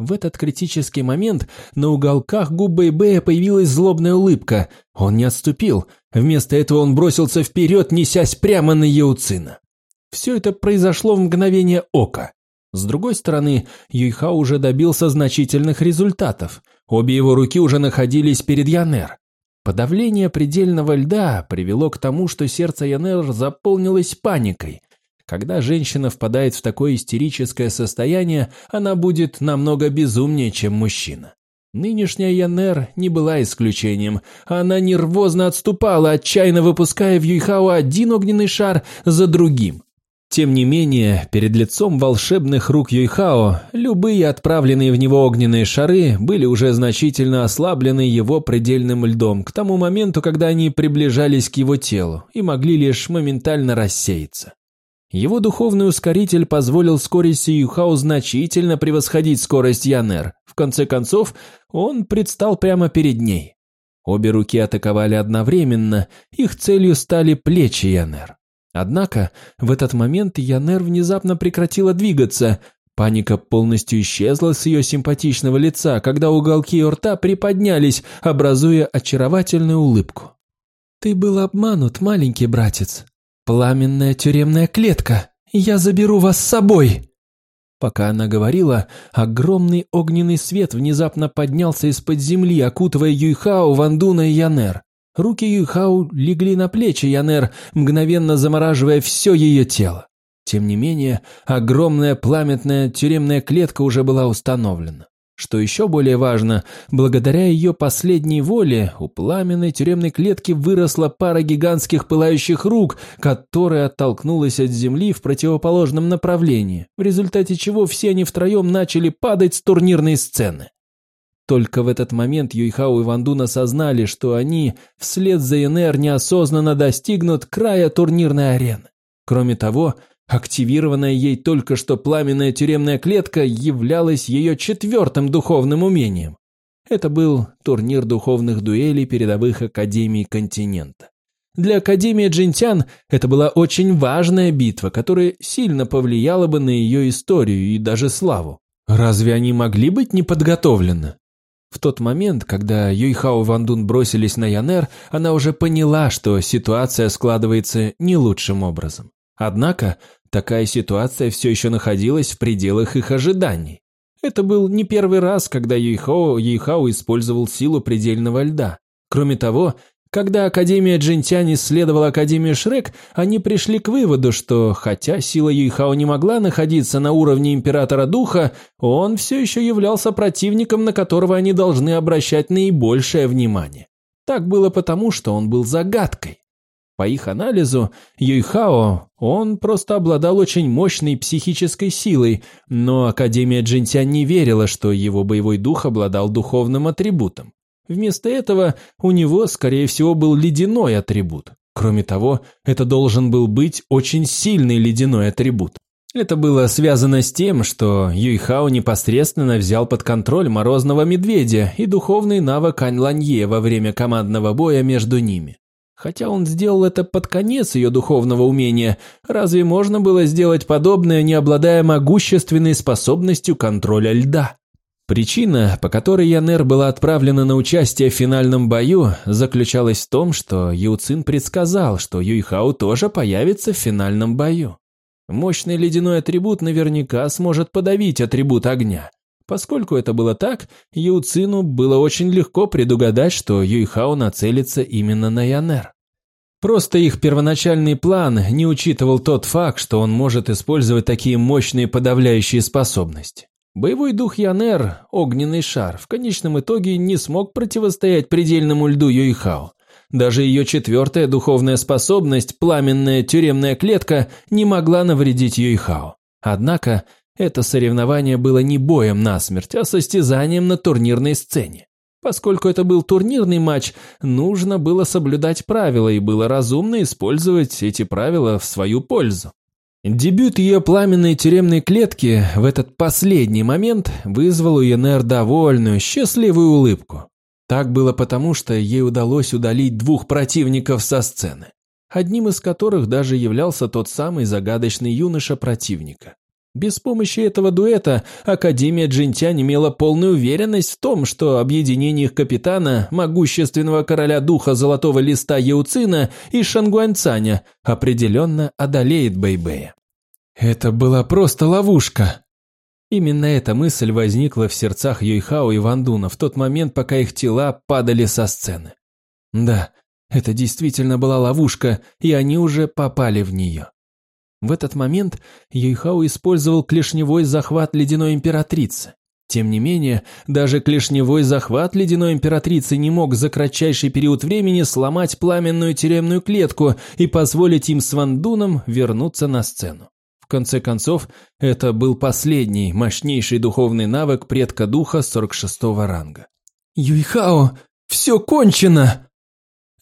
В этот критический момент на уголках губ Бэйбэя появилась злобная улыбка. Он не отступил. Вместо этого он бросился вперед, несясь прямо на Яуцина. Все это произошло в мгновение ока. С другой стороны, Юйха уже добился значительных результатов. Обе его руки уже находились перед Янер. Подавление предельного льда привело к тому, что сердце Янер заполнилось паникой. Когда женщина впадает в такое истерическое состояние, она будет намного безумнее, чем мужчина. Нынешняя Янер не была исключением. Она нервозно отступала, отчаянно выпуская в Юйхао один огненный шар за другим. Тем не менее, перед лицом волшебных рук Юйхао, любые отправленные в него огненные шары были уже значительно ослаблены его предельным льдом к тому моменту, когда они приближались к его телу и могли лишь моментально рассеяться. Его духовный ускоритель позволил скорости Юйхао значительно превосходить скорость Янер. В конце концов, он предстал прямо перед ней. Обе руки атаковали одновременно, их целью стали плечи Янер. Однако в этот момент Янер внезапно прекратила двигаться. Паника полностью исчезла с ее симпатичного лица, когда уголки ее рта приподнялись, образуя очаровательную улыбку. «Ты был обманут, маленький братец. Пламенная тюремная клетка. Я заберу вас с собой!» Пока она говорила, огромный огненный свет внезапно поднялся из-под земли, окутывая Юйхао, Вандуна и Янер. Руки Юйхау легли на плечи Янер, мгновенно замораживая все ее тело. Тем не менее, огромная пламенная тюремная клетка уже была установлена. Что еще более важно, благодаря ее последней воле у пламенной тюремной клетки выросла пара гигантских пылающих рук, которая оттолкнулась от земли в противоположном направлении, в результате чего все они втроем начали падать с турнирной сцены. Только в этот момент Юйхао и Вандун осознали, что они вслед за НР неосознанно достигнут края турнирной арены. Кроме того, активированная ей только что пламенная тюремная клетка являлась ее четвертым духовным умением. Это был турнир духовных дуэлей передовых академий континента. Для Академии Джинтян это была очень важная битва, которая сильно повлияла бы на ее историю и даже славу. Разве они могли быть неподготовлены? В тот момент, когда Юйхао и Вандун бросились на Янер, она уже поняла, что ситуация складывается не лучшим образом. Однако, такая ситуация все еще находилась в пределах их ожиданий. Это был не первый раз, когда Юйхао, Юйхао использовал силу предельного льда. Кроме того, когда Академия Джинтянь исследовала Академию Шрек, они пришли к выводу, что хотя сила Юйхао не могла находиться на уровне Императора Духа, он все еще являлся противником, на которого они должны обращать наибольшее внимание. Так было потому, что он был загадкой. По их анализу, Юйхао, он просто обладал очень мощной психической силой, но Академия Джинтянь не верила, что его боевой дух обладал духовным атрибутом. Вместо этого у него, скорее всего, был ледяной атрибут. Кроме того, это должен был быть очень сильный ледяной атрибут. Это было связано с тем, что Юйхао непосредственно взял под контроль морозного медведя и духовный навык Ань Ланье во время командного боя между ними. Хотя он сделал это под конец ее духовного умения, разве можно было сделать подобное, не обладая могущественной способностью контроля льда? Причина, по которой Янер была отправлена на участие в финальном бою, заключалась в том, что Юцин предсказал, что Юйхао тоже появится в финальном бою. Мощный ледяной атрибут наверняка сможет подавить атрибут огня. Поскольку это было так, Юцину было очень легко предугадать, что Юйхао нацелится именно на Янер. Просто их первоначальный план не учитывал тот факт, что он может использовать такие мощные подавляющие способности. Боевой дух Янер, огненный шар, в конечном итоге не смог противостоять предельному льду Юйхао. Даже ее четвертая духовная способность, пламенная тюремная клетка, не могла навредить Юйхао. Однако, это соревнование было не боем насмерть, а состязанием на турнирной сцене. Поскольку это был турнирный матч, нужно было соблюдать правила и было разумно использовать эти правила в свою пользу. Дебют ее пламенной тюремной клетки в этот последний момент вызвал у Янер довольную, счастливую улыбку. Так было потому, что ей удалось удалить двух противников со сцены, одним из которых даже являлся тот самый загадочный юноша противника. Без помощи этого дуэта Академия Джинтянь имела полную уверенность в том, что объединение их капитана, могущественного короля духа Золотого Листа Яуцина и Шангуанцаня определенно одолеет Бэйбэя. Это была просто ловушка. Именно эта мысль возникла в сердцах Юйхао и Вандуна в тот момент, пока их тела падали со сцены. Да, это действительно была ловушка, и они уже попали в нее. В этот момент Юйхао использовал клешневой захват ледяной императрицы. Тем не менее, даже клешневой захват ледяной императрицы не мог за кратчайший период времени сломать пламенную тюремную клетку и позволить им с Вандуном вернуться на сцену. конце концов, это был последний, мощнейший духовный навык предка духа 46-го ранга. «Юйхао, все кончено!»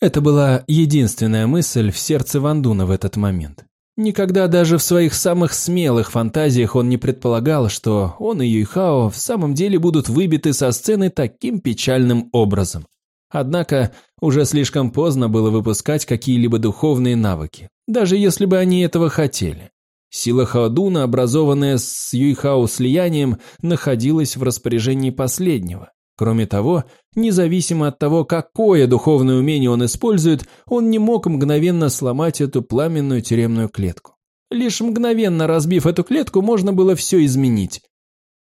Это была единственная мысль в сердце Вандуна в этот момент. Никогда даже в своих самых смелых фантазиях он не предполагал, что он и Юйхао в самом деле будут выбиты со сцены таким печальным образом. Однако уже слишком поздно было выпускать какие-либо духовные навыки, даже если бы они этого хотели. Сила Хаодуна, образованная с Юйхао слиянием, находилась в распоряжении последнего. Кроме того, независимо от того, какое духовное умение он использует, он не мог мгновенно сломать эту пламенную тюремную клетку. Лишь мгновенно разбив эту клетку, можно было все изменить.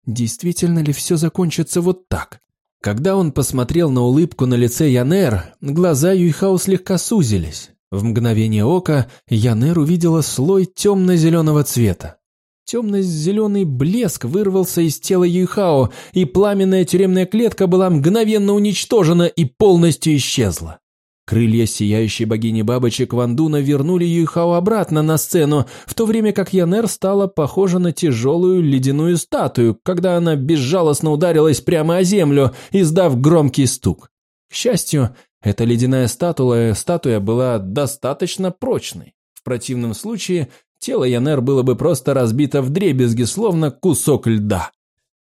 Действительно ли все закончится вот так? Когда он посмотрел на улыбку на лице Янер, глаза Юйхао слегка сузились. В мгновение ока Янер увидела слой темно-зеленого цвета. Темно-зеленый блеск вырвался из тела Юйхао, и пламенная тюремная клетка была мгновенно уничтожена и полностью исчезла. Крылья сияющей богини бабочек Вандуна вернули Юйхао обратно на сцену, в то время как Янер стала похожа на тяжелую ледяную статую, когда она безжалостно ударилась прямо о землю, издав громкий стук. К счастью, эта ледяная статуя, статуя была достаточно прочной. В противном случае тело Янер было бы просто разбито в дребезги, словно кусок льда.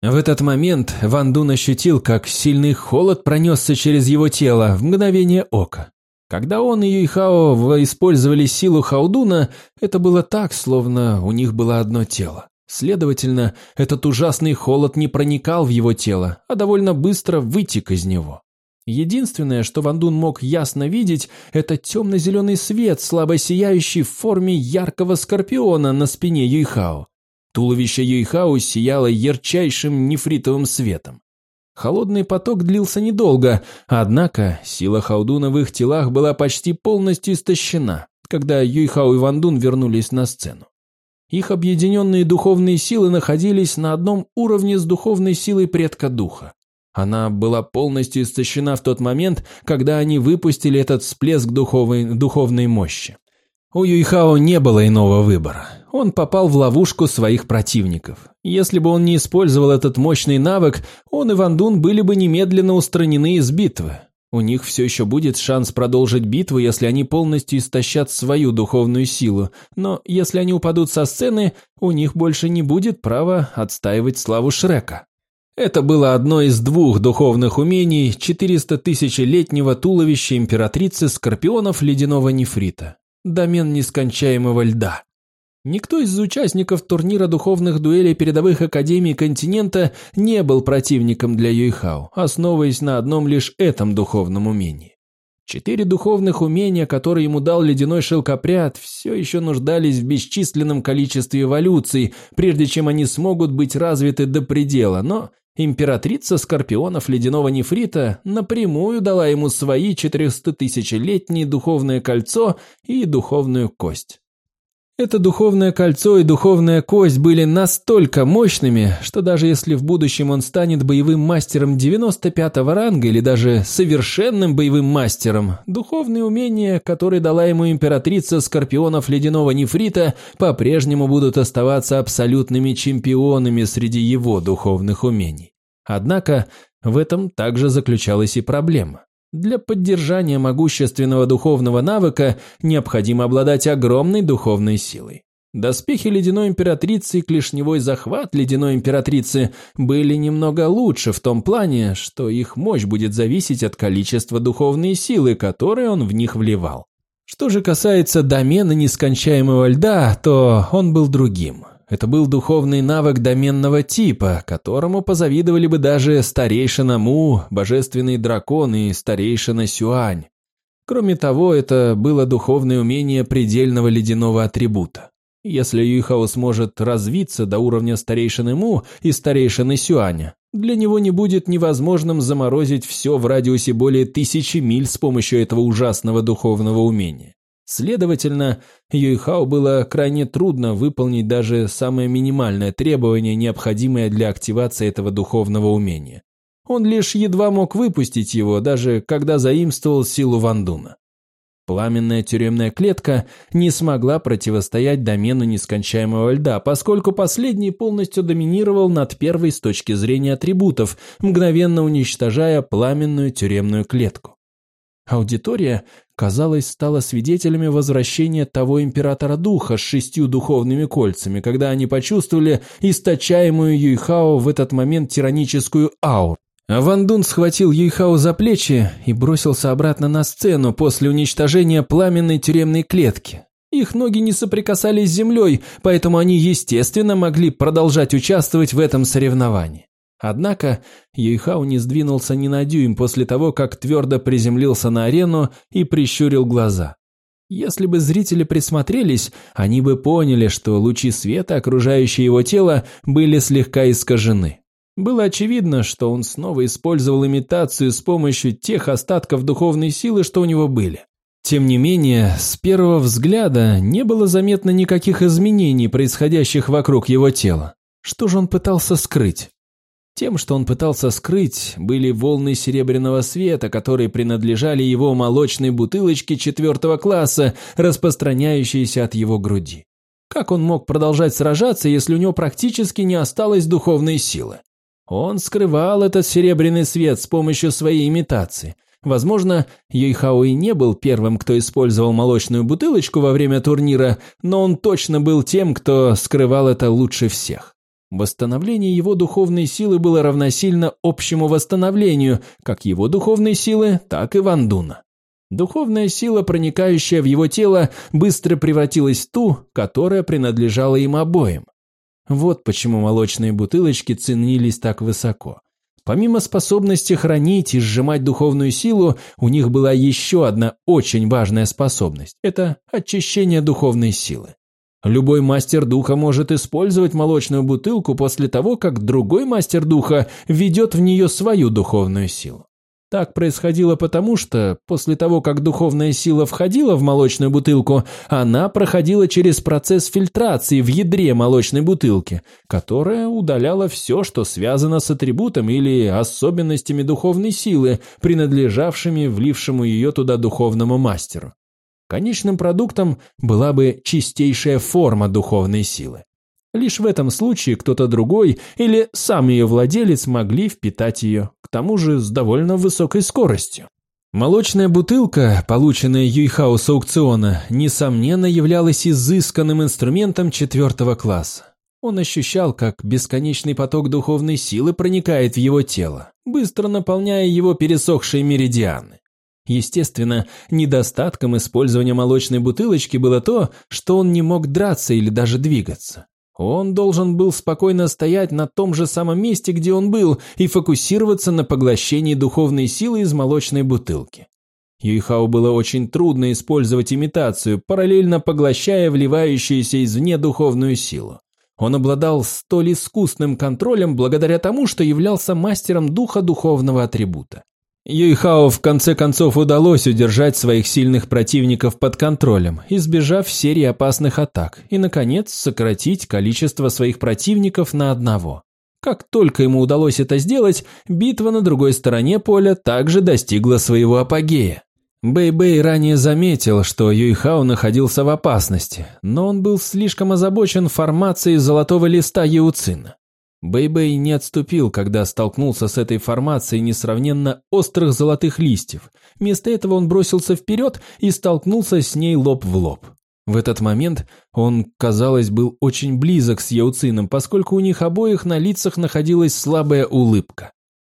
В этот момент Ван Дун ощутил, как сильный холод пронесся через его тело в мгновение ока. Когда он и Юйхао использовали силу Хаудуна, это было так, словно у них было одно тело. Следовательно, этот ужасный холод не проникал в его тело, а довольно быстро вытек из него. Единственное, что Ван Дун мог ясно видеть, это темно-зеленый свет, слабо сияющий в форме яркого скорпиона на спине Юйхао. Туловище Юйхао сияло ярчайшим нефритовым светом. Холодный поток длился недолго, однако сила Хаудуна в их телах была почти полностью истощена, когда Юйхао и Ван Дун вернулись на сцену. Их объединенные духовные силы находились на одном уровне с духовной силой предка духа. Она была полностью истощена в тот момент, когда они выпустили этот всплеск духовной, духовной мощи. У Юйхао не было иного выбора. Он попал в ловушку своих противников. Если бы он не использовал этот мощный навык, он и Ван Дун были бы немедленно устранены из битвы. У них все еще будет шанс продолжить битву, если они полностью истощат свою духовную силу, но если они упадут со сцены, у них больше не будет права отстаивать славу Шрека. Это было одно из двух духовных умений 400 тысячелетнего туловища императрицы скорпионов ледяного нефрита. Домен нескончаемого льда. Никто из участников турнира духовных дуэлей передовых академий континента не был противником для Юйхао, основываясь на одном лишь этом духовном умении. Четыре духовных умения, которые ему дал ледяной шелкопряд, все еще нуждались в бесчисленном количестве эволюций, прежде чем они смогут быть развиты до предела, но Императрица Скорпионов Ледяного Нефрита напрямую дала ему свои 400-тысячелетнее духовное кольцо и духовную кость. Это духовное кольцо и духовная кость были настолько мощными, что даже если в будущем он станет боевым мастером 95-го ранга или даже совершенным боевым мастером, духовные умения, которые дала ему императрица Скорпионов Ледяного Нефрита, по-прежнему будут оставаться абсолютными чемпионами среди его духовных умений. Однако в этом также заключалась и проблема. Для поддержания могущественного духовного навыка необходимо обладать огромной духовной силой. Доспехи ледяной императрицы и клешневой захват ледяной императрицы были немного лучше в том плане, что их мощь будет зависеть от количества духовной силы, которые он в них вливал. Что же касается домена нескончаемого льда, то он был другим. Это был духовный навык доменного типа, которому позавидовали бы даже старейшина Му, божественный дракон и старейшина Сюань. Кроме того, это было духовное умение предельного ледяного атрибута. Если Юйхао сможет развиться до уровня старейшины Му и старейшины Сюаня, для него не будет невозможным заморозить все в радиусе более тысячи миль с помощью этого ужасного духовного умения. Следовательно, Юйхао было крайне трудно выполнить даже самое минимальное требование, необходимое для активации этого духовного умения. Он лишь едва мог выпустить его, даже когда заимствовал силу Вандуна. Пламенная тюремная клетка не смогла противостоять домену нескончаемого льда, поскольку последний полностью доминировал над первой с точки зрения атрибутов, мгновенно уничтожая пламенную тюремную клетку. Аудитория, казалось, стала свидетелями возвращения того императора духа с шестью духовными кольцами, когда они почувствовали источаемую Юйхао в этот момент тираническую ауру. А Ван Дун схватил Юйхао за плечи и бросился обратно на сцену после уничтожения пламенной тюремной клетки. Их ноги не соприкасались с землей, поэтому они, естественно, могли продолжать участвовать в этом соревновании. Однако Юйхао не сдвинулся ни на дюйм после того, как твердо приземлился на арену и прищурил глаза. Если бы зрители присмотрелись, они бы поняли, что лучи света, окружающие его тело, были слегка искажены. Было очевидно, что он снова использовал имитацию с помощью тех остатков духовной силы, что у него были. Тем не менее, с первого взгляда не было заметно никаких изменений, происходящих вокруг его тела. Что же он пытался скрыть? Тем, что он пытался скрыть, были волны серебряного света, которые принадлежали его молочной бутылочке четвертого класса, распространяющейся от его груди. Как он мог продолжать сражаться, если у него практически не осталось духовной силы? Он скрывал этот серебряный свет с помощью своей имитации. Возможно, Юйхао и не был первым, кто использовал молочную бутылочку во время турнира, но он точно был тем, кто скрывал это лучше всех. Восстановление его духовной силы было равносильно общему восстановлению, как его духовной силы, так и Вандуна. Духовная сила, проникающая в его тело, быстро превратилась в ту, которая принадлежала им обоим. Вот почему молочные бутылочки ценились так высоко. Помимо способности хранить и сжимать духовную силу, у них была еще одна очень важная способность – это очищение духовной силы. Любой мастер духа может использовать молочную бутылку после того, как другой мастер духа введет в нее свою духовную силу. Так происходило потому, что после того, как духовная сила входила в молочную бутылку, она проходила через процесс фильтрации в ядре молочной бутылки, которая удаляла все, что связано с атрибутом или особенностями духовной силы, принадлежавшими влившему ее туда духовному мастеру. Конечным продуктом была бы чистейшая форма духовной силы. Лишь в этом случае кто-то другой или сам ее владелец могли впитать ее, к тому же с довольно высокой скоростью. Молочная бутылка, полученная Юйхао с аукциона, несомненно являлась изысканным инструментом четвертого класса. Он ощущал, как бесконечный поток духовной силы проникает в его тело, быстро наполняя его пересохшие меридианы. Естественно, недостатком использования молочной бутылочки было то, что он не мог драться или даже двигаться. Он должен был спокойно стоять на том же самом месте, где он был, и фокусироваться на поглощении духовной силы из молочной бутылки. Юйхао было очень трудно использовать имитацию, параллельно поглощая вливающуюся извне духовную силу. Он обладал столь искусным контролем благодаря тому, что являлся мастером духа духовного атрибута. Юйхао в конце концов удалось удержать своих сильных противников под контролем, избежав серии опасных атак, и, наконец, сократить количество своих противников на одного. Как только ему удалось это сделать, битва на другой стороне поля также достигла своего апогея. Бэй-Бэй ранее заметил, что Юйхао находился в опасности, но он был слишком озабочен формацией золотого листа Яуцина. Бэйбэй -бэй не отступил, когда столкнулся с этой формацией несравненно острых золотых листьев. Вместо этого он бросился вперед и столкнулся с ней лоб в лоб. В этот момент он, казалось, был очень близок с Яуцином, поскольку у них обоих на лицах находилась слабая улыбка.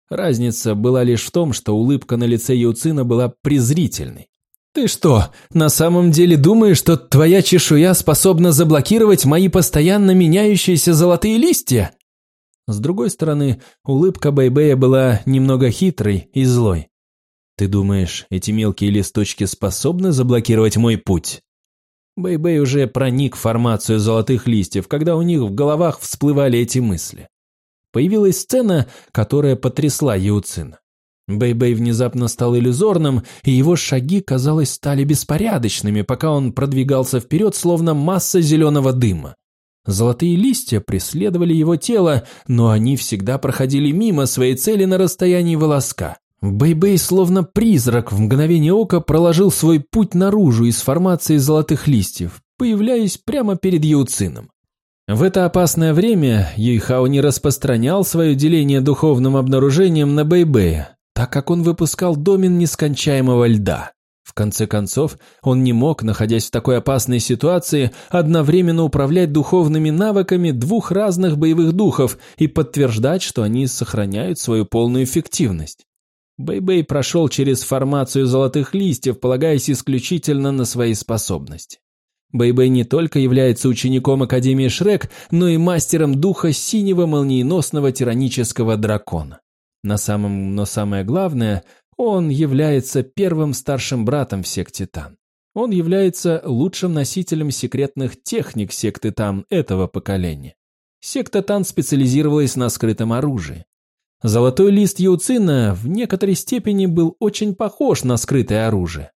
Разница была лишь в том, что улыбка на лице Яуцина была презрительной. «Ты что, на самом деле думаешь, что твоя чешуя способна заблокировать мои постоянно меняющиеся золотые листья?» С другой стороны, улыбка Бэйбэя была немного хитрой и злой. «Ты думаешь, эти мелкие листочки способны заблокировать мой путь?» Бэйбэй уже проник в формацию золотых листьев, когда у них в головах всплывали эти мысли. Появилась сцена, которая потрясла Яуцина. Бэйбэй внезапно стал иллюзорным, и его шаги, казалось, стали беспорядочными, пока он продвигался вперед, словно масса зеленого дыма. Золотые листья преследовали его тело, но они всегда проходили мимо своей цели на расстоянии волоска. Бэйбэй, -бэй, словно призрак, в мгновение ока проложил свой путь наружу из формации золотых листьев, появляясь прямо перед Яуцином. В это опасное время Юйхао не распространял свое деление духовным обнаружением на Бэйбэя, так как он выпускал домен нескончаемого льда. В конце концов, он не мог, находясь в такой опасной ситуации, одновременно управлять духовными навыками двух разных боевых духов и подтверждать, что они сохраняют свою полную эффективность. Бэйбэй -бэй прошел через формацию золотых листьев, полагаясь исключительно на свои способности. Бэйбэй -бэй не только является учеником Академии Шрек, но и мастером духа синего молниеносного тиранического дракона. На самом, но самое главное, он является первым старшим братом в секте Тан. Он является лучшим носителем секретных техник секты Тан этого поколения. Секта Тан специализировалась на скрытом оружии. Золотой лист Юцина в некоторой степени был очень похож на скрытое оружие.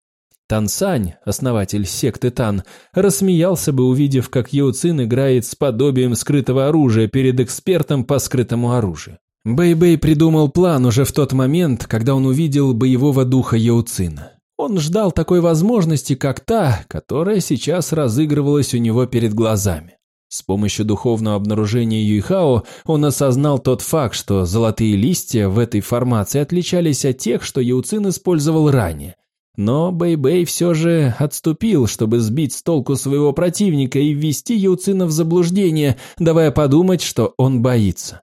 Тансань, основатель секты Тан, рассмеялся бы, увидев, как Юцин играет с подобием скрытого оружия перед экспертом по скрытому оружию. Бэй-Бэй придумал план уже в тот момент, когда он увидел боевого духа Яуцина. Он ждал такой возможности, как та, которая сейчас разыгрывалась у него перед глазами. С помощью духовного обнаружения Юйхао он осознал тот факт, что золотые листья в этой формации отличались от тех, что Яуцин использовал ранее. Но Бэй-Бэй все же отступил, чтобы сбить с толку своего противника и ввести Яуцина в заблуждение, давая подумать, что он боится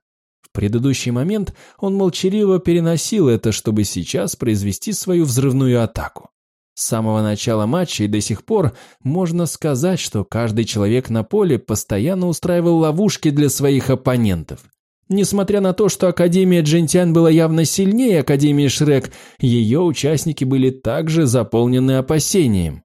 предыдущий момент он молчаливо переносил это, чтобы сейчас произвести свою взрывную атаку. С самого начала матча и до сих пор можно сказать, что каждый человек на поле постоянно устраивал ловушки для своих оппонентов. Несмотря на то, что Академия Джентян была явно сильнее Академии Шрек, ее участники были также заполнены опасением.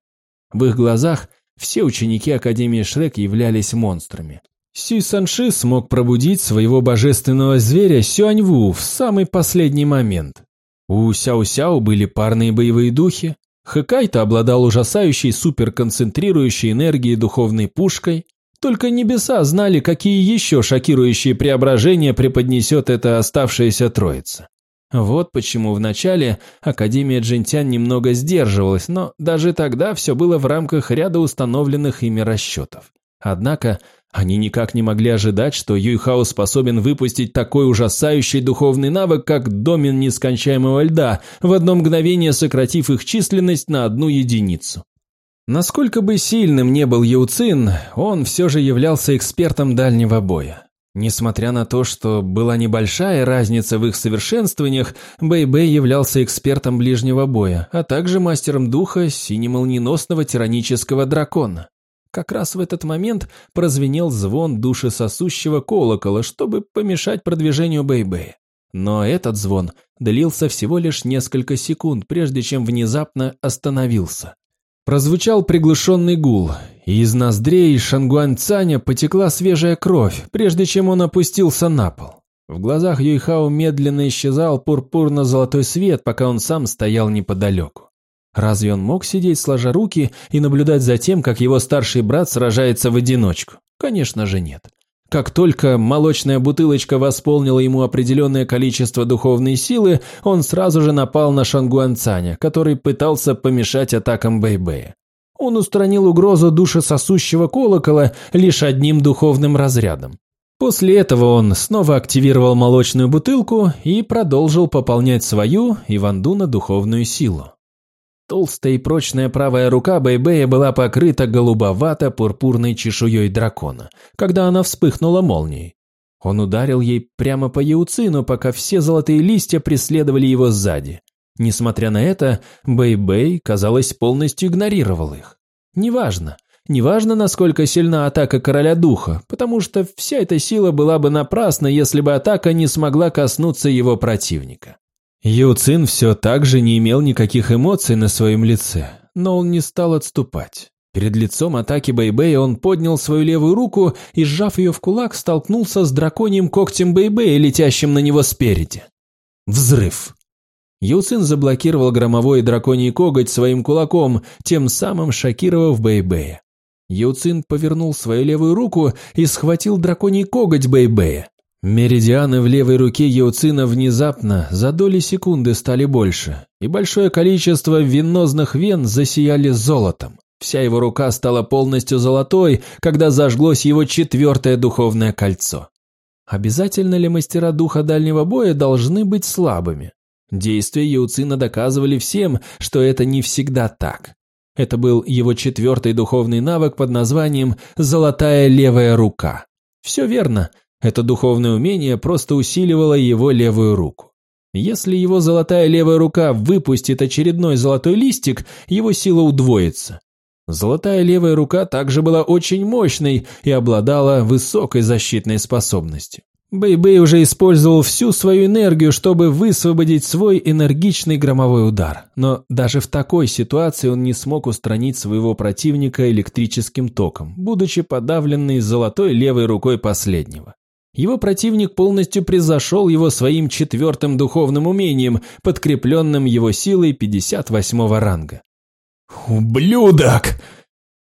В их глазах все ученики Академии Шрек являлись монстрами. Сюй Санши смог пробудить своего божественного зверя Сюаньву в самый последний момент. У Сяо-Сяо были парные боевые духи, Хэкайто обладал ужасающей суперконцентрирующей энергией духовной пушкой, только небеса знали, какие еще шокирующие преображения преподнесет эта оставшаяся троица. Вот почему вначале Академия Джентян немного сдерживалась, но даже тогда все было в рамках ряда установленных ими расчетов. Однако они никак не могли ожидать, что Юйхао способен выпустить такой ужасающий духовный навык, как домен нескончаемого льда, в одно мгновение сократив их численность на одну единицу. Насколько бы сильным не был Яуцин, он все же являлся экспертом дальнего боя. Несмотря на то, что была небольшая разница в их совершенствованиях, Бэй-Бэй являлся экспертом ближнего боя, а также мастером духа синемолниеносного тиранического дракона. Как раз в этот момент прозвенел звон душесосущего колокола, чтобы помешать продвижению Бэйбэя. Но этот звон длился всего лишь несколько секунд, прежде чем внезапно остановился. Прозвучал приглушенный гул, и из ноздрей Шангуань Цаня потекла свежая кровь, прежде чем он опустился на пол. В глазах Юйхао медленно исчезал пурпурно-золотой свет, пока он сам стоял неподалеку. Разве он мог сидеть сложа руки и наблюдать за тем, как его старший брат сражается в одиночку? Конечно же нет. Как только молочная бутылочка восполнила ему определенное количество духовной силы, он сразу же напал на Шангуанцаня, который пытался помешать атакам Бэйбэя. Он устранил угрозу душесосущего колокола лишь одним духовным разрядом. После этого он снова активировал молочную бутылку и продолжил пополнять свою и Вандуна духовную силу. Толстая и прочная правая рука Бэйбэя была покрыта голубовато-пурпурной чешуей дракона, когда она вспыхнула молнией. Он ударил ей прямо по яуцину, пока все золотые листья преследовали его сзади. Несмотря на это, Бэй-Бэй, казалось, полностью игнорировал их. Неважно. Неважно, насколько сильна атака короля духа, потому что вся эта сила была бы напрасна, если бы атака не смогла коснуться его противника. Юцин все так же не имел никаких эмоций на своем лице, но он не стал отступать. Перед лицом атаки Бэйбэя он поднял свою левую руку и, сжав ее в кулак, столкнулся с драконьим когтем Бэйбэя, летящим на него спереди. Взрыв. Юцин заблокировал громовой драконий коготь своим кулаком, тем самым шокировав Бэйбэя. Юцин повернул свою левую руку и схватил драконий коготь Бэйбэя. Меридианы в левой руке Еуцина внезапно за доли секунды стали больше, и большое количество венозных вен засияли золотом. Вся его рука стала полностью золотой, когда зажглось его четвертое духовное кольцо. Обязательно ли мастера духа дальнего боя должны быть слабыми? Действия Яуцина доказывали всем, что это не всегда так. Это был его четвертый духовный навык под названием «Золотая левая рука». Все верно, это духовное умение просто усиливало его левую руку. Если его золотая левая рука выпустит очередной золотой листик, его сила удвоится. Золотая левая рука также была очень мощной и обладала высокой защитной способностью. Бэйбэй -бэй уже использовал всю свою энергию, чтобы высвободить свой энергичный громовой удар. Но даже в такой ситуации он не смог устранить своего противника электрическим током, будучи подавленный золотой левой рукой последнего. Его противник полностью превзошел его своим четвертым духовным умением, подкрепленным его силой 58 ранга. «Ублюдок!»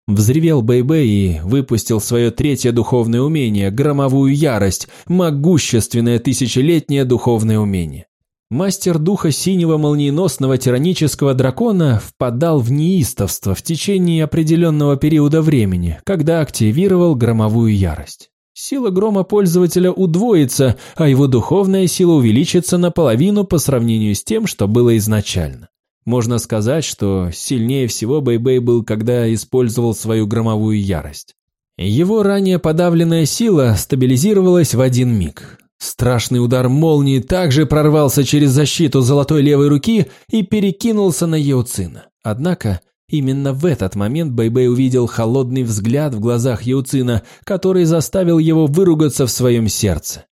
Взревел Бэйбэй и выпустил свое третье духовное умение – громовую ярость, могущественное тысячелетнее духовное умение. Мастер духа синего молниеносного тиранического дракона впадал в неистовство в течение определенного периода времени, когда активировал громовую ярость. Сила грома пользователя удвоится, а его духовная сила увеличится наполовину по сравнению с тем, что было изначально. Можно сказать, что сильнее всего Бэйбэй -Бэй был, когда использовал свою громовую ярость. Его ранее подавленная сила стабилизировалась в один миг. Страшный удар молнии также прорвался через защиту золотой левой руки и перекинулся на Еуцина. Однако именно в этот момент Бэйбэй -Бэй увидел холодный взгляд в глазах Еуцина, который заставил его выругаться в своем сердце.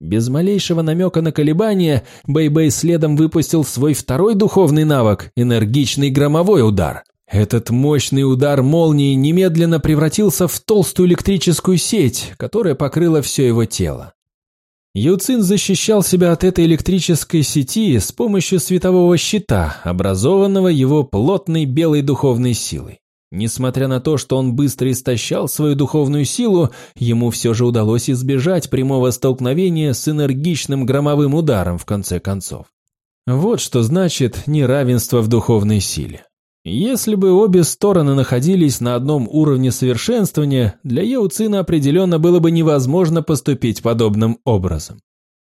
Без малейшего намека на колебания, Бэйбэй -Бэй следом выпустил свой второй духовный навык – энергичный громовой удар. Этот мощный удар молнии немедленно превратился в толстую электрическую сеть, которая покрыла все его тело. Юцин защищал себя от этой электрической сети с помощью светового щита, образованного его плотной белой духовной силой. Несмотря на то, что он быстро истощал свою духовную силу, ему все же удалось избежать прямого столкновения с энергичным громовым ударом в конце концов. Вот что значит неравенство в духовной силе. Если бы обе стороны находились на одном уровне совершенствования, для Яуцина определенно было бы невозможно поступить подобным образом.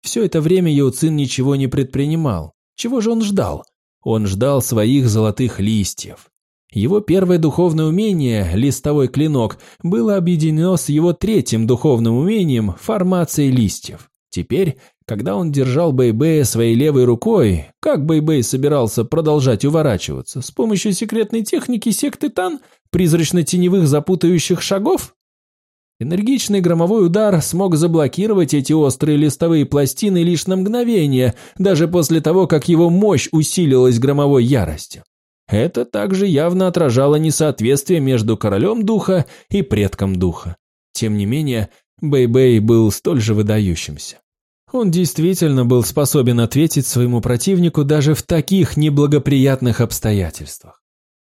Все это время Яуцин ничего не предпринимал. Чего же он ждал? Он ждал своих золотых листьев. Его первое духовное умение, листовой клинок, было объединено с его третьим духовным умением, формацией листьев. Теперь, когда он держал Бэйбэя своей левой рукой, как Бэйбэй собирался продолжать уворачиваться? С помощью секретной техники секты Тан, призрачно-теневых запутающих шагов? Энергичный громовой удар смог заблокировать эти острые листовые пластины лишь на мгновение, даже после того, как его мощь усилилась громовой яростью. Это также явно отражало несоответствие между королем духа и предком духа. Тем не менее, Бэй-Бэй был столь же выдающимся. Он действительно был способен ответить своему противнику даже в таких неблагоприятных обстоятельствах.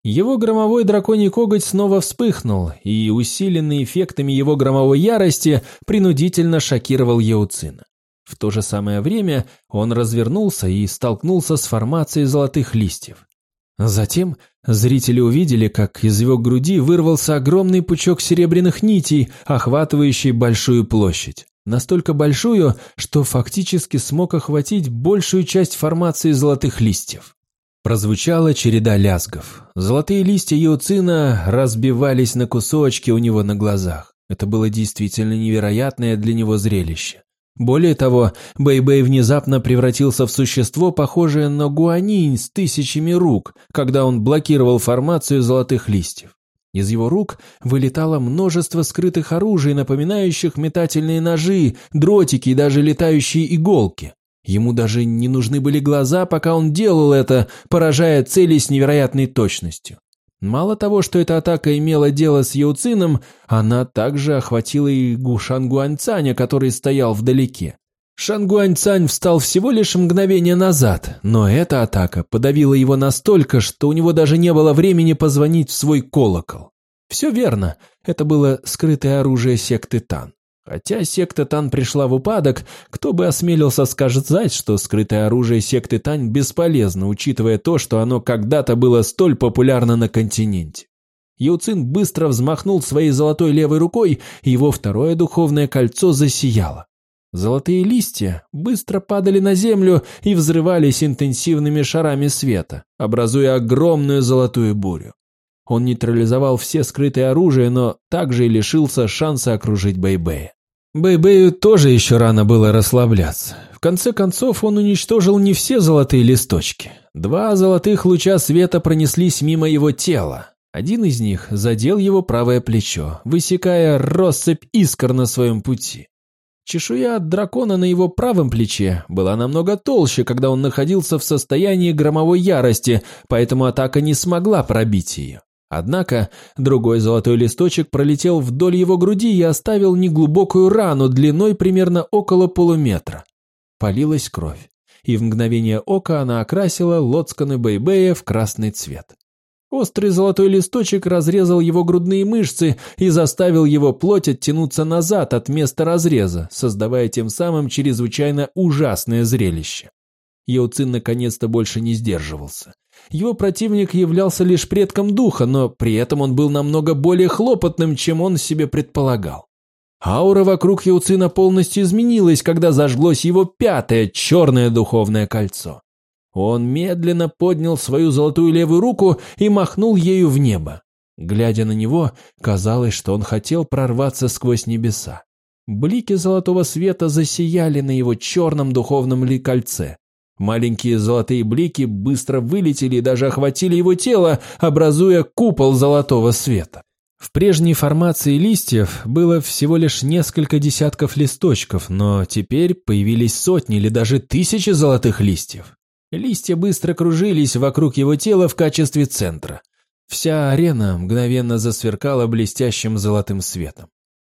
Его громовой драконий коготь снова вспыхнул, и, усиленный эффектами его громовой ярости, принудительно шокировал Еуцина. В то же самое время он развернулся и столкнулся с формацией золотых листьев. Затем зрители увидели, как из его груди вырвался огромный пучок серебряных нитей, охватывающий большую площадь. Настолько большую, что фактически смог охватить большую часть формации золотых листьев. Прозвучала череда лязгов. Золотые листья Юцина разбивались на кусочки у него на глазах. Это было действительно невероятное для него зрелище. Более того, Бэй-Бэй внезапно превратился в существо, похожее на гуанинь с тысячами рук, когда он блокировал формацию золотых листьев. Из его рук вылетало множество скрытых оружий, напоминающих метательные ножи, дротики и даже летающие иголки. Ему даже не нужны были глаза, пока он делал это, поражая цели с невероятной точностью. Мало того, что эта атака имела дело с Яуцином, она также охватила и Гу Шангуаньцаня, который стоял вдалеке. Шангуаньцань встал всего лишь мгновение назад, но эта атака подавила его настолько, что у него даже не было времени позвонить в свой колокол. Все верно, это было скрытое оружие секты Тан. Хотя секта Тан пришла в упадок, кто бы осмелился сказать, что скрытое оружие секты Тань бесполезно, учитывая то, что оно когда-то было столь популярно на континенте. Юцин быстро взмахнул своей золотой левой рукой, и его второе духовное кольцо засияло. Золотые листья быстро падали на землю и взрывались интенсивными шарами света, образуя огромную золотую бурю. Он нейтрализовал все скрытые оружия, но также и лишился шанса окружить Бэйбэя. Бэйбэю тоже еще рано было расслабляться. В конце концов, он уничтожил не все золотые листочки. Два золотых луча света пронеслись мимо его тела. Один из них задел его правое плечо, высекая россыпь искр на своем пути. Чешуя от дракона на его правом плече была намного толще, когда он находился в состоянии громовой ярости, поэтому атака не смогла пробить ее. Однако другой золотой листочек пролетел вдоль его груди и оставил неглубокую рану длиной примерно около полуметра. Полилась кровь, и в мгновение ока она окрасила лоцканы Бэйбэя в красный цвет. Острый золотой листочек разрезал его грудные мышцы и заставил его плоть оттянуться назад от места разреза, создавая тем самым чрезвычайно ужасное зрелище. Яуцин наконец-то больше не сдерживался. Его противник являлся лишь предком духа, но при этом он был намного более хлопотным, чем он себе предполагал. Аура вокруг Яуцина полностью изменилась, когда зажглось его пятое черное духовное кольцо. Он медленно поднял свою золотую левую руку и махнул ею в небо. Глядя на него, казалось, что он хотел прорваться сквозь небеса. Блики золотого света засияли на его черном духовном ли кольце. Маленькие золотые блики быстро вылетели и даже охватили его тело, образуя купол золотого света. В прежней формации листьев было всего лишь несколько десятков листочков, но теперь появились сотни или даже тысячи золотых листьев. Листья быстро кружились вокруг его тела в качестве центра. Вся арена мгновенно засверкала блестящим золотым светом.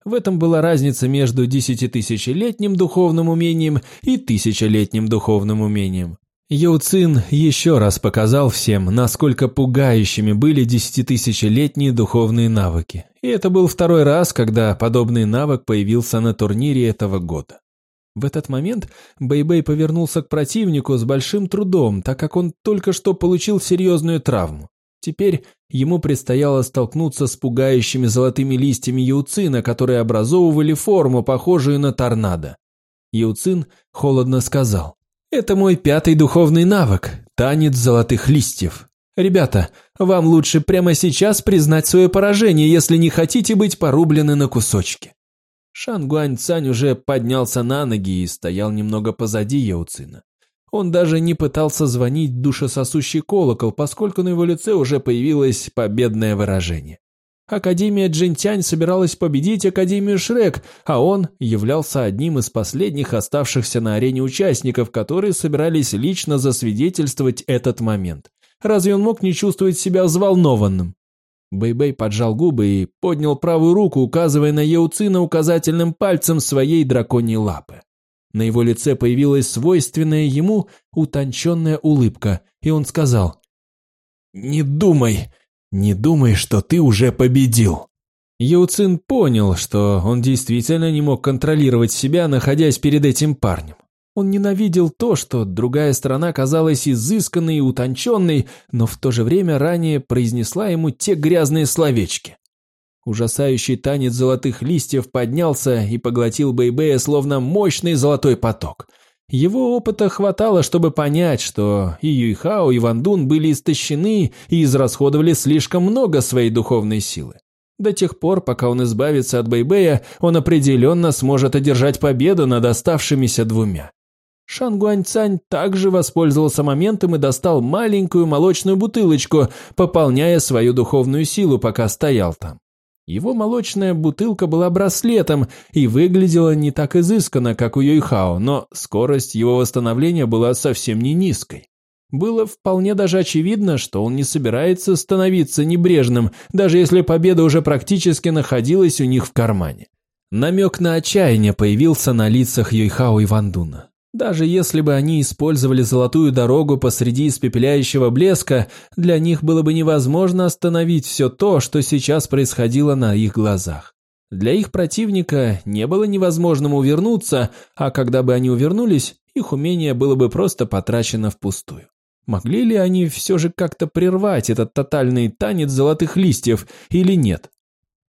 В этом была разница между десятитысячелетним духовным умением и тысячелетним духовным умением. Яуцин еще раз показал всем, насколько пугающими были десятитысячелетние духовные навыки. И это был второй раз, когда подобный навык появился на турнире этого года. В этот момент Бэйбэй повернулся к противнику с большим трудом, так как он только что получил серьезную травму. Теперь ему предстояло столкнуться с пугающими золотыми листьями яуцина, которые образовывали форму, похожую на торнадо. Яуцин холодно сказал, «Это мой пятый духовный навык – танец золотых листьев. Ребята, вам лучше прямо сейчас признать свое поражение, если не хотите быть порублены на кусочки». Шангуань Цань уже поднялся на ноги и стоял немного позади Яуцина. Он даже не пытался звонить душесосущий колокол, поскольку на его лице уже появилось победное выражение. Академия Джинтянь собиралась победить Академию Шрек, а он являлся одним из последних оставшихся на арене участников, которые собирались лично засвидетельствовать этот момент. Разве он мог не чувствовать себя взволнованным? Бэйбэй поджал губы и поднял правую руку, указывая на Яуцина указательным пальцем своей драконьей лапы. На его лице появилась свойственная ему утонченная улыбка, и он сказал «Не думай, не думай, что ты уже победил». Яуцин понял, что он действительно не мог контролировать себя, находясь перед этим парнем. Он ненавидел то, что другая сторона казалась изысканной и утонченной, но в то же время ранее произнесла ему те грязные словечки. Ужасающий танец золотых листьев поднялся и поглотил Бэйбэя словно мощный золотой поток. Его опыта хватало, чтобы понять, что и Юйхао, и Ван Дун были истощены и израсходовали слишком много своей духовной силы. До тех пор, пока он избавится от Бэйбэя, он определенно сможет одержать победу над оставшимися двумя. Шангуань Цань также воспользовался моментом и достал маленькую молочную бутылочку, пополняя свою духовную силу, пока стоял там. Его молочная бутылка была браслетом и выглядела не так изысканно, как у Юйхао, но скорость его восстановления была совсем не низкой. Было вполне даже очевидно, что он не собирается становиться небрежным, даже если победа уже практически находилась у них в кармане. Намек на отчаяние появился на лицах Юйхао и Вандуна. Даже если бы они использовали золотую дорогу посреди испепеляющего блеска, для них было бы невозможно остановить все то, что сейчас происходило на их глазах. Для их противника не было невозможным увернуться, а когда бы они увернулись, их умение было бы просто потрачено впустую. Могли ли они все же как-то прервать этот тотальный танец золотых листьев или нет?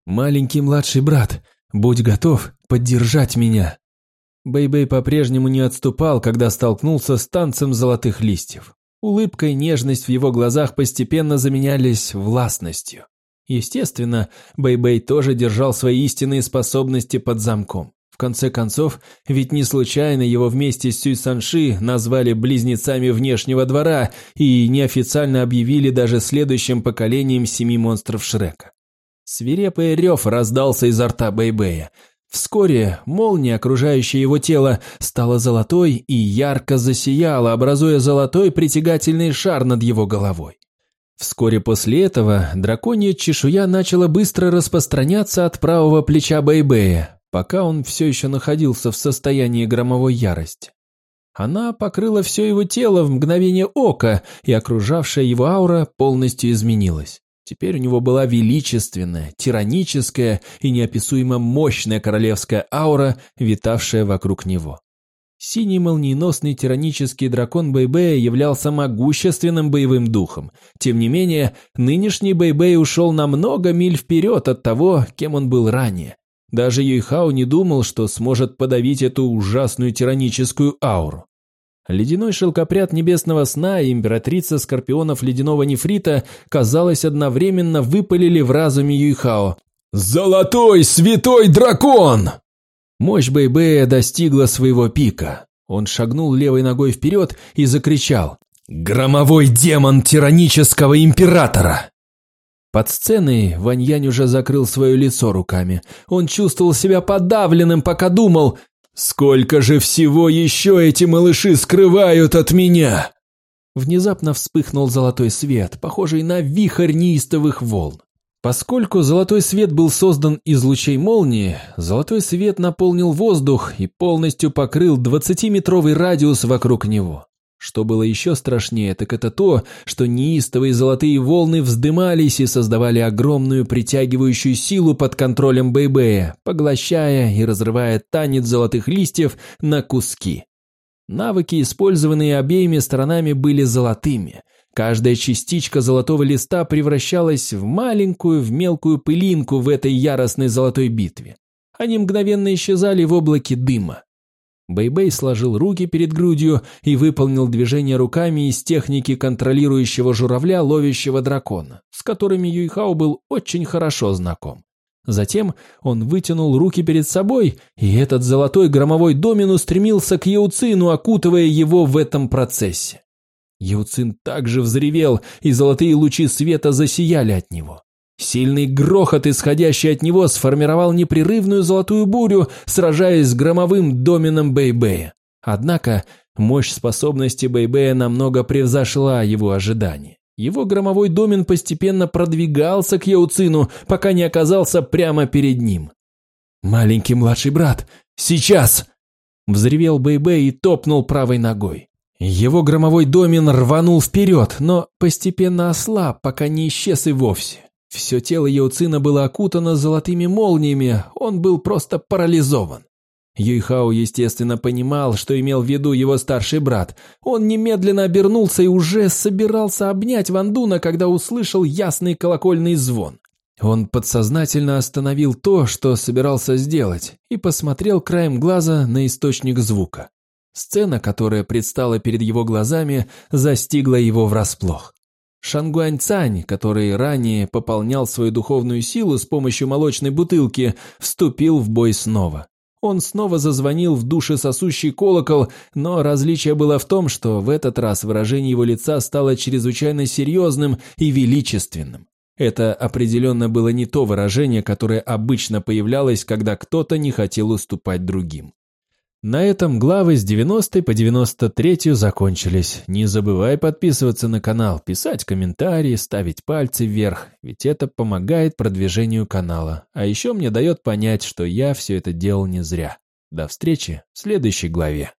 «Маленький младший брат, будь готов поддержать меня». Бэйбэй -бэй по-прежнему не отступал, когда столкнулся с танцем золотых листьев. Улыбка и нежность в его глазах постепенно заменялись властностью. Естественно, Бэйбэй -Бэй тоже держал свои истинные способности под замком. В конце концов, ведь не случайно его вместе с Сюй Санши назвали близнецами внешнего двора и неофициально объявили даже следующим поколением семи монстров Шрека. Свирепый рев раздался изо рта Бэйбэя. Вскоре молния, окружающая его тело, стала золотой и ярко засияла, образуя золотой притягательный шар над его головой. Вскоре после этого драконья чешуя начала быстро распространяться от правого плеча Бэйбэя, пока он все еще находился в состоянии громовой ярости. Она покрыла все его тело в мгновение ока, и окружавшая его аура полностью изменилась. Теперь у него была величественная, тираническая и неописуемо мощная королевская аура, витавшая вокруг него. Синий молниеносный тиранический дракон Бэйбэя являлся могущественным боевым духом. Тем не менее, нынешний Бэйбэй ушел на много миль вперед от того, кем он был ранее. Даже Юйхао не думал, что сможет подавить эту ужасную тираническую ауру. Ледяной шелкопряд небесного сна и императрица скорпионов ледяного нефрита, казалось, одновременно выпалили в разуме Юйхао. «Золотой святой дракон!» Мощь Бэйбэя достигла своего пика. Он шагнул левой ногой вперед и закричал «Громовой демон тиранического императора!» Под сценой Ваньянь уже закрыл свое лицо руками. Он чувствовал себя подавленным, пока думал «Сколько же всего еще эти малыши скрывают от меня!» Внезапно вспыхнул золотой свет, похожий на вихрь неистовых волн. Поскольку золотой свет был создан из лучей молнии, золотой свет наполнил воздух и полностью покрыл 20-метровый радиус вокруг него. Что было еще страшнее, так это то, что неистовые золотые волны вздымались и создавали огромную притягивающую силу под контролем Бэйбэя, поглощая и разрывая танец золотых листьев на куски. Навыки, использованные обеими сторонами, были золотыми, Каждая частичка золотого листа превращалась в маленькую, в мелкую пылинку в этой яростной золотой битве. Они мгновенно исчезали в облаке дыма. Бэйбэй -бэй сложил руки перед грудью и выполнил движение руками из техники контролирующего журавля, ловящего дракона, с которыми Юйхао был очень хорошо знаком. Затем он вытянул руки перед собой, и этот золотой громовой домин устремился к Яуцину, окутывая его в этом процессе. Яуцин также взревел, и золотые лучи света засияли от него. Сильный грохот, исходящий от него, сформировал непрерывную золотую бурю, сражаясь с громовым домином Бэйбэя. Однако мощь способности Бэйбэя намного превзошла его ожидания. Его громовой домен постепенно продвигался к Яуцину, пока не оказался прямо перед ним. «Маленький младший брат, сейчас!» Взревел Бэйбэй и топнул правой ногой. Его громовой домен рванул вперед, но постепенно ослаб, пока не исчез и вовсе. Все тело Яуцина было окутано золотыми молниями, он был просто парализован. Юйхао, естественно, понимал, что имел в виду его старший брат. Он немедленно обернулся и уже собирался обнять Вандуна, когда услышал ясный колокольный звон. Он подсознательно остановил то, что собирался сделать, и посмотрел краем глаза на источник звука. Сцена, которая предстала перед его глазами, застигла его врасплох. Шангуань Цань, который ранее пополнял свою духовную силу с помощью молочной бутылки, вступил в бой снова. Он снова зазвонил в душе сосущий колокол, но различие было в том, что в этот раз выражение его лица стало чрезвычайно серьезным и величественным. Это определенно было не то выражение, которое обычно появлялось, когда кто-то не хотел уступать другим. На этом главы с 90 по 93 закончились. Не забывай подписываться на канал, писать комментарии, ставить пальцы вверх, ведь это помогает продвижению канала. А еще мне дает понять, что я все это делал не зря. До встречи в следующей главе.